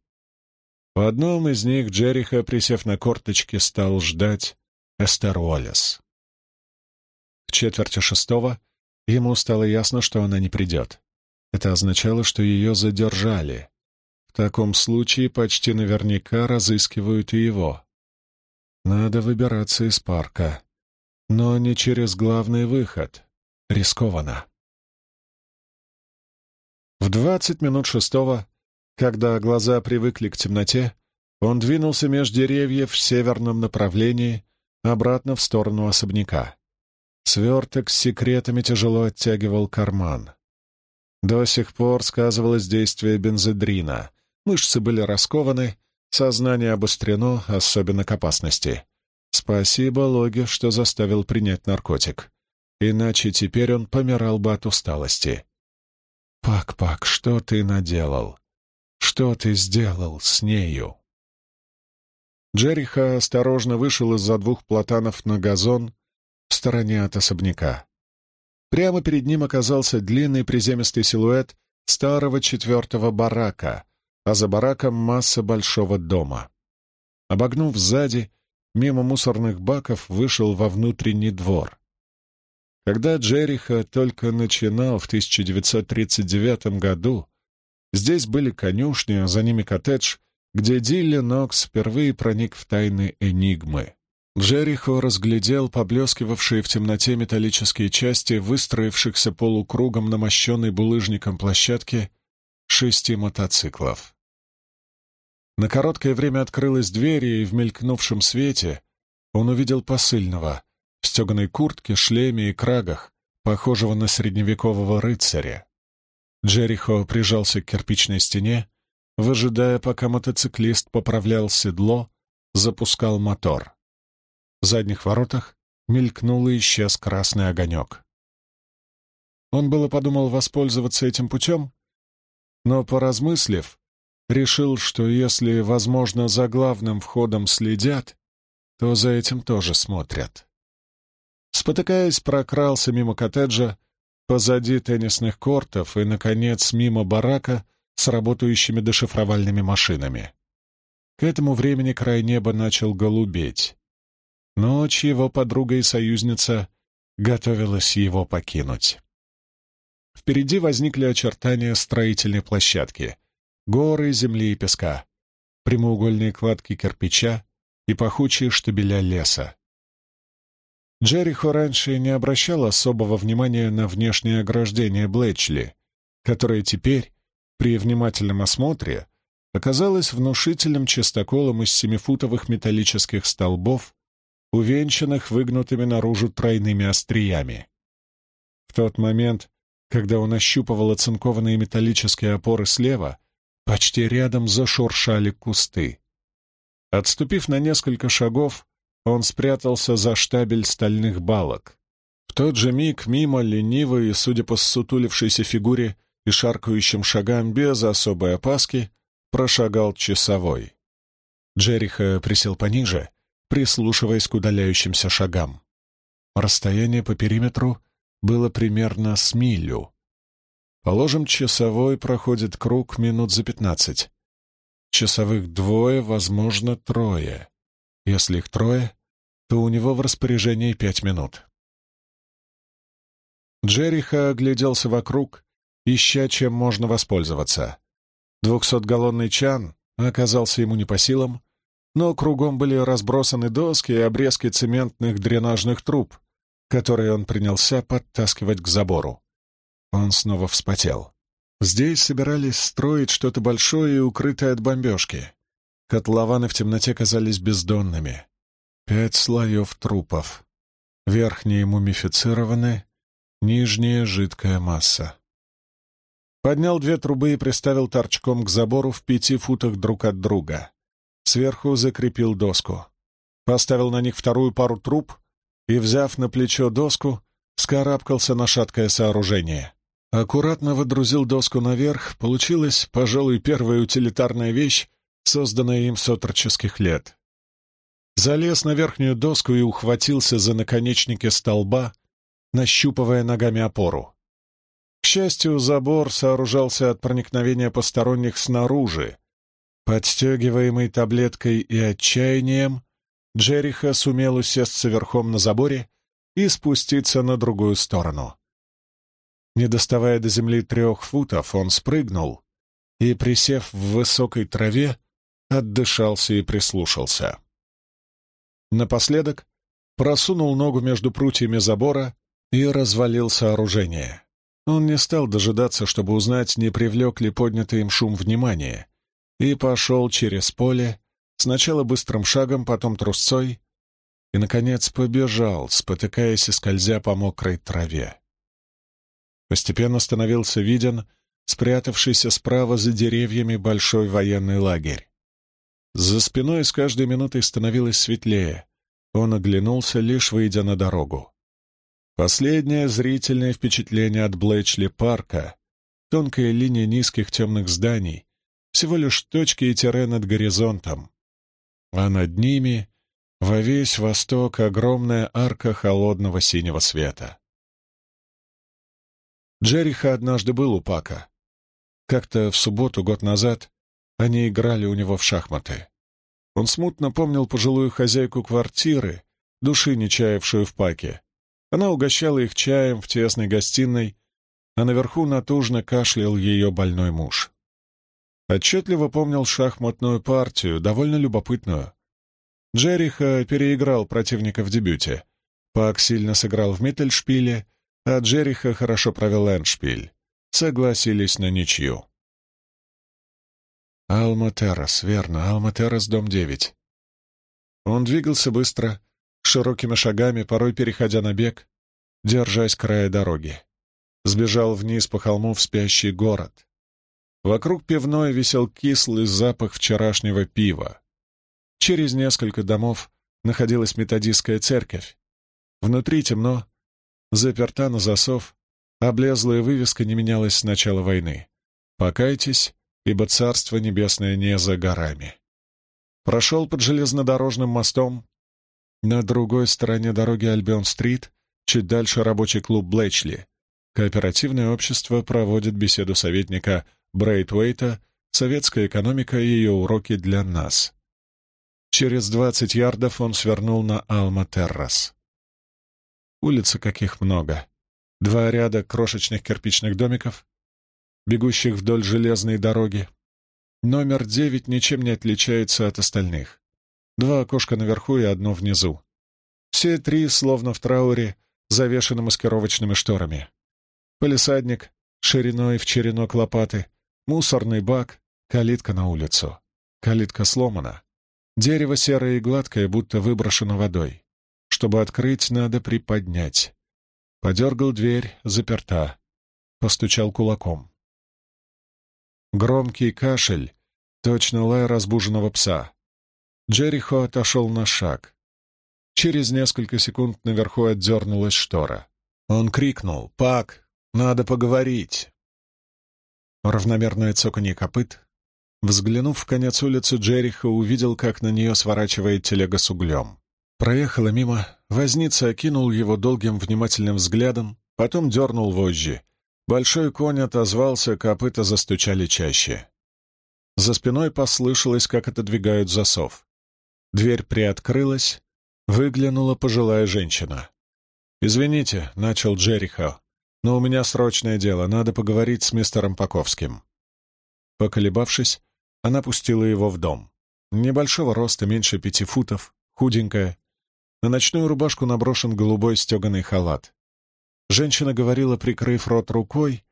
В одном из них Джериха, присев на корточки, стал ждать Эстер Уоллес. В четверти шестого ему стало ясно, что она не придет. Это означало, что ее задержали. В таком случае почти наверняка разыскивают и его. Надо выбираться из парка. Но не через главный выход. Рискованно. В двадцать минут шестого, когда глаза привыкли к темноте, он двинулся меж деревьев в северном направлении, обратно в сторону особняка. Сверток с секретами тяжело оттягивал карман. До сих пор сказывалось действие бензодрина. Мышцы были раскованы, сознание обострено, особенно к опасности. Спасибо Логе, что заставил принять наркотик. Иначе теперь он помирал бы от усталости. «Пак-пак, что ты наделал? Что ты сделал с нею?» Джериха осторожно вышел из-за двух платанов на газон в стороне от особняка. Прямо перед ним оказался длинный приземистый силуэт старого четвертого барака, а за бараком масса большого дома. Обогнув сзади, мимо мусорных баков вышел во внутренний двор. Когда Джериха только начинал в 1939 году, здесь были конюшни, а за ними коттедж, где Дилли Нокс впервые проник в тайны Энигмы. Джерихо разглядел поблескивавшие в темноте металлические части, выстроившихся полукругом на мощенной булыжником площадке шести мотоциклов. На короткое время открылась дверь, и в мелькнувшем свете он увидел посыльного в стеганой куртке, шлеме и крагах, похожего на средневекового рыцаря. Джерихо прижался к кирпичной стене, выжидая, пока мотоциклист поправлял седло, запускал мотор. В задних воротах мелькнул и исчез красный огонек. Он было подумал воспользоваться этим путем, но, поразмыслив, решил, что если, возможно, за главным входом следят, то за этим тоже смотрят. Спотыкаясь, прокрался мимо коттеджа, позади теннисных кортов и, наконец, мимо барака с работающими дешифровальными машинами. К этому времени край неба начал голубеть. Ночь его подруга и союзница готовилась его покинуть. Впереди возникли очертания строительной площадки — горы земли и песка, прямоугольные кладки кирпича и пахучие штабеля леса. Джерихо раньше не обращал особого внимания на внешнее ограждение Блэчли, которое теперь, при внимательном осмотре, оказалось внушительным частоколом из семифутовых металлических столбов, увенчанных выгнутыми наружу тройными остриями. В тот момент, когда он ощупывал оцинкованные металлические опоры слева, Почти рядом зашуршали кусты. Отступив на несколько шагов, он спрятался за штабель стальных балок. В тот же миг мимо ленивой, судя по ссутулившейся фигуре и шаркающим шагам без особой опаски, прошагал часовой. Джериха присел пониже, прислушиваясь к удаляющимся шагам. Расстояние по периметру было примерно с милю, Положим, часовой проходит круг минут за пятнадцать. Часовых двое, возможно, трое. Если их трое, то у него в распоряжении пять минут. Джериха огляделся вокруг, ища, чем можно воспользоваться. Двухсотгаллонный чан оказался ему не по силам, но кругом были разбросаны доски и обрезки цементных дренажных труб, которые он принялся подтаскивать к забору. Он снова вспотел. Здесь собирались строить что-то большое и укрытое от бомбежки. Котлованы в темноте казались бездонными. Пять слоев трупов. Верхние мумифицированы, нижняя — жидкая масса. Поднял две трубы и приставил торчком к забору в пяти футах друг от друга. Сверху закрепил доску. Поставил на них вторую пару труб и, взяв на плечо доску, скарабкался на шаткое сооружение. Аккуратно выдрузил доску наверх, получилась, пожалуй, первая утилитарная вещь, созданная им с отроческих лет. Залез на верхнюю доску и ухватился за наконечники столба, нащупывая ногами опору. К счастью, забор сооружался от проникновения посторонних снаружи. Подстегиваемый таблеткой и отчаянием, Джериха сумел усесться верхом на заборе и спуститься на другую сторону. Не доставая до земли трех футов, он спрыгнул и, присев в высокой траве, отдышался и прислушался. Напоследок просунул ногу между прутьями забора и развалил сооружение. Он не стал дожидаться, чтобы узнать, не привлек ли поднятый им шум внимания, и пошел через поле, сначала быстрым шагом, потом трусцой, и, наконец, побежал, спотыкаясь и скользя по мокрой траве. Постепенно становился виден спрятавшийся справа за деревьями большой военный лагерь. За спиной с каждой минутой становилось светлее. Он оглянулся, лишь выйдя на дорогу. Последнее зрительное впечатление от Блэчли-парка — тонкая линия низких темных зданий, всего лишь точки и тире над горизонтом. А над ними во весь восток огромная арка холодного синего света. Джериха однажды был у Пака. Как-то в субботу год назад они играли у него в шахматы. Он смутно помнил пожилую хозяйку квартиры, души не чаявшую в Паке. Она угощала их чаем в тесной гостиной, а наверху натужно кашлял ее больной муж. Отчетливо помнил шахматную партию, довольно любопытную. Джериха переиграл противника в дебюте. Пак сильно сыграл в Миттельшпиле, а Джериха хорошо провел Эншпиль. Согласились на ничью. Алма Террас, верно, Алма Террас, дом 9. Он двигался быстро, широкими шагами, порой переходя на бег, держась края дороги. Сбежал вниз по холму в спящий город. Вокруг пивной висел кислый запах вчерашнего пива. Через несколько домов находилась методистская церковь. Внутри темно, заперта на засов, облезлая вывеска не менялась с начала войны. «Покайтесь, ибо Царство Небесное не за горами». Прошел под железнодорожным мостом. На другой стороне дороги Альбион-стрит, чуть дальше рабочий клуб Блэчли. Кооперативное общество проводит беседу советника Брейтвейта «Советская экономика и ее уроки для нас». Через двадцать ярдов он свернул на Алма-Террас. Улицы каких много. Два ряда крошечных кирпичных домиков, бегущих вдоль железной дороги. Номер девять ничем не отличается от остальных. Два окошка наверху и одно внизу. Все три, словно в трауре, завешаны маскировочными шторами. Полисадник, шириной в черенок лопаты — Мусорный бак, калитка на улицу. Калитка сломана. Дерево серое и гладкое, будто выброшено водой. Чтобы открыть, надо приподнять. Подергал дверь, заперта. Постучал кулаком. Громкий кашель, точно лай разбуженного пса. Джерихо отошел на шаг. Через несколько секунд наверху отдернулась штора. Он крикнул «Пак, надо поговорить!» равномерное цоканье копыт. Взглянув в конец улицы, Джериха увидел, как на нее сворачивает телега с углем. Проехала мимо, возница окинул его долгим внимательным взглядом, потом дернул вожжи. Большой конь отозвался, копыта застучали чаще. За спиной послышалось, как отодвигают засов. Дверь приоткрылась, выглянула пожилая женщина. «Извините», — начал Джериха, но у меня срочное дело, надо поговорить с мистером Паковским». Поколебавшись, она пустила его в дом. Небольшого роста, меньше пяти футов, худенькая. На ночную рубашку наброшен голубой стеганый халат. Женщина говорила, прикрыв рот рукой,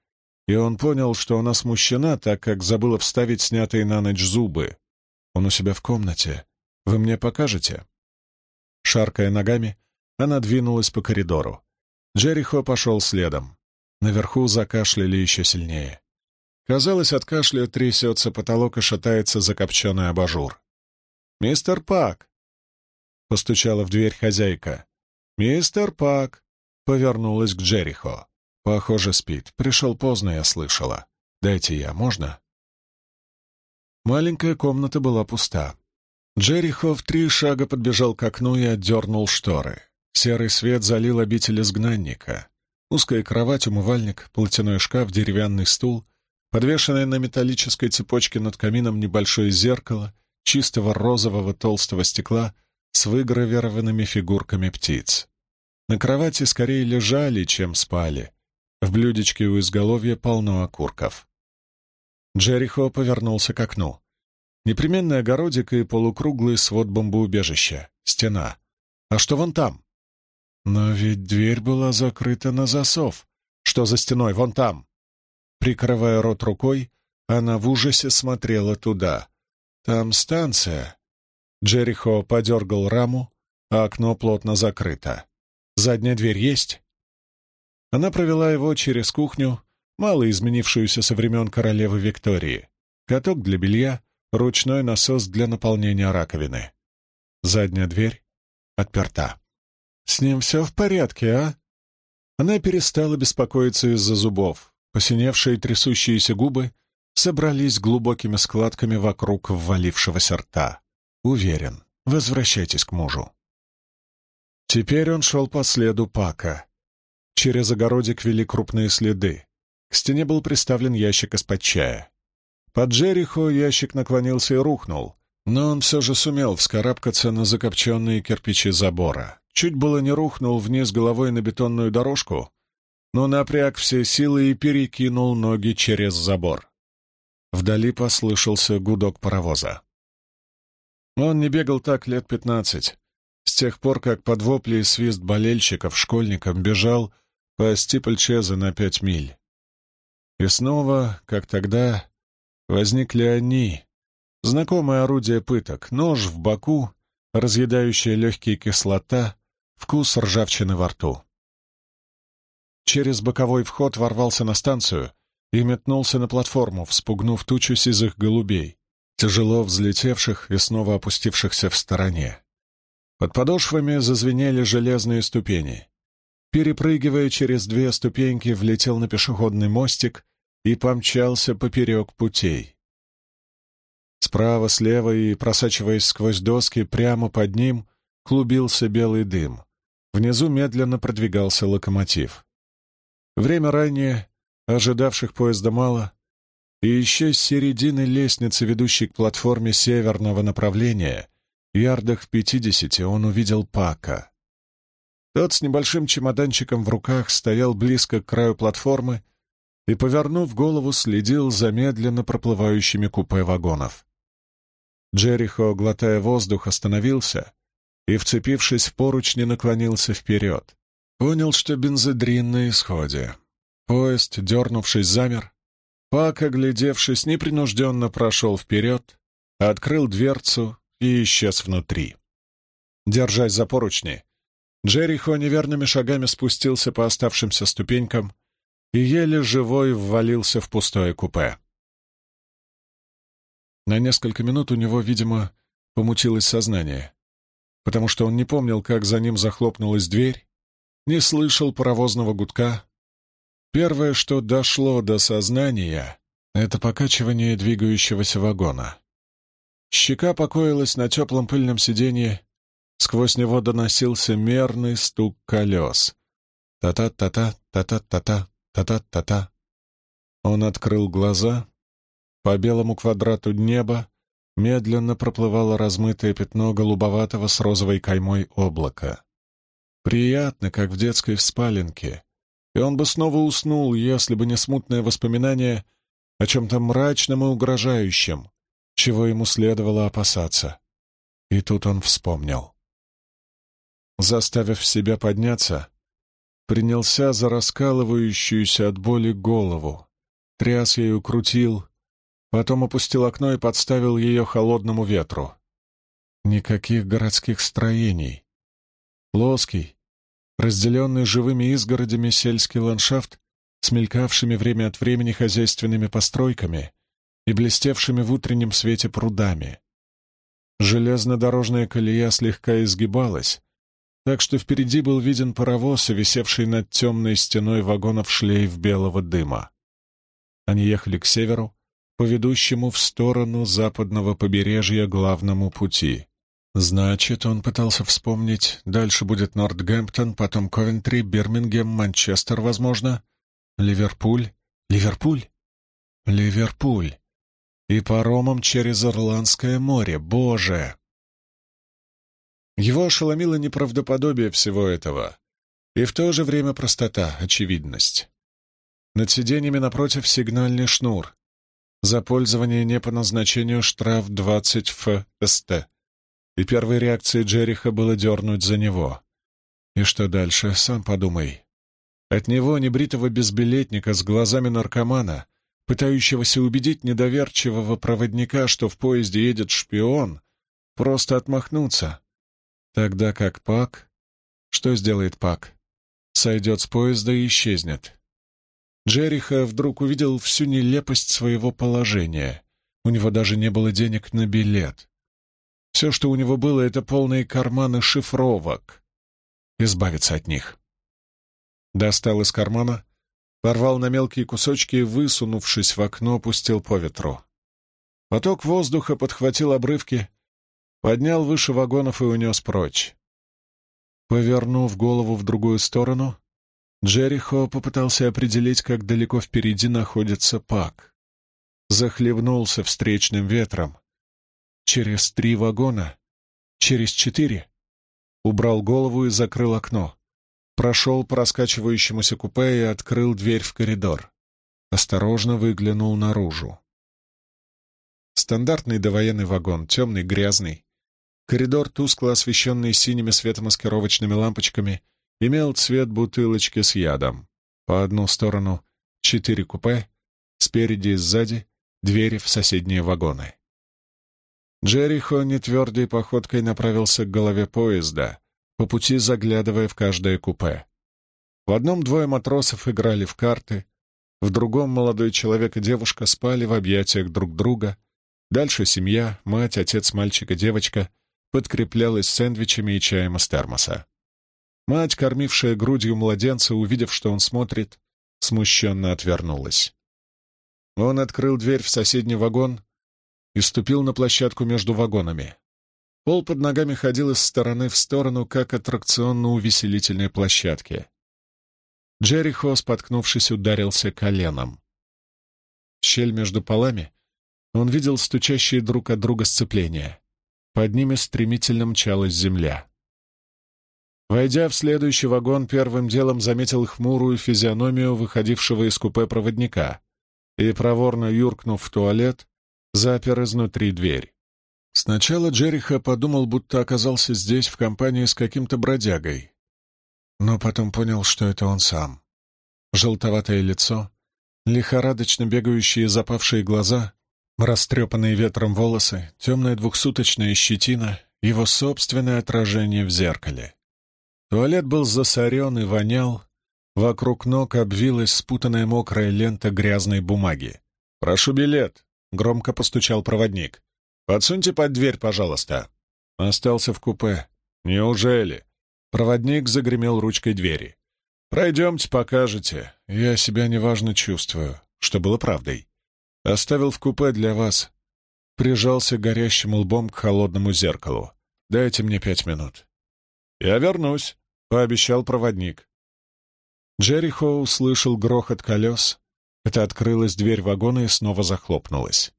и он понял, что она смущена, так как забыла вставить снятые на ночь зубы. Он у себя в комнате. Вы мне покажете?» Шаркая ногами, она двинулась по коридору. Джерихо пошел следом. Наверху закашляли еще сильнее. Казалось, от кашля трясется потолок и шатается закопченный абажур. «Мистер Пак!» — постучала в дверь хозяйка. «Мистер Пак!» — повернулась к Джерихо. «Похоже, спит. Пришел поздно, я слышала. Дайте я, можно?» Маленькая комната была пуста. Джерихо в три шага подбежал к окну и отдернул шторы. Серый свет залил обитель изгнанника. Узкая кровать, умывальник, платяной шкаф, деревянный стул, подвешенное на металлической цепочке над камином небольшое зеркало чистого розового толстого стекла с выгравированными фигурками птиц. На кровати скорее лежали, чем спали. В блюдечке у изголовья полно окурков. Джерихо повернулся к окну. Непременный огородик и полукруглый свод бомбоубежища. Стена. А что вон там? Но ведь дверь была закрыта на засов. Что за стеной? Вон там. Прикрывая рот рукой, она в ужасе смотрела туда. Там станция. Джерихо подергал раму, а окно плотно закрыто. Задняя дверь есть? Она провела его через кухню, мало изменившуюся со времен королевы Виктории. Каток для белья, ручной насос для наполнения раковины. Задняя дверь отперта. «С ним все в порядке, а?» Она перестала беспокоиться из-за зубов. Посиневшие трясущиеся губы собрались глубокими складками вокруг ввалившегося рта. «Уверен. Возвращайтесь к мужу». Теперь он шел по следу Пака. Через огородик вели крупные следы. К стене был приставлен ящик из-под чая. Под Джерихо ящик наклонился и рухнул, но он все же сумел вскарабкаться на закопченные кирпичи забора. Чуть было не рухнул вниз головой на бетонную дорожку, но напряг все силы и перекинул ноги через забор. Вдали послышался гудок паровоза. Он не бегал так лет пятнадцать, с тех пор, как под вопли и свист болельщиков школьникам бежал по Стипльчезе на пять миль. И снова, как тогда, возникли они, знакомое орудие пыток, нож в боку, разъедающая легкие кислота, вкус ржавчины во рту. Через боковой вход ворвался на станцию и метнулся на платформу, вспугнув тучу сизых голубей, тяжело взлетевших и снова опустившихся в стороне. Под подошвами зазвенели железные ступени. Перепрыгивая через две ступеньки, влетел на пешеходный мостик и помчался поперек путей. Справа, слева и, просачиваясь сквозь доски, прямо под ним клубился белый дым. Внизу медленно продвигался локомотив. Время ранее, ожидавших поезда мало, и еще с середины лестницы, ведущей к платформе северного направления, ярдах в пятидесяти он увидел Пака. Тот с небольшим чемоданчиком в руках стоял близко к краю платформы и, повернув голову, следил за медленно проплывающими купе вагонов. Джерихо, глотая воздух, остановился и, вцепившись в поручни, наклонился вперед. Понял, что бензодрин на исходе. Поезд, дернувшись, замер. Пак, оглядевшись, непринужденно прошел вперед, открыл дверцу и исчез внутри. Держась за поручни, Джерихо неверными шагами спустился по оставшимся ступенькам и еле живой ввалился в пустое купе. На несколько минут у него, видимо, помутилось сознание, потому что он не помнил, как за ним захлопнулась дверь, не слышал паровозного гудка. Первое, что дошло до сознания, — это покачивание двигающегося вагона. Щека покоилась на теплом пыльном сиденье, сквозь него доносился мерный стук колес. Та-та-та-та, та-та-та-та, та-та-та-та. Он открыл глаза. По белому квадрату неба медленно проплывало размытое пятно голубоватого с розовой каймой облака. Приятно, как в детской вспаленке. И он бы снова уснул, если бы не смутное воспоминание о чем-то мрачном и угрожающем, чего ему следовало опасаться. И тут он вспомнил. Заставив себя подняться, принялся за раскалывающуюся от боли голову, тряс ею, крутил, Потом опустил окно и подставил ее холодному ветру. Никаких городских строений. Плоский, разделенный живыми изгородями сельский ландшафт с мелькавшими время от времени хозяйственными постройками и блестевшими в утреннем свете прудами. Железнодорожная колея слегка изгибалась, так что впереди был виден паровоз, висевший над темной стеной вагонов шлейф белого дыма. Они ехали к северу, по ведущему в сторону западного побережья главному пути. Значит, он пытался вспомнить, дальше будет Нортгемптон, потом Ковентри, Бирмингем, Манчестер, возможно, Ливерпуль, Ливерпуль, Ливерпуль. И паромом через Ирландское море, боже! Его ошеломило неправдоподобие всего этого, и в то же время простота, очевидность. Над сиденьями напротив сигнальный шнур. За пользование не по назначению штраф 20 ФСТ и первой реакцией Джериха было дернуть за него. И что дальше, сам подумай. От него, небритого безбилетника с глазами наркомана, пытающегося убедить недоверчивого проводника, что в поезде едет шпион, просто отмахнуться. Тогда как Пак... Что сделает Пак? Сойдет с поезда и исчезнет. Джериха вдруг увидел всю нелепость своего положения. У него даже не было денег на билет. Все, что у него было, это полные карманы шифровок. Избавиться от них. Достал из кармана, порвал на мелкие кусочки и, высунувшись в окно, пустил по ветру. Поток воздуха подхватил обрывки, поднял выше вагонов и унес прочь. Повернув голову в другую сторону, Джерихо попытался определить, как далеко впереди находится Пак. Захлебнулся встречным ветром, Через три вагона? Через четыре? Убрал голову и закрыл окно. Прошел по раскачивающемуся купе и открыл дверь в коридор. Осторожно выглянул наружу. Стандартный довоенный вагон, темный, грязный. Коридор, тускло освещенный синими светомаскировочными лампочками, имел цвет бутылочки с ядом. По одну сторону — четыре купе, спереди и сзади — двери в соседние вагоны. Джерихо нетвердой походкой направился к голове поезда, по пути заглядывая в каждое купе. В одном двое матросов играли в карты, в другом молодой человек и девушка спали в объятиях друг друга. Дальше семья, мать, отец мальчика, девочка подкреплялась сэндвичами и чаем из термоса. Мать, кормившая грудью младенца, увидев, что он смотрит, смущенно отвернулась. Он открыл дверь в соседний вагон и ступил на площадку между вагонами. Пол под ногами ходил из стороны в сторону, как аттракционно-увеселительной площадке. Джерихо, споткнувшись, ударился коленом. щель между полами он видел стучащие друг от друга сцепления. Под ними стремительно мчалась земля. Войдя в следующий вагон, первым делом заметил хмурую физиономию выходившего из купе проводника и, проворно юркнув в туалет, запер изнутри дверь. Сначала Джериха подумал, будто оказался здесь в компании с каким-то бродягой, но потом понял, что это он сам. Желтоватое лицо, лихорадочно бегающие запавшие глаза, растрепанные ветром волосы, темная двухсуточная щетина, его собственное отражение в зеркале. Туалет был засорен и вонял, вокруг ног обвилась спутанная мокрая лента грязной бумаги. «Прошу билет», — громко постучал проводник. «Подсуньте под дверь, пожалуйста». Остался в купе. «Неужели?» Проводник загремел ручкой двери. «Пройдемте, покажете. Я себя неважно чувствую», что было правдой. Оставил в купе для вас. Прижался горящим лбом к холодному зеркалу. Дайте мне пять минут. «Я вернусь», — пообещал проводник. Джерихо услышал грохот колес, это открылась дверь вагона и снова захлопнулась.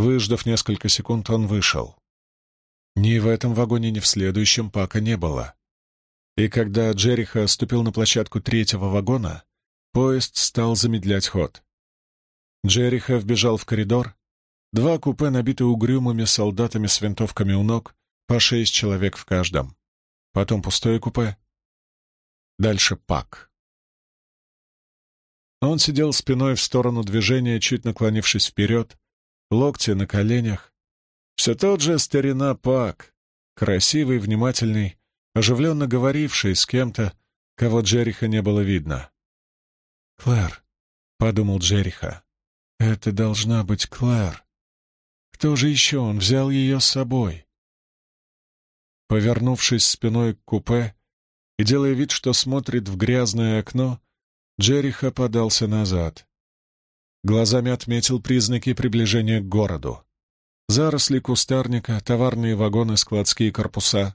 Выждав несколько секунд, он вышел. Ни в этом вагоне, ни в следующем Пака не было. И когда Джериха ступил на площадку третьего вагона, поезд стал замедлять ход. Джериха вбежал в коридор. Два купе набиты угрюмыми солдатами с винтовками у ног, по шесть человек в каждом. Потом пустое купе. Дальше Пак. Он сидел спиной в сторону движения, чуть наклонившись вперед, локти на коленях. Все тот же старина Пак, красивый, внимательный, оживленно говоривший с кем-то, кого Джериха не было видно. «Клэр», — подумал Джериха, — «это должна быть Клэр. Кто же еще он взял ее с собой?» Повернувшись спиной к купе и делая вид, что смотрит в грязное окно, Джериха подался назад. Глазами отметил признаки приближения к городу. Заросли кустарника, товарные вагоны, складские корпуса.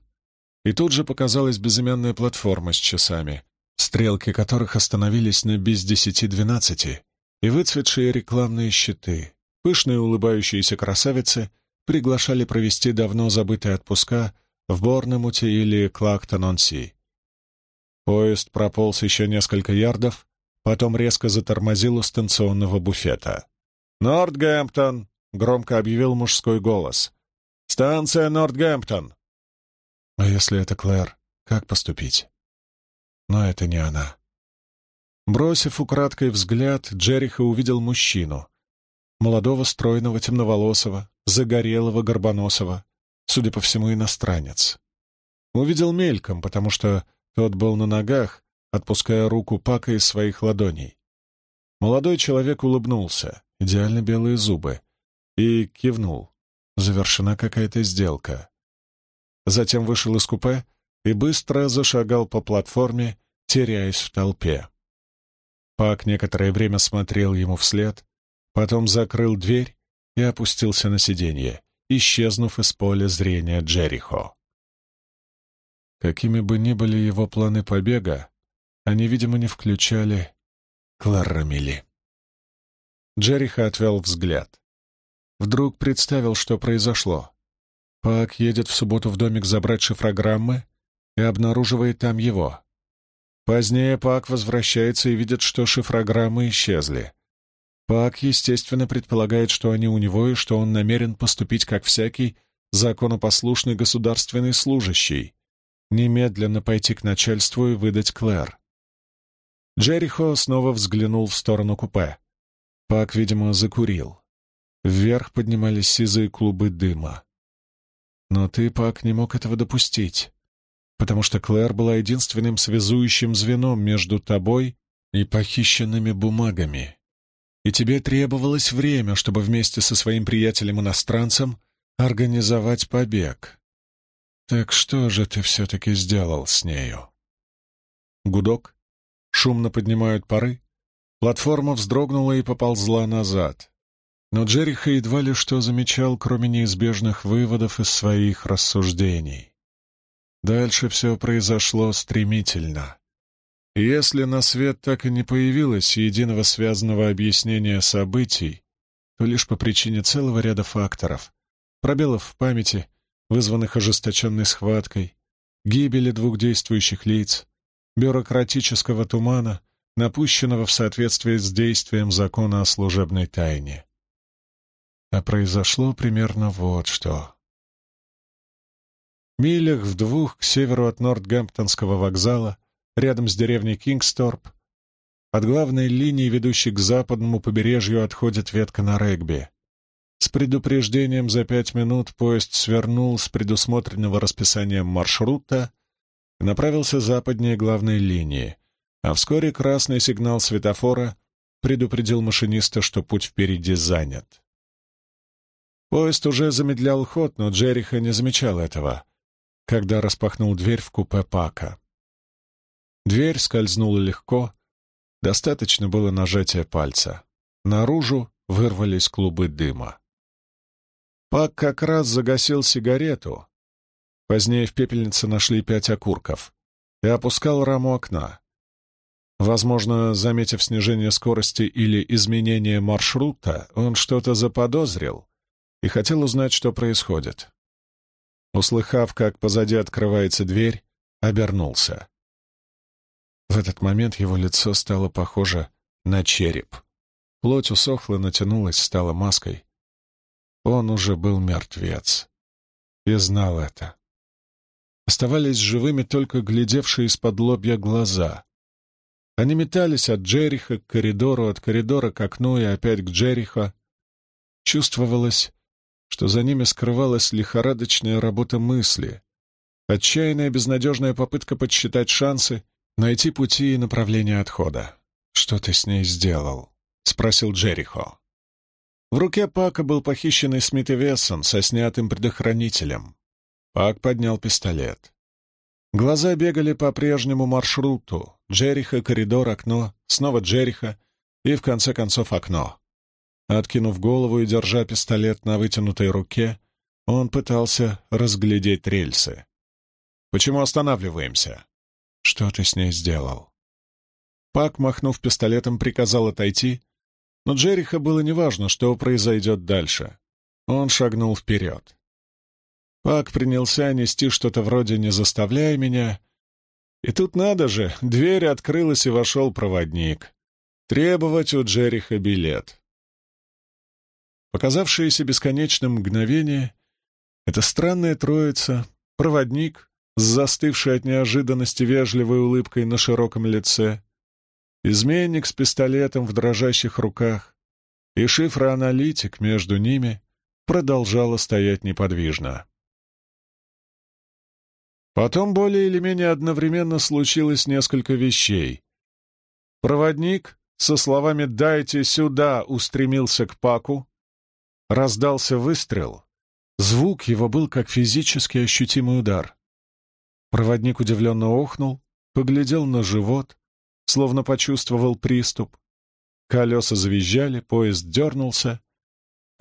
И тут же показалась безымянная платформа с часами, стрелки которых остановились на без десяти двенадцати, и выцветшие рекламные щиты. Пышные улыбающиеся красавицы приглашали провести давно забытые отпуска в Борнемуте или Клактон-он-Си. Поезд прополз еще несколько ярдов, потом резко затормозил у станционного буфета. «Нортгемптон!» — громко объявил мужской голос. «Станция Нортгемптон!» А если это Клэр, как поступить? Но это не она. Бросив украдкой взгляд, Джериха увидел мужчину. Молодого, стройного, темноволосого, загорелого, горбоносого, судя по всему, иностранец. Увидел мельком, потому что тот был на ногах, отпуская руку Пака из своих ладоней. Молодой человек улыбнулся, идеально белые зубы, и кивнул. Завершена какая-то сделка. Затем вышел из купе и быстро зашагал по платформе, теряясь в толпе. Пак некоторое время смотрел ему вслед, потом закрыл дверь и опустился на сиденье, исчезнув из поля зрения Джерихо. Какими бы ни были его планы побега, они, видимо, не включали Кларрамили. Джериха отвел взгляд. Вдруг представил, что произошло. Пак едет в субботу в домик забрать шифрограммы и обнаруживает там его. Позднее Пак возвращается и видит, что шифрограммы исчезли. Пак, естественно, предполагает, что они у него и что он намерен поступить как всякий законопослушный государственный служащий, немедленно пойти к начальству и выдать Клэр. Джерихо снова взглянул в сторону купе. Пак, видимо, закурил. Вверх поднимались сизые клубы дыма. Но ты, Пак, не мог этого допустить, потому что Клэр была единственным связующим звеном между тобой и похищенными бумагами. И тебе требовалось время, чтобы вместе со своим приятелем-иностранцем организовать побег. Так что же ты все-таки сделал с нею? Гудок. Шумно поднимают пары. Платформа вздрогнула и поползла назад. Но Джериха едва ли что замечал, кроме неизбежных выводов из своих рассуждений. Дальше все произошло стремительно. Если на свет так и не появилось единого связанного объяснения событий, то лишь по причине целого ряда факторов, пробелов в памяти, вызванных ожесточенной схваткой, гибели двух действующих лиц, бюрократического тумана, напущенного в соответствии с действием закона о служебной тайне. А произошло примерно вот что. Милях в двух к северу от Нортгемптонского вокзала, рядом с деревней Кингсторп, от главной линии, ведущей к западному побережью, отходит ветка на регби. С предупреждением за пять минут поезд свернул с предусмотренного расписанием маршрута направился западнее главной линии, а вскоре красный сигнал светофора предупредил машиниста, что путь впереди занят. Поезд уже замедлял ход, но Джериха не замечал этого, когда распахнул дверь в купе Пака. Дверь скользнула легко, достаточно было нажатия пальца. Наружу вырвались клубы дыма. Пак как раз загасил сигарету. Позднее в пепельнице нашли пять окурков и опускал раму окна. Возможно, заметив снижение скорости или изменение маршрута, он что-то заподозрил и хотел узнать, что происходит. Услыхав, как позади открывается дверь, обернулся. В этот момент его лицо стало похоже на череп. Плоть усохла, натянулась, стала маской. Он уже был мертвец. И знал это. Оставались живыми только глядевшие из-под лобья глаза. Они метались от Джериха к коридору, от коридора к окну и опять к Джерихо, Чувствовалось, что за ними скрывалась лихорадочная работа мысли, отчаянная безнадежная попытка подсчитать шансы, найти пути и направление отхода. «Что ты с ней сделал?» — спросил Джерихо. В руке Пака был похищенный Смит и Вессон со снятым предохранителем. Пак поднял пистолет. Глаза бегали по прежнему маршруту. Джериха, коридор, окно, снова Джериха и, в конце концов, окно. Откинув голову и держа пистолет на вытянутой руке, он пытался разглядеть рельсы. «Почему останавливаемся?» «Что ты с ней сделал?» Пак, махнув пистолетом, приказал отойти, но Джериха было неважно, что произойдет дальше. Он шагнул вперед. Пак принялся нести что-то вроде «не заставляй меня», и тут надо же, дверь открылась и вошел проводник. Требовать у Джериха билет. Показавшееся бесконечным мгновение, эта странная троица, проводник с застывшей от неожиданности вежливой улыбкой на широком лице, изменник с пистолетом в дрожащих руках и шифроаналитик между ними продолжала стоять неподвижно. Потом более или менее одновременно случилось несколько вещей. Проводник со словами «дайте сюда» устремился к Паку. Раздался выстрел. Звук его был как физически ощутимый удар. Проводник удивленно охнул, поглядел на живот, словно почувствовал приступ. Колеса завизжали, поезд дернулся,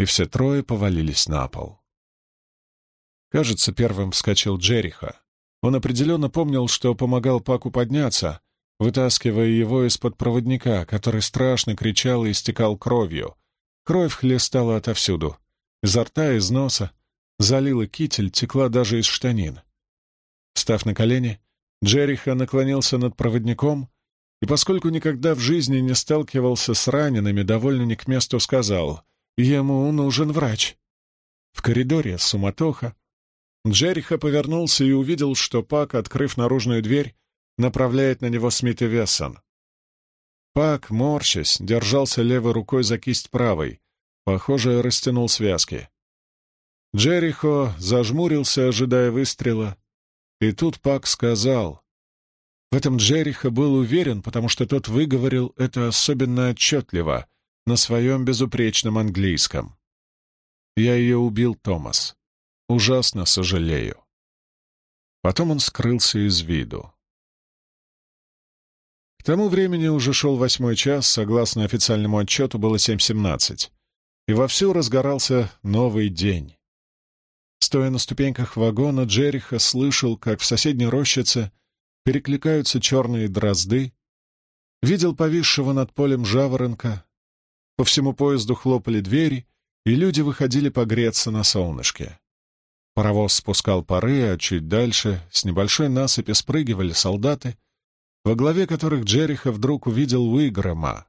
и все трое повалились на пол. Кажется, первым вскочил Джериха. Он определенно помнил, что помогал Паку подняться, вытаскивая его из-под проводника, который страшно кричал и истекал кровью. Кровь хлестала отовсюду. Изо рта, из носа. Залила китель, текла даже из штанин. Встав на колени, Джериха наклонился над проводником и, поскольку никогда в жизни не сталкивался с ранеными, довольно не к месту сказал «Ему нужен врач». В коридоре суматоха. Джериха повернулся и увидел, что Пак, открыв наружную дверь, направляет на него Смит и Вессон. Пак, морщась, держался левой рукой за кисть правой, похоже, растянул связки. Джерихо зажмурился, ожидая выстрела, и тут Пак сказал. В этом Джериха был уверен, потому что тот выговорил это особенно отчетливо, на своем безупречном английском. «Я ее убил, Томас. Ужасно сожалею». Потом он скрылся из виду. К тому времени уже шел восьмой час, согласно официальному отчету, было 7.17, и вовсю разгорался новый день. Стоя на ступеньках вагона, Джериха слышал, как в соседней рощице перекликаются черные дрозды, видел повисшего над полем жаворонка, по всему поезду хлопали двери, и люди выходили погреться на солнышке. Паровоз спускал пары, а чуть дальше с небольшой насыпи спрыгивали солдаты, во главе которых Джериха вдруг увидел Уиграма.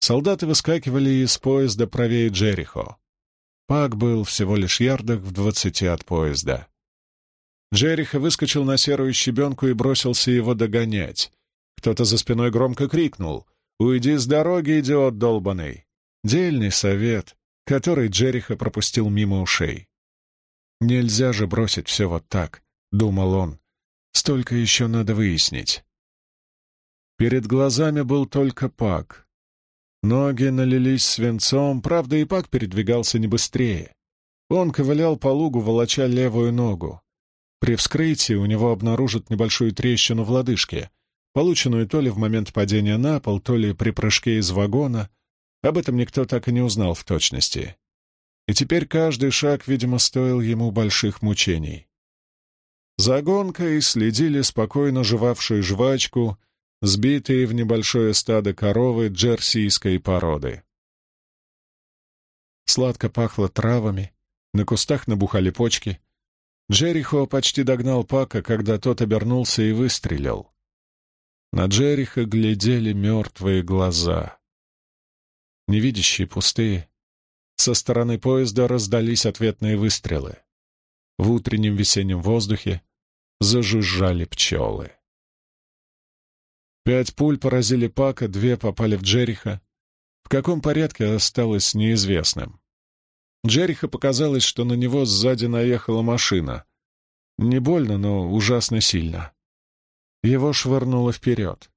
Солдаты выскакивали из поезда правее Джерихо. Пак был всего лишь ярдах в двадцати от поезда. Джериха выскочил на серую щебенку и бросился его догонять. Кто-то за спиной громко крикнул «Уйди с дороги, идиот долбаный!» Дельный совет, который Джериха пропустил мимо ушей. «Нельзя же бросить все вот так», — думал он. «Столько еще надо выяснить». Перед глазами был только Пак. Ноги налились свинцом, правда, и Пак передвигался не быстрее. Он ковылял по лугу, волоча левую ногу. При вскрытии у него обнаружат небольшую трещину в лодыжке, полученную то ли в момент падения на пол, то ли при прыжке из вагона. Об этом никто так и не узнал в точности. И теперь каждый шаг, видимо, стоил ему больших мучений. За гонкой следили спокойно жевавшую жвачку сбитые в небольшое стадо коровы джерсийской породы. Сладко пахло травами, на кустах набухали почки. Джерихо почти догнал Пака, когда тот обернулся и выстрелил. На Джериха глядели мертвые глаза. Невидящие, пустые. Со стороны поезда раздались ответные выстрелы. В утреннем весеннем воздухе зажужжали пчелы. Пять пуль поразили Пака, две попали в Джериха. В каком порядке осталось неизвестным. Джериха показалось, что на него сзади наехала машина. Не больно, но ужасно сильно. Его швырнуло вперед.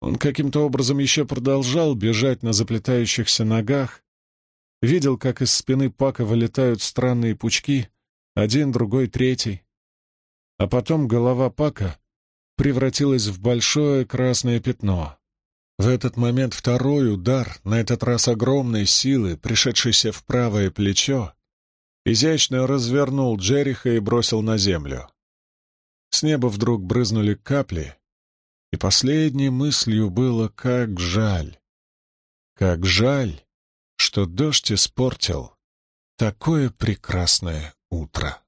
Он каким-то образом еще продолжал бежать на заплетающихся ногах, видел, как из спины Пака вылетают странные пучки, один, другой, третий. А потом голова Пака превратилась в большое красное пятно. В этот момент второй удар, на этот раз огромной силы, пришедшийся в правое плечо, изящно развернул Джериха и бросил на землю. С неба вдруг брызнули капли, и последней мыслью было «как жаль». Как жаль, что дождь испортил такое прекрасное утро.